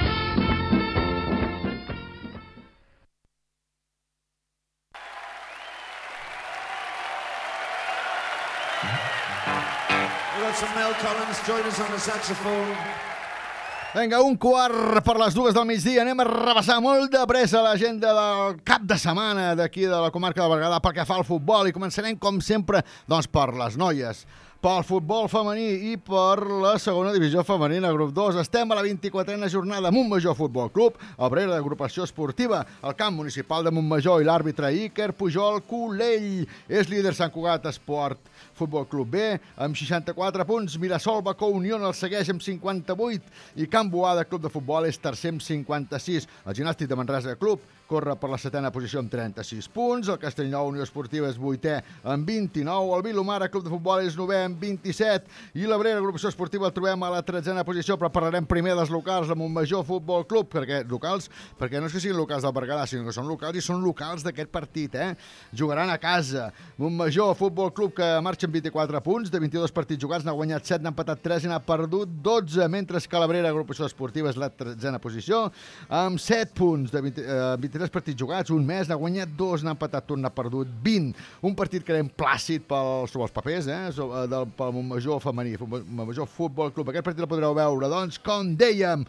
Vinga, un quart per les dues del migdia. Anem a rebassar molt de pressa l'agenda del cap de setmana d'aquí de la comarca de Berguedà pel que fa al futbol i començarem, com sempre, doncs per les noies pel futbol femení i per la segona divisió femenina, grup 2. Estem a la 24a jornada Montmajor Futbol Club, obrera d'agrupació esportiva, al camp municipal de Montmajor i l'àrbitre Iker Pujol Colell. És líder Sant Cugat Esport Futbol Club B, amb 64 punts. Mirasol Bacó Unió el segueix amb 58 i Can Boada Club de Futbol és tercer amb 56. El Gimnàstic de Manresa Club corre per la setena posició amb 36 punts. El Castellnou Unió Esportiva és vuitè amb 29. El Vilomara Club de Futbol és novè amb 27. I l'Abrera Agrupació Esportiva el trobem a la tretzena posició, però parlarem primer dels locals de Montmajor Futbol Club, perquè locals, perquè no és que siguin locals del Berguedà, sinó que són locals i són locals d'aquest partit, eh? Jugaran a casa. Montmajor Futbol Club que marxa amb 24 punts, de 22 partits jugats, n'ha guanyat 7, n'ha empatat 3 i n'ha perdut 12, mentre que l'Abrera Agrupació Esportiva és la tretzena posició, amb 7 punts de 20, eh, 23 partits jugats, un mes, n'ha guanyat 2, n'ha empatat un, n'ha perdut 20. Un partit que era plàcid pel, sobre els papers, eh, sobre, del, pel Montmajor femení, Montmajor Futbol Club. Aquest partit el podreu veure, doncs, com dèiem,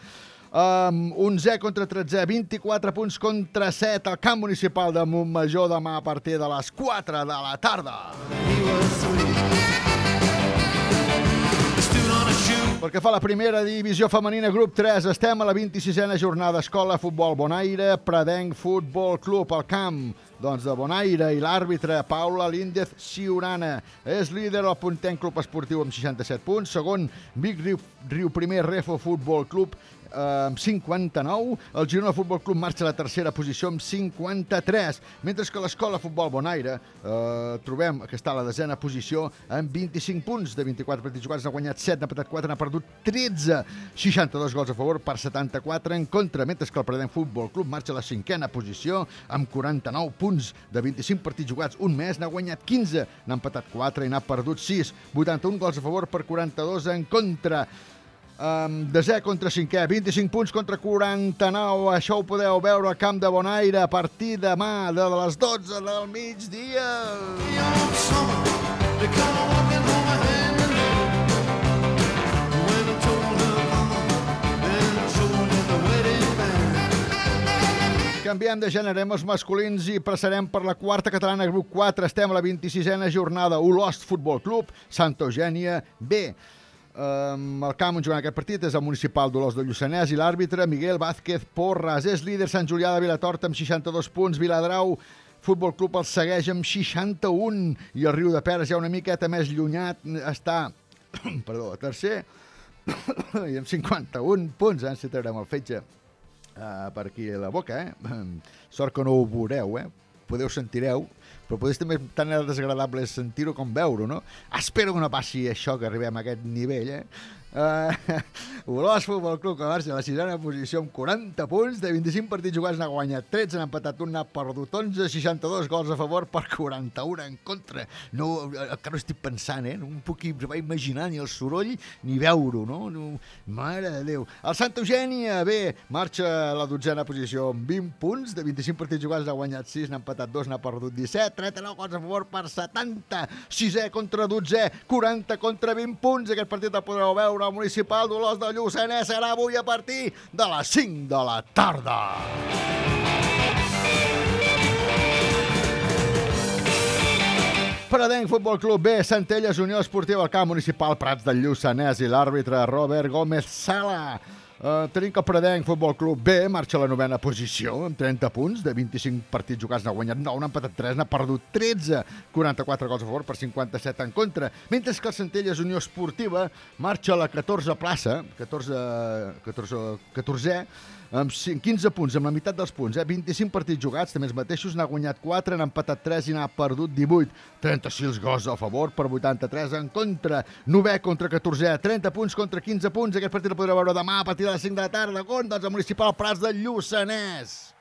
Um, 11 contra 13, 24 punts contra 7 al camp municipal de Montmajor demà a partir de les 4 de la tarda. Perquè fa la primera divisió femenina, grup 3, estem a la 26a jornada Escola Futbol Bonaire, Predenc Futbol Club al camp doncs de Bonaire i l'àrbitre Paula Líndez Ciurana. És líder el Pontenc Club Esportiu amb 67 punts, segon Vic Riu, Riu Primer Refo Futbol Club eh, amb 59, el Girona Futbol Club marxa a la tercera posició amb 53, mentre que l'Escola Futbol Bonaire eh, trobem que està a la desena posició amb 25 punts de 24 partits jugats, n'ha guanyat 7, n'ha patat 4, n'ha perdut 13, 62 gols a favor per 74 en contra, mentre que el Predenc Futbol Club marxa a la cinquena posició amb 49 punts de 25 partits jugats un mes, n'ha guanyat 15, n'ha empatat 4 i n'ha perdut 6, 81 gols a favor per 42 en contra. Um, desè contra cinquè, 25 punts contra 49. Això ho podeu veure al camp de Bonaire a partir de demà de les 12 del migdia. Canviem de gènere els masculins i passarem per la quarta catalana, grup 4. Estem a la 26a jornada. Olost Futbol Club, Santa Eugènia B. El camp on jugant aquest partit és el municipal d'Olors de Lluçanès i l'àrbitre Miguel Vázquez Porras. És líder Sant Julià de Vilatorta amb 62 punts. Viladrau Futbol Club el segueix amb 61 i el Riu de Peres ja una miqueta més llunyat està perdó, tercer i amb 51 punts, eh, si traurem el fetge uh, per aquí a la boca, eh? Sort que no ho veureu, eh? Podeu sentireu, però potser també tan desagradable sentir-ho com veure-ho, no? Espero que no passi això, que arribem a aquest nivell, eh? Uh, Olors Futbol Club que marxa a la sisena posició amb 40 punts de 25 partits jugats n'ha guanyat 13, n'ha empatat un, n'ha perdut 11 62 gols a favor per 41 en contra no, encara estic pensant, eh? no em puc imaginar ni el soroll ni veure-ho no? no? mare de Déu el Santa Eugènia, bé, marxa a la dotzena posició amb 20 punts de 25 partits jugats n'ha guanyat 6, n'ha empatat 2 n'ha perdut 17, 39 gols a favor per 70 6è contra 12è 40 contra 20 punts aquest partit el podreu veure al municipal d'Olors de Lluçanès serà avui a partir de les 5 de la tarda. Predenc Futbol Club B, Centelles Unió Esportiva al camp municipal Prats del Lluçanès i l'àrbitre Robert Gómez Sala. Uh, tenim que el Predenc Futbol Club B marxa a la novena posició amb 30 punts de 25 partits jugats, n'ha guanyat 9, n'ha empatat 3, n'ha perdut 13, 44 gols a favor per 57 en contra, mentre que el Centelles Unió Esportiva marxa a la 14 plaça, 14, 14, 14è, amb 5, 15 punts, amb la meitat dels punts, eh? 25 partits jugats, també els mateixos, n'ha guanyat 4, n'ha empatat 3 i n'ha perdut 18. 36 gols a favor per 83 en contra. 9è contra 14è, 30 punts contra 15 punts. Aquest partit el podreu veure demà a partir de les 5 de la tarda contra el municipal Prats de Lluçanès.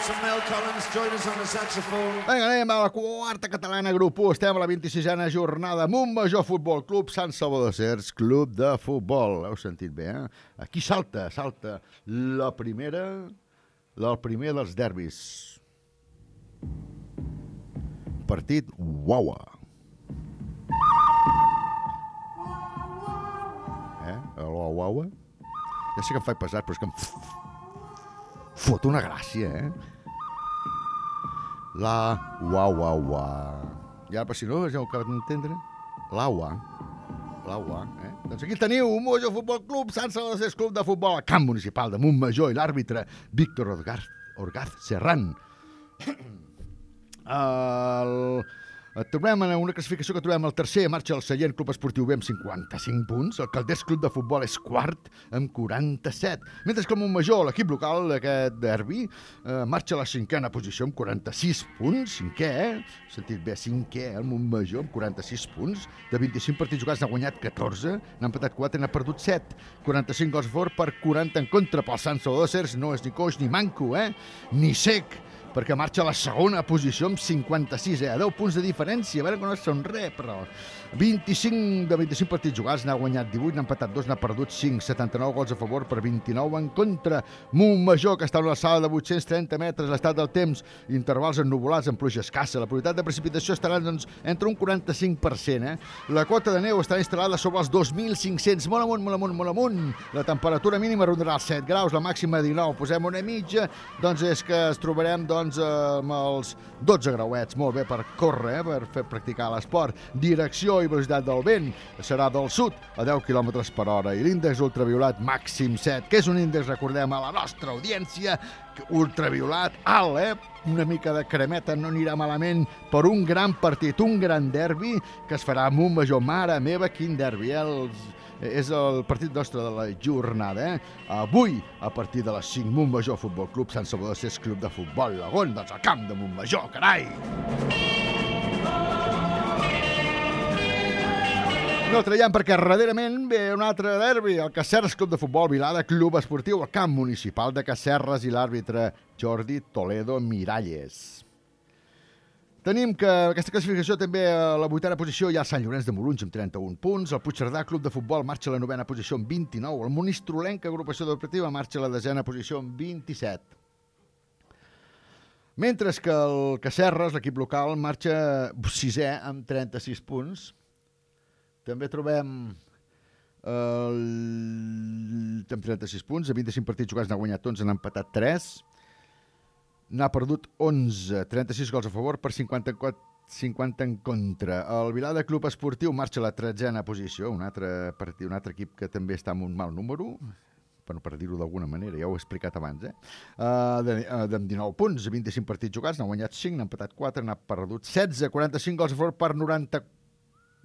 Some Mel Collins join us on the saxophone. Vinga, anem a la quarta catalana, grup 1. Estem a la 26a jornada. Montmajor Futbol Club, Sant Salvador Cers, Club de Futbol. Heu sentit bé, eh? Aquí salta, salta la primera, el primer dels derbis. Partit Uaua. Eh? El Uaua. Ja sé que em faig pesat, però és que em fot una gràcia, eh? La ua ua ua. I ara, per si no ja ho acabet d'entendre, l'aua. L'aua, eh? Doncs aquí teniu un Montmajor Futbol Club, Sant Salvador Club de Futbol, al camp municipal de Montmajor i l'àrbitre Víctor Orgaz, Orgaz Serran. El... Trobem en una classificació que trobem el tercer, marxa el Sallent Club Esportiu B amb 55 punts, el Calders Club de Futbol és quart amb 47, mentre que el Montmajor, l'equip local d'aquest derbi, eh, marxa a la cinquena posició amb 46 punts, cinquè, eh? sentit bé, cinquè, el Montmajor amb 46 punts, de 25 partits jugats n'ha guanyat 14, n'ha empatat 4 i n'ha perdut 7, 45 gols a favor per 40 en contra pel Sant Salvador Cers, no és ni coix ni manco, eh? ni sec, perquè marxa a la segona posició amb 56, eh? a 10 punts de diferència, a veure que no són res, però... 25 de 25 partits jugats, n'ha guanyat 18, n'ha empatat 2, n'ha perdut 5, 79 gols a favor per 29 en contra. Montmajor, que està a una sala de 830 metres, l'estat del temps, intervals ennuvolats amb pluja escassa. La probabilitat de precipitació estarà doncs, entre un 45%. Eh? La quota de neu estarà instal·lada sobre els 2.500, molt amunt, molt amunt, molt amunt. La temperatura mínima rondarà els 7 graus, la màxima 19. Posem una mitja, doncs és que es trobarem doncs, amb els 12 grauets. Molt bé per córrer, eh? per fer practicar l'esport. Direcció i velocitat del vent serà del sud a 10 km per hora i l'índex ultraviolat màxim 7, que és un índex, recordem, a la nostra audiència, ultraviolat alt, eh? Una mica de cremeta no anirà malament per un gran partit, un gran derbi que es farà a Montmajor. Mare meva, quin derbi, eh? Els, és el partit nostre de la jornada, eh? Avui, a partir de les 5, Montmajor Futbol Club, Sant Salvador Cés Club de Futbol, Lagon, doncs al camp de Montmajor, carai! No traiem perquè darrerament ve un altre derbi, el Cacerres Club de Futbol Vilada Club Esportiu, al camp municipal de Cacerres i l'àrbitre Jordi Toledo Miralles. Tenim que aquesta classificació també a la vuitena posició hi ha Sant Llorenç de Morunys amb 31 punts, el Puigcerdà Club de Futbol marxa a la novena posició amb 29, el Monistrolenca Agrupació Deportiva marxa a la desena posició amb 27. Mentre que el Cacerres, l'equip local, marxa sisè amb 36 punts, també trobem el... amb 36 punts, a 25 partits jugats n'ha guanyat 11, n'ha empatat 3, n'ha perdut 11, 36 gols a favor per 54 50 en contra. El Vilada Club Esportiu marxa a la tretzena posició, un altre, partit, un altre equip que també està amb un mal número, bueno, per dir-ho d'alguna manera, ja ho he explicat abans, eh? Uh, de, uh, de 19 punts, 25 partits jugats, n'ha guanyat 5, n'ha empatat 4, n'ha perdut 16, 45 gols a favor per 94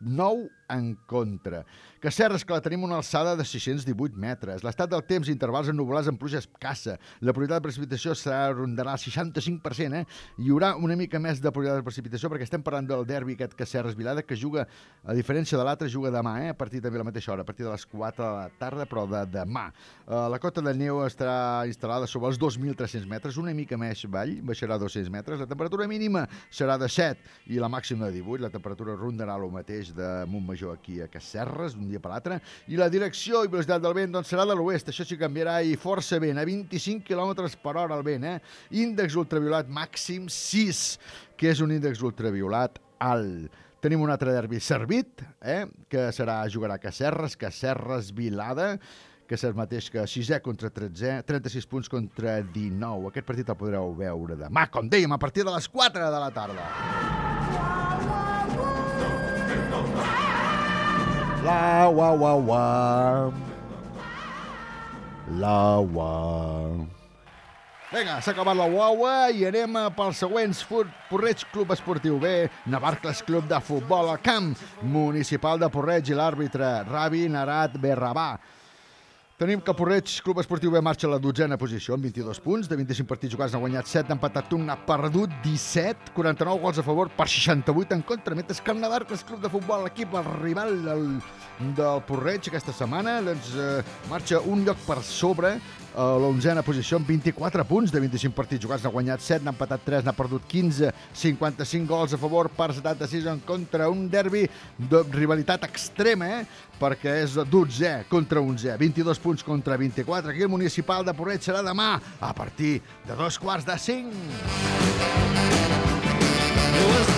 9 en contra. Cacerres, que la tenim una alçada de 618 metres. L'estat del temps, intervals ennuvolats amb pluja escassa. La probabilitat de precipitació serà rondarà el 65%, eh? Hi haurà una mica més de probabilitat de precipitació perquè estem parlant del derbi aquest Cacerres-Vilada que juga, a diferència de l'altre, juga demà, eh? A partir també a la mateixa hora, a partir de les 4 de la tarda, però de demà. Uh, la cota de neu estarà instal·lada sobre els 2.300 metres, una mica més vall, baixarà 200 metres. La temperatura mínima serà de 7 i la màxima de 18. La temperatura rondarà el mateix de Montmajor aquí a Cacerres, d'un dia per l'altre, i la direcció i velocitat del vent doncs, serà de l'oest, això sí canviarà i força vent, a 25 km per hora el vent, eh? Índex ultraviolat màxim 6, que és un índex ultraviolat alt. Tenim un altre derbi servit, eh? que serà jugarà a Cacerres, Cacerres Vilada, que és el mateix que 6è contra 13è, 36 punts contra 19. Aquest partit el podreu veure demà, com dèiem, a partir de les 4 de la tarda. La wa wa wa. La wa. Vinga, s'ha acabat la guaua i anem pels següents Porreig Club Esportiu B, Navarcles Club de Futbol al camp municipal de Porreig i l'àrbitre Ravi Narat Berrabà. Tenim que Porreig, Club Esportiu B, marxa a la dotzena posició amb 22 punts. De 25 partits jugats n'ha guanyat 7, n'ha empatat un, n'ha perdut 17, 49 gols a favor per 68 en contra. Mentre que el Navarcles Club de Futbol, l'equip, el rival del, del Porreig aquesta setmana, doncs, eh, marxa un lloc per sobre a l'onzena posició amb 24 punts de 25 partits jugats, n'ha guanyat 7, n'ha empatat 3, n'ha perdut 15, 55 gols a favor per 76 en contra, un derbi de rivalitat extrema, eh? perquè és 12 contra 11, 22 punts contra 24. Aquí el municipal de Porreig serà demà a partir de dos quarts de 5.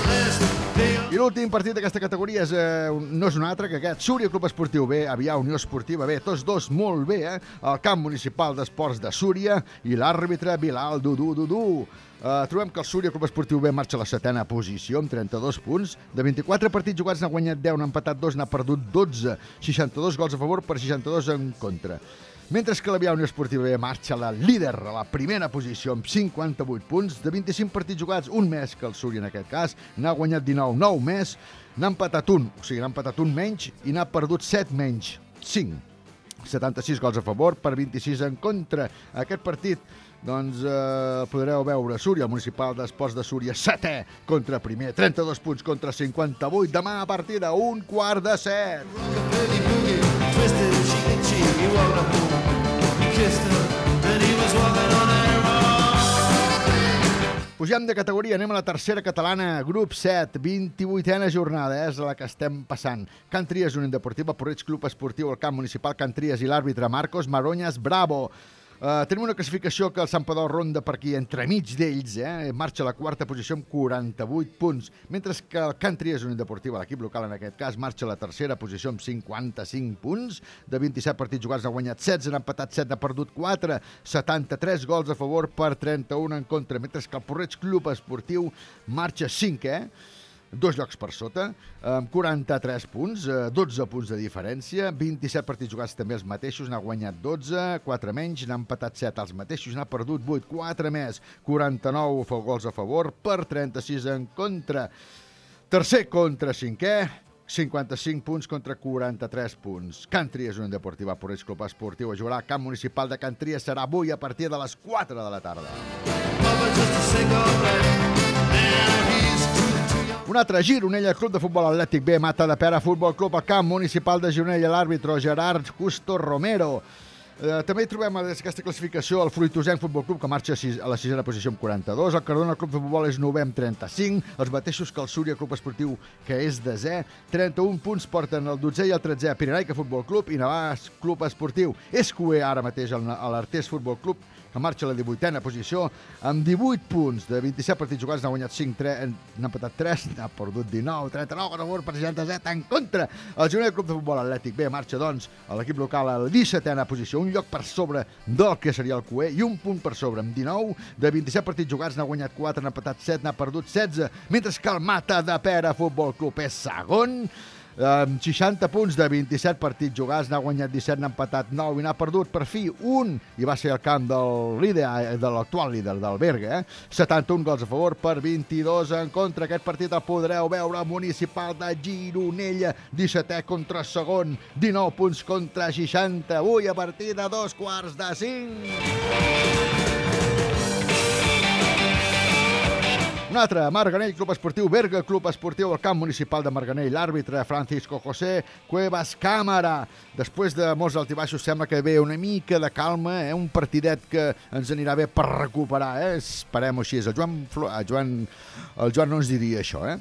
I l'últim partit d'aquesta categoria és, eh, no és un altre que aquest. Súria Club Esportiu B, Avià Unió Esportiva B, tots dos molt bé, eh? El camp municipal d'esports de Súria i l'àrbitre Bilal Dudu Dudu. Uh, trobem que el Súria Club Esportiu B marxa a la setena posició amb 32 punts. De 24 partits jugats n'ha guanyat 10, n'ha empatat 2, n'ha perdut 12. 62 gols a favor per 62 en contra. Mentre que l'Avià Unió Esportiva B marxa la líder, a la primera posició, amb 58 punts. De 25 partits jugats, un més que el Súria en aquest cas. N'ha guanyat 19, 9 més. N'ha empatat un, o sigui, n'ha empatat un menys i n'ha perdut 7 menys, 5. 76 gols a favor per 26 en contra. Aquest partit doncs eh, podreu veure Súria, el municipal d'esports de Súria, setè contra primer, 32 punts contra 58, demà a partir d'un quart de set. Cheek to her Pugem de categoria, anem a la tercera catalana, grup 7, 28a jornada, eh, és la que estem passant. Can Tries, Unió Deportiva, Porreig Club Esportiu, el camp municipal Can Tries i l'àrbitre Marcos Maronyes Bravo. Uh, tenim una classificació que el Santpedor ronda per aquí entremig d'ells, eh? marxa a la quarta posició amb 48 punts, mentre que el Can Tries Unió Deportiva, l'equip local en aquest cas, marxa a la tercera posició amb 55 punts, de 27 partits jugats n'ha guanyat 16, n'ha empatat 7, n'ha perdut 4, 73 gols a favor per 31 en contra, mentre que el Porreig Club Esportiu marxa 5, eh? Dos llocs per sota, amb 43 punts, eh, 12 punts de diferència, 27 partits jugats també els mateixos, n'ha guanyat 12, 4 menys, n'ha empatat 7 els mateixos, n'ha perdut 8, 4 més, 49 fa- gols a favor per 36 en contra. Tercer contra cinquè, 55 punts contra 43 punts. Can Tries, Unió Deportiva Porreig Club Esportiu, a jugar al camp municipal de Can Tries serà avui a partir de les 4 de la tarda. Un altre gir, Gironella Club de Futbol Atlètic B, Mata de Pera Futbol Club al camp municipal de Gironella, l'àrbitre Gerard Justo Romero. Eh, també hi trobem a aquesta classificació el Fruitosenc Futbol Club, que marxa a a la sisena posició amb 42, el Cardona Club de Futbol és novè amb 35, els mateixos que el Súria Club Esportiu, que és desè, 31 punts porten el 12è i el 13è Pirenaica Futbol Club i Navàs Club Esportiu. És QE ara mateix a l'Artés Futbol Club, que marxa a la 18a posició amb 18 punts de 27 partits jugats, n'ha guanyat 5, 3, n'ha empatat 3, n'ha perdut 19, 39 a favor per 67 en contra. El Gironella Club de Futbol Atlètic B marxa, doncs, a l'equip local a la 17a posició, un lloc per sobre del que seria el QE i un punt per sobre amb 19 de 27 partits jugats, n'ha guanyat 4, n'ha empatat 7, n'ha perdut 16, mentre que el Mata de Pera Futbol Club és segon, amb 60 punts de 27 partits jugats, n'ha guanyat 17, n'ha empatat 9 i n'ha perdut per fi un, i va ser el camp del líder, eh, de l'actual líder del Berga, eh? 71 gols a favor per 22 en contra. Aquest partit el podreu veure al municipal de Gironella, 17è contra segon, 19 punts contra 60, avui a partir de dos quarts de 5. Un altre, Marganell, Club Esportiu Berga, Club Esportiu al camp municipal de Marganell, l'àrbitre Francisco José Cuevas Càmara. Després de molts altibaixos sembla que ve una mica de calma, eh? un partidet que ens anirà bé per recuperar, eh? esperem-ho així. El Joan, el Joan, el Joan no ens diria això, eh?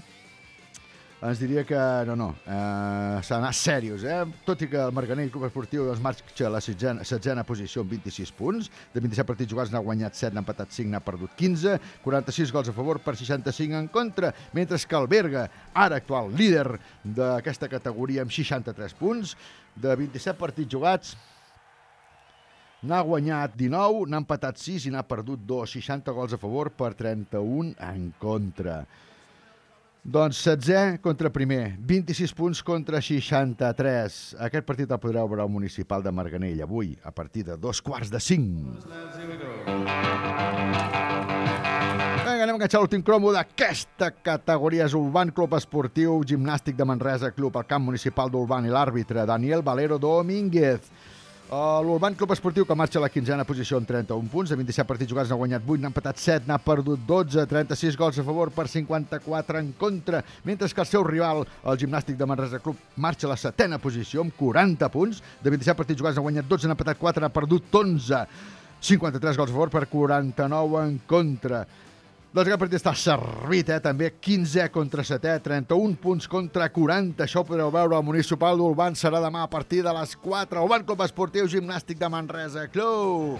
Ens diria que no, no, eh, s'ha d'anar serios, eh? Tot i que el Marganell Club Esportiu doncs, marxa a la setzena, setzena posició amb 26 punts, de 27 partits jugats n'ha guanyat 7, n'ha empatat 5, n'ha perdut 15, 46 gols a favor per 65 en contra, mentre que el Berga, ara actual líder d'aquesta categoria amb 63 punts, de 27 partits jugats, N'ha guanyat 19, n'ha empatat 6 i n'ha perdut 2, 60 gols a favor per 31 en contra. Doncs 16 contra primer, 26 punts contra 63. Aquest partit el podreu veure al municipal de Marganell avui, a partir de dos quarts de 5. Vinga, anem a enganxar l'últim cromo d'aquesta categoria. És Urban Club Esportiu, Gimnàstic de Manresa, Club al camp municipal d'Urban i l'àrbitre Daniel Valero Domínguez. Uh, L'Urban Club Esportiu, que marxa a la quinzena posició amb 31 punts, de 27 partits jugats n'ha guanyat 8, n'ha empatat 7, n'ha perdut 12, 36 gols a favor per 54 en contra, mentre que el seu rival, el Gimnàstic de Manresa Club, marxa a la setena posició amb 40 punts, de 27 partits jugats n'ha guanyat 12, n'ha empatat 4, n'ha perdut 11, 53 gols a favor per 49 en contra. Doncs aquest partit està servit, eh? també 15 contra 7, 31 punts contra 40. Això ho podreu veure al Municipal d'Urban. Serà demà a partir de les 4. Urban Club Esportiu Gimnàstic de Manresa. Club!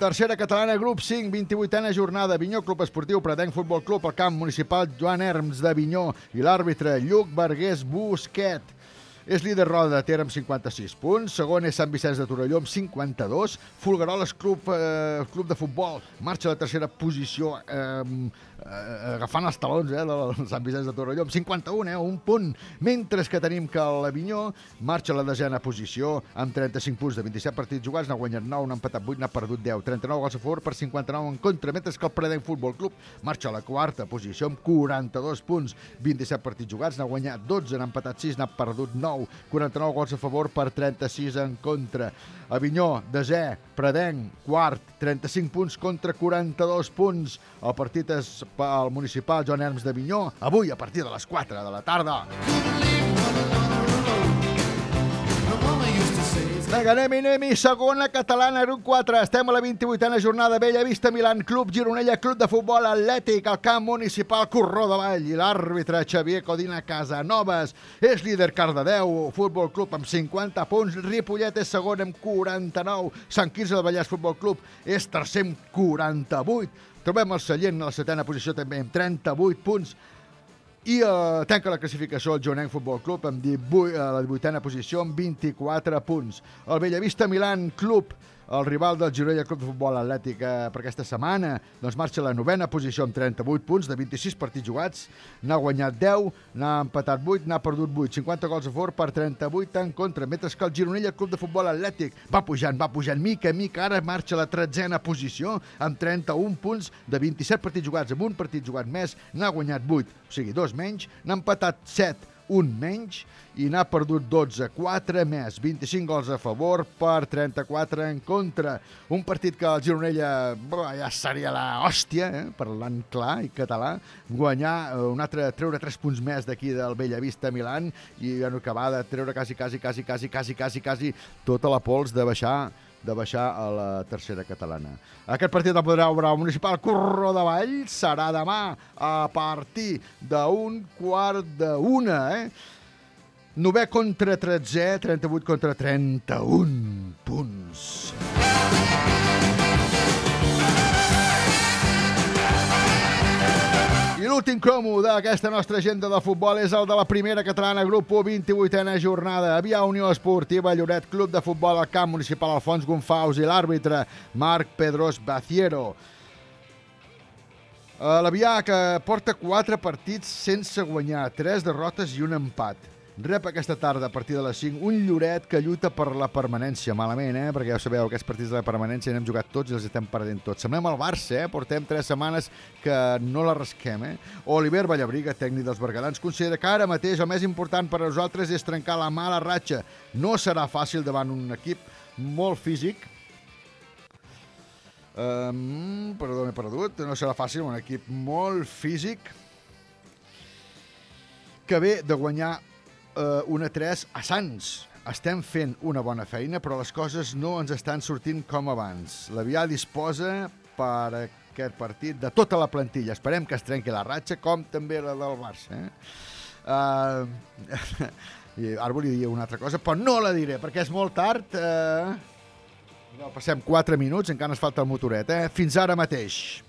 Tercera catalana, grup 5, 28a jornada. Vinyó, Club Esportiu, Predenc Futbol Club, al camp municipal Joan Herms de Vinyó i l'àrbitre Lluc Vergués Busquet. És líder Roda de Ter amb 56 punts, segon és Sant Vicenç de Torelló amb 52, Fulgaroles Club, eh, Club de Futbol marxa a la tercera posició eh, agafant els talons eh, del Sant Vicenç de Torelló amb 51, eh, un punt, mentre que tenim que l'Avinyó marxa a la desena posició amb 35 punts de 27 partits jugats, n'ha guanyat 9, n'ha empatat 8, n'ha perdut 10, 39 gols a favor per 59 en contra, mentre que el Predenc Futbol Club marxa a la quarta posició amb 42 punts, 27 partits jugats, n'ha guanyat 12, n'ha empatat 6, n'ha perdut 9, 49 gols a favor per 36 en contra. Avinyó, desè, Predenc, quart, 35 punts contra 42 punts. El partit és pel municipal Joan Herms d'Avinyó, avui a partir de les 4 de la tarda. Vinga, Vinga, anem, anem, segona catalana, grup 4. Estem a la 28a jornada. Bella Vista, Milan, Club Gironella, Club de Futbol Atlètic, al camp municipal Corró de Vall. I l'àrbitre Xavier Codina Casanovas és líder Cardedeu, Futbol Club amb 50 punts. Ripollet és segon amb 49. Sant Quirze del Vallès Futbol Club és tercer amb 48. Trobem el Sallent a la setena posició també amb 38 punts. I eh, tanca la classificació el Jonenc Futbol Club amb 18, a la 18a posició amb 24 punts. El Bellavista Milan Club, el rival del Gironella Club de Futbol Atlètic per aquesta setmana, doncs marxa a la novena posició amb 38 punts de 26 partits jugats. N'ha guanyat 10, n'ha empatat 8, n'ha perdut 8. 50 gols a favor per 38 en contra, mentre que el Gironella Club de Futbol Atlètic va pujant, va pujant mica a mica, ara marxa a la tretzena posició amb 31 punts de 27 partits jugats, amb un partit jugat més, n'ha guanyat 8, o sigui, dos menys, n'ha empatat 7, un menys, i n'ha perdut 12, 4 més, 25 gols a favor per 34 en contra. Un partit que el Gironella bah, ja seria la hòstia, eh, parlant clar i català, guanyar eh, un altre, treure 3 punts més d'aquí del Bellavista Milan i en acabar de treure quasi, quasi, quasi, quasi, quasi, quasi, quasi tota la pols de baixar de baixar a la tercera catalana. Aquest partit el podrà obrar el municipal Corró de Vall, serà demà a partir d'un quart d'una, eh? Nové contra 13, 38 contra 31 punts. I l'últim cromo d'aquesta nostra agenda de futbol és el de la primera catalana, grup 1, 28a jornada. Avià Unió Esportiva Lloret, Club de Futbol al camp municipal Alfons Gonfaus i l'àrbitre Marc Pedros Baciero. Eh, L'Avià que porta 4 partits sense guanyar, 3 derrotes i un empat. Rep aquesta tarda a partir de les 5 un Lloret que lluita per la permanència. Malament, eh? Perquè ja sabeu, aquests partits de la permanència n'hem jugat tots i els estem perdent tots. Semblem al Barça, eh? Portem 3 setmanes que no la rasquem, eh? Oliver Vallabriga, tècnic dels bergadans, considera que ara mateix el més important per a nosaltres és trencar la mala ratxa. No serà fàcil davant un equip molt físic, Um, perdó, m'he perdut. No serà fàcil, un equip molt físic que ve de guanyar uh, una 3 a Sants. Estem fent una bona feina, però les coses no ens estan sortint com abans. L'Avià disposa per aquest partit de tota la plantilla. Esperem que es trenqui la ratxa, com també la del Barça. Eh? Uh, I ara volia dir una altra cosa, però no la diré, perquè és molt tard. Uh, no, passem 4 minuts, encara ens falta el motoret. Eh? Fins ara mateix.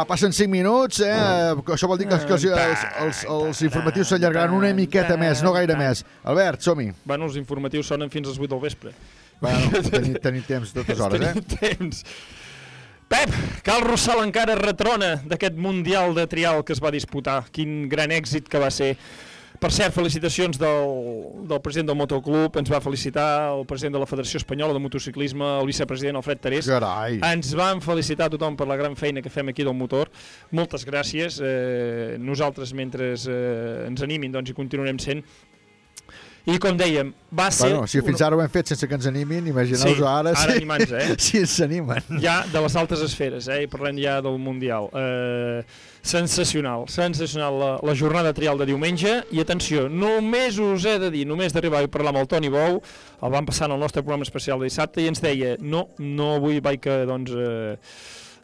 Va, passen 5 minuts, eh? Això vol dir que els, que els, els, els, informatius s'allargaran una miqueta més, no gaire més. Albert, som-hi. Bueno, els informatius sonen fins a les 8 del vespre. Bueno, tenim, tenim temps totes hores, eh? Tenim temps. Pep, Cal Rossal encara retrona d'aquest Mundial de Trial que es va disputar. Quin gran èxit que va ser. Per cert, felicitacions del, del president del Motoclub, ens va felicitar el president de la Federació Espanyola de Motociclisme, el vicepresident Alfred Tarés. Carai. Ens van felicitar tothom per la gran feina que fem aquí del motor. Moltes gràcies. Eh, nosaltres, mentre eh, ens animin, doncs hi continuarem sent. I com dèiem, va ser... Bueno, si fins ara ho hem fet sense que ens animin, imagineu-vos Sí, ara, ara si, eh? si ens animen. ja de les altes esferes, eh? i parlem ja del Mundial. Eh, sensacional, sensacional la, la jornada trial de diumenge, i atenció, només us he de dir, només d'arribar a parlar amb el Toni Bou, el vam passar en el nostre programa especial de dissabte, i ens deia, no, no avui vaig que, doncs, eh,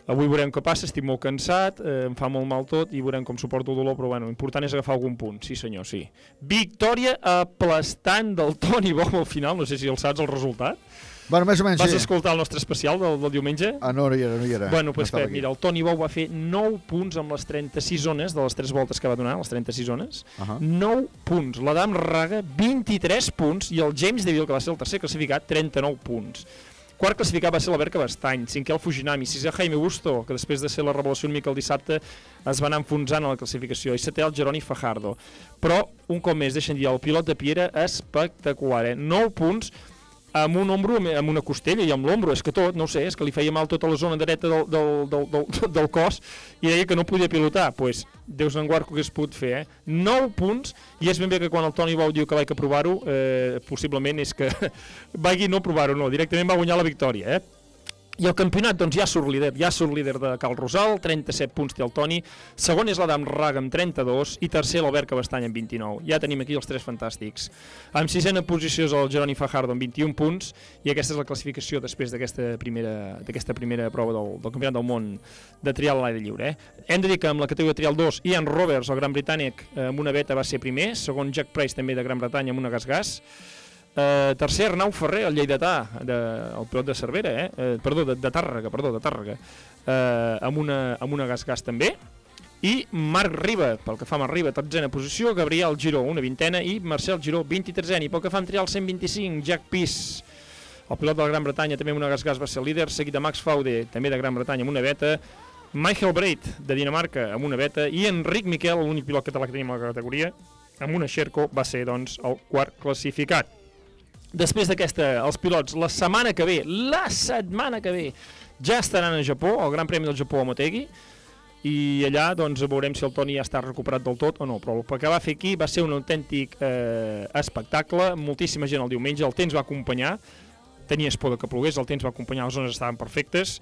avui veurem què passa, estic molt cansat, eh, em fa molt mal tot i veurem com suporto el dolor, però bueno, l'important és agafar algun punt, sí senyor, sí. Victòria aplastant del Toni Bou al final, no sé si el saps el resultat. Bueno, més o menys Vas sí. escoltar el nostre especial del, del diumenge? Ah, no, no hi era, no hi era. Bueno, doncs No Pep, mira, el Toni Bou va fer 9 punts amb les 36 zones, de les 3 voltes que va donar, les 36 zones. Ahà. 9 punts. L'Adam Raga, 23 punts, i el James Deville, que va ser el tercer classificat, 39 punts. Quart classificat va ser la Berca Bastany, cinquè el Fujinami, sisè Jaime Busto, que després de ser la revelació una mica el dissabte es va anar enfonsant a la classificació, i setè el Geroni Fajardo. Però, un cop més, deixen dir, el pilot de Piera espectacular, eh? 9 punts, amb un ombro, amb una costella i amb l'ombro, és que tot, no sé, és que li feia mal tota la zona dreta del, del, del, del, del cos i deia que no podia pilotar. Doncs, pues, Déus en guard que ho hagués pogut fer, eh? 9 punts, i és ben bé que quan el Toni Bou diu que vaig a provar-ho, eh, possiblement és que vagi no provar-ho, no, directament va guanyar la victòria, eh? I el campionat, doncs, ja surt líder, ja surt líder de Cal Rosal, 37 punts té el Toni, segon és l'Adam Raga amb 32 i tercer l'Albert Cabestany amb 29. Ja tenim aquí els tres fantàstics. En sisena posició és el Jeroni Fajardo amb 21 punts i aquesta és la classificació després d'aquesta primera, primera prova del, del Campionat del Món de trial a l'aire lliure. Eh? Hem de dir que amb la categoria trial 2, Ian Roberts, el gran britànic, eh, amb una beta va ser primer, segon Jack Price també de Gran Bretanya amb una gas-gas, Uh, tercer, Arnau Ferrer, el lleidatà, de, el pilot de Cervera, eh? Uh, perdó, de, de Tàrrega, perdó, de Tàrrega, uh, amb, una, amb una gas-gas també. I Marc Riba, pel que fa a Marc Riba, tretzena posició, Gabriel Giró, una vintena, i Marcel Giró, 23 I pel que fa a trial 125, Jack Peace, el pilot de la Gran Bretanya, també amb una gas-gas va ser líder, seguit de Max Faude, també de Gran Bretanya, amb una beta, Michael Breit, de Dinamarca, amb una beta, i Enric Miquel, l'únic pilot català que tenim a la categoria, amb una Xerco, va ser, doncs, el quart classificat. Després d'aquesta, els pilots, la setmana que ve, la setmana que ve, ja estaran a Japó, al Gran Premi del Japó a Motegi, i allà doncs, veurem si el Toni ja està recuperat del tot o no, però el que va fer aquí va ser un autèntic eh, espectacle, moltíssima gent el diumenge, el temps va acompanyar, tenies por de que plogués, el temps va acompanyar, les zones estaven perfectes,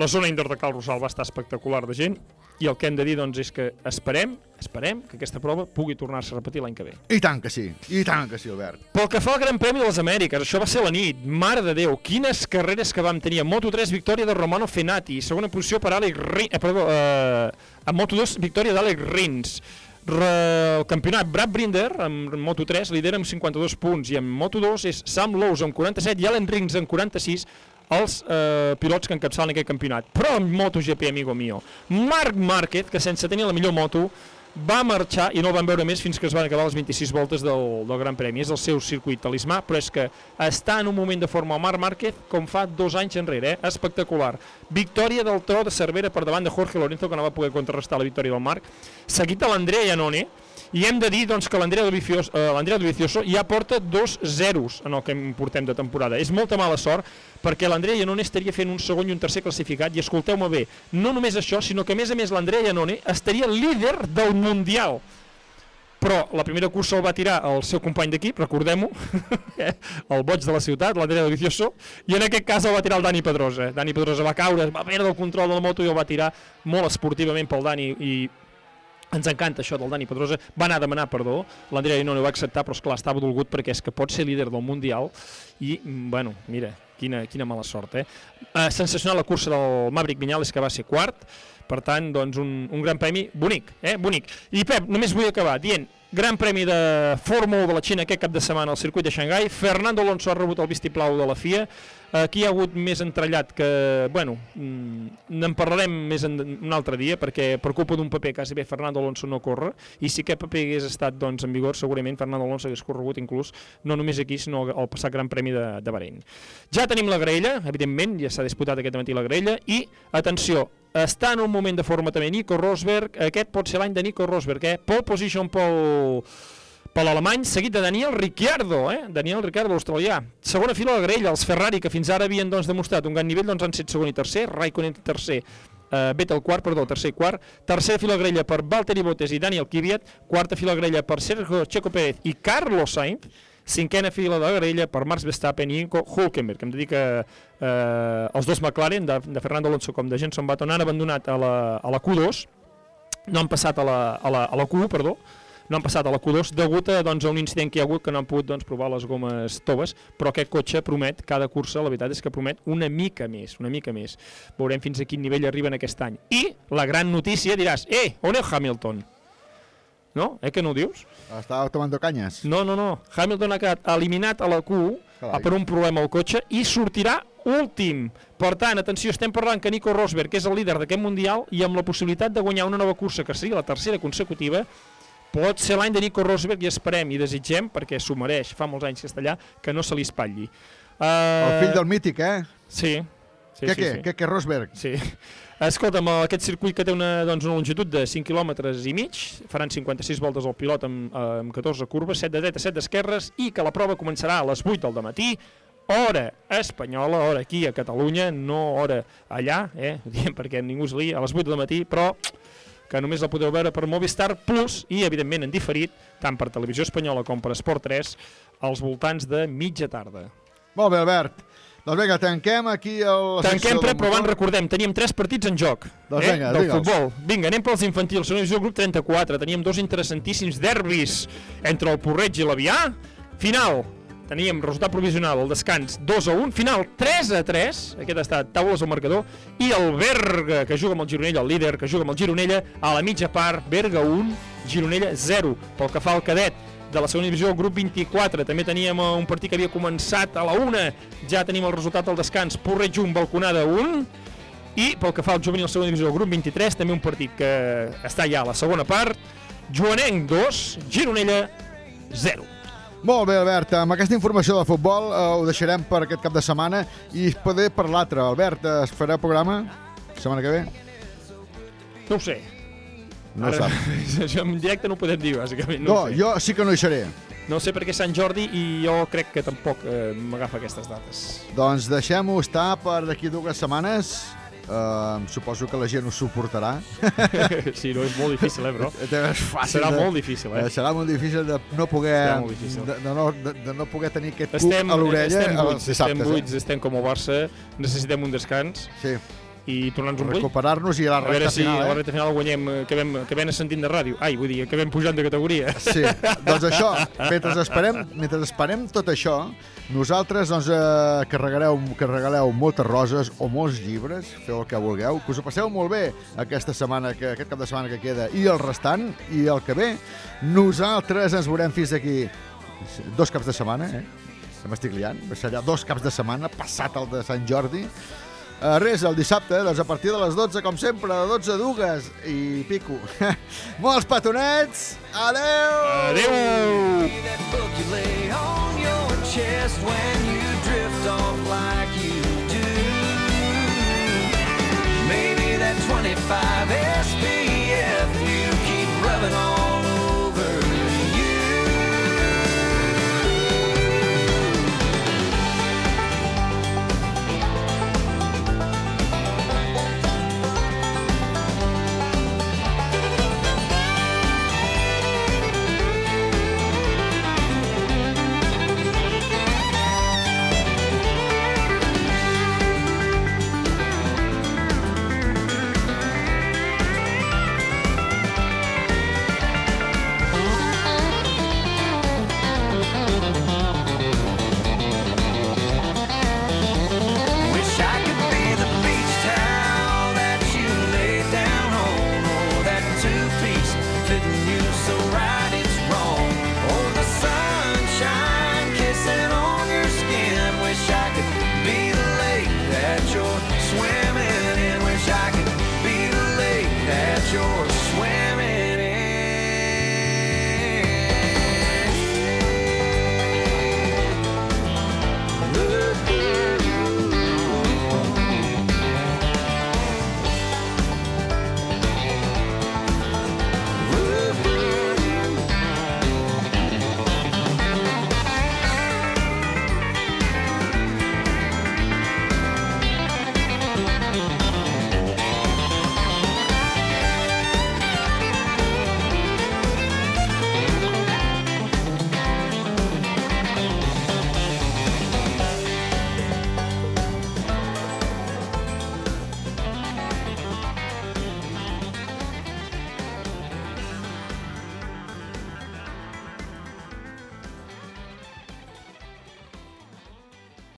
la zona indoor de Cal Rosal va estar espectacular de gent, i el que hem de dir doncs, és que esperem, esperem que aquesta prova pugui tornar-se a repetir l'any que ve. I tant que sí, i tant que sí, Albert. Pel que fa al Gran Premi de les Amèriques, això va ser la nit, mare de Déu, quines carreres que vam tenir. En Moto3, victòria de Romano Fenati, segona posició per Àlex Rins, eh, perdó, eh, en Moto2, victòria d'Àlex Rins. Re, el campionat Brad Brinder amb Moto3 lidera amb 52 punts i en Moto2 és Sam Lowe's amb 47 i Allen Rins amb 46 els eh, pilots que encapçalen aquest campionat. Però en MotoGP, amigo mío, Marc Márquez, que sense tenir la millor moto, va marxar i no el van veure més fins que es van acabar les 26 voltes del, del Gran Premi. És el seu circuit talismà, però és que està en un moment de forma el Marc Márquez com fa dos anys enrere, eh? espectacular. Victòria del Tro de Cervera per davant de Jorge Lorenzo, que no va poder contrarrestar la victòria del Marc, seguit de l'Andrea Iannone, i hem de dir doncs, que l'Andrea Dovizioso, eh, Dovizioso ja porta dos zeros en el que em portem de temporada. És molta mala sort perquè l'Andrea Iannone estaria fent un segon i un tercer classificat i escolteu-me bé, no només això, sinó que a més a més l'Andrea Iannone estaria líder del Mundial però la primera cursa el va tirar el seu company d'equip, recordem-ho, eh, el boig de la ciutat, l'Andrea Delicioso, i en aquest cas el va tirar el Dani Pedrosa. Dani Pedrosa va caure, va perdre el control de la moto i el va tirar molt esportivament pel Dani i ens encanta això del Dani Pedrosa, va anar a demanar perdó, l'Andrea no ho va acceptar, però esclar, estava dolgut perquè és que pot ser líder del Mundial i, mm, bueno, mira, quina, quina mala sort, eh? Uh, sensacional la cursa del Maverick Viñales, que va ser quart, per tant, doncs, un, un gran premi bonic, eh? bonic. I Pep, només vull acabar dient, gran premi de Fórmula 1 de la Xina aquest cap de setmana al circuit de Xangai, Fernando Alonso ha rebut el vistiplau de la FIA, aquí hi ha hagut més entrellat que, bueno, mm, n'en parlarem més en, un altre dia, perquè per culpa d'un paper quasi bé Fernando Alonso no corre, i si aquest paper hagués estat doncs, en vigor, segurament Fernando Alonso hagués corregut inclús, no només aquí, sinó al passat Gran Premi de, de Bahrein. Ja tenim la graella, evidentment, ja s'ha disputat aquest matí la graella, i, atenció, està en un moment de forma també Nico Rosberg, aquest pot ser l'any de Nico Rosberg, eh? pole position pel, per l'alemany, seguit de Daniel Ricciardo, eh? Daniel Ricciardo, l'australià. Segona fila de la grella, els Ferrari, que fins ara havien doncs, demostrat un gran nivell, doncs han set segon i tercer, Raikkonen tercer, uh, Vettel quart, perdó, tercer i quart, tercera fila de grella per Valtteri Bottas i Daniel Kvyat, quarta fila de grella per Sergio Checo Pérez i Carlos Sainz, cinquena fila de grella per Max Verstappen i Hulkenberg. Hem de dir que eh, els dos McLaren, de, de Fernando Alonso com de Jenson Button, han abandonat a la, a la Q2, no han passat a la, a la, a la Q1, perdó, no han passat a la Q2 degut a, doncs, a un incident que hi ha hagut que no han pogut doncs, provar les gomes toves, però aquest cotxe promet, cada cursa, la veritat és que promet una mica més, una mica més. Veurem fins a quin nivell arriben aquest any. I la gran notícia, diràs, eh, on és Hamilton? No? Eh que no ho dius? Estava tomando canyes. No, no, no. Hamilton ha quedat eliminat a la Q1 Carai. per un problema al cotxe i sortirà últim. Per tant, atenció, estem parlant que Nico Rosberg, que és el líder d'aquest Mundial, i amb la possibilitat de guanyar una nova cursa, que sigui la tercera consecutiva, pot ser l'any de Nico Rosberg i esperem i desitgem, perquè s'ho mereix, fa molts anys que està allà, que no se li espatlli. Uh, El fill del mític, eh? Sí. sí què, sí, què? sí. Què, què, Rosberg? Sí. Escolta'm, aquest circuit que té una, doncs, una longitud de 5 km i mig, faran 56 voltes al pilot amb, eh, amb 14 curves, 7 de dreta, 7 d'esquerres, i que la prova començarà a les 8 del matí, hora espanyola, hora aquí a Catalunya, no hora allà, eh? ho diem perquè ningú es lia, a les 8 del matí, però que només la podeu veure per Movistar Plus i, evidentment, en diferit, tant per Televisió Espanyola com per Esport 3, als voltants de mitja tarda. Molt bé, Albert. Doncs vinga, tanquem aquí el... Tanquem pre, però abans recordem, teníem tres partits en joc Doncs eh, vinga, del digue'ls. futbol. Vinga, anem pels infantils. Segona divisió, grup 34. Teníem dos interessantíssims derbis entre el Porreig i l'Avià. Final, teníem resultat provisional, el descans 2 a 1, final 3 a 3, aquest ha estat taules al marcador, i el Berga, que juga amb el Gironella, el líder, que juga amb el Gironella, a la mitja part, Berga 1, Gironella 0. Pel que fa al cadet, de la segona divisió, grup 24, també teníem eh, un partit que havia començat a la 1, ja tenim el resultat al descans, Porreig 1, Balconada 1, i pel que fa al juvenil segona divisió, grup 23, també un partit que està ja a la segona part, Joanenc 2, Gironella 0. Molt bé, Albert. Amb aquesta informació de futbol eh, ho deixarem per aquest cap de setmana i poder per l'altre. Albert, es farà programa setmana que ve? No ho sé. No Ara, sap. Això en directe no ho podem dir, bàsicament. No, No, jo sí que no hi seré. no sé perquè és Sant Jordi i jo crec que tampoc eh, m'agafa aquestes dates. Doncs deixem-ho estar per d'aquí dues setmanes. Uh, suposo que la gent ho suportarà. sí, no, és molt difícil, eh, bro? És fàcil Serà de- molt difícil, eh? Serà molt difícil de no poder, de, de, no, de, de no poder tenir aquest Estem, cuc a l'orella estem buits, estem dissabtes. buits, estem com el Barça, necessitem un descans sí. I tornar-nos un. Recuperar-nos i a la A veure recta si final, a la eh? recta final guanyem, eh, que vam, que vam ascendint de ràdio. Ai, vull dir, que vam pujant de categoria. Sí, doncs això, mentre esperem, mentre esperem tot això, nosaltres doncs, eh, que, regaleu, que regaleu moltes roses o molts llibres, feu el que vulgueu, que us ho passeu molt bé aquesta setmana, que, aquest cap de setmana que queda, i el restant, i el que ve. Nosaltres ens veurem fins aquí dos caps de setmana, eh? Que m'estic liant, serà dos caps de setmana, passat el de Sant Jordi. Uh, res, el dissabte, doncs a partir de les 12, com sempre, de 12 a dues i pico. Molts petonets! Adeu! Adeu! On. Maybe that 25 SPF you keep rubbing all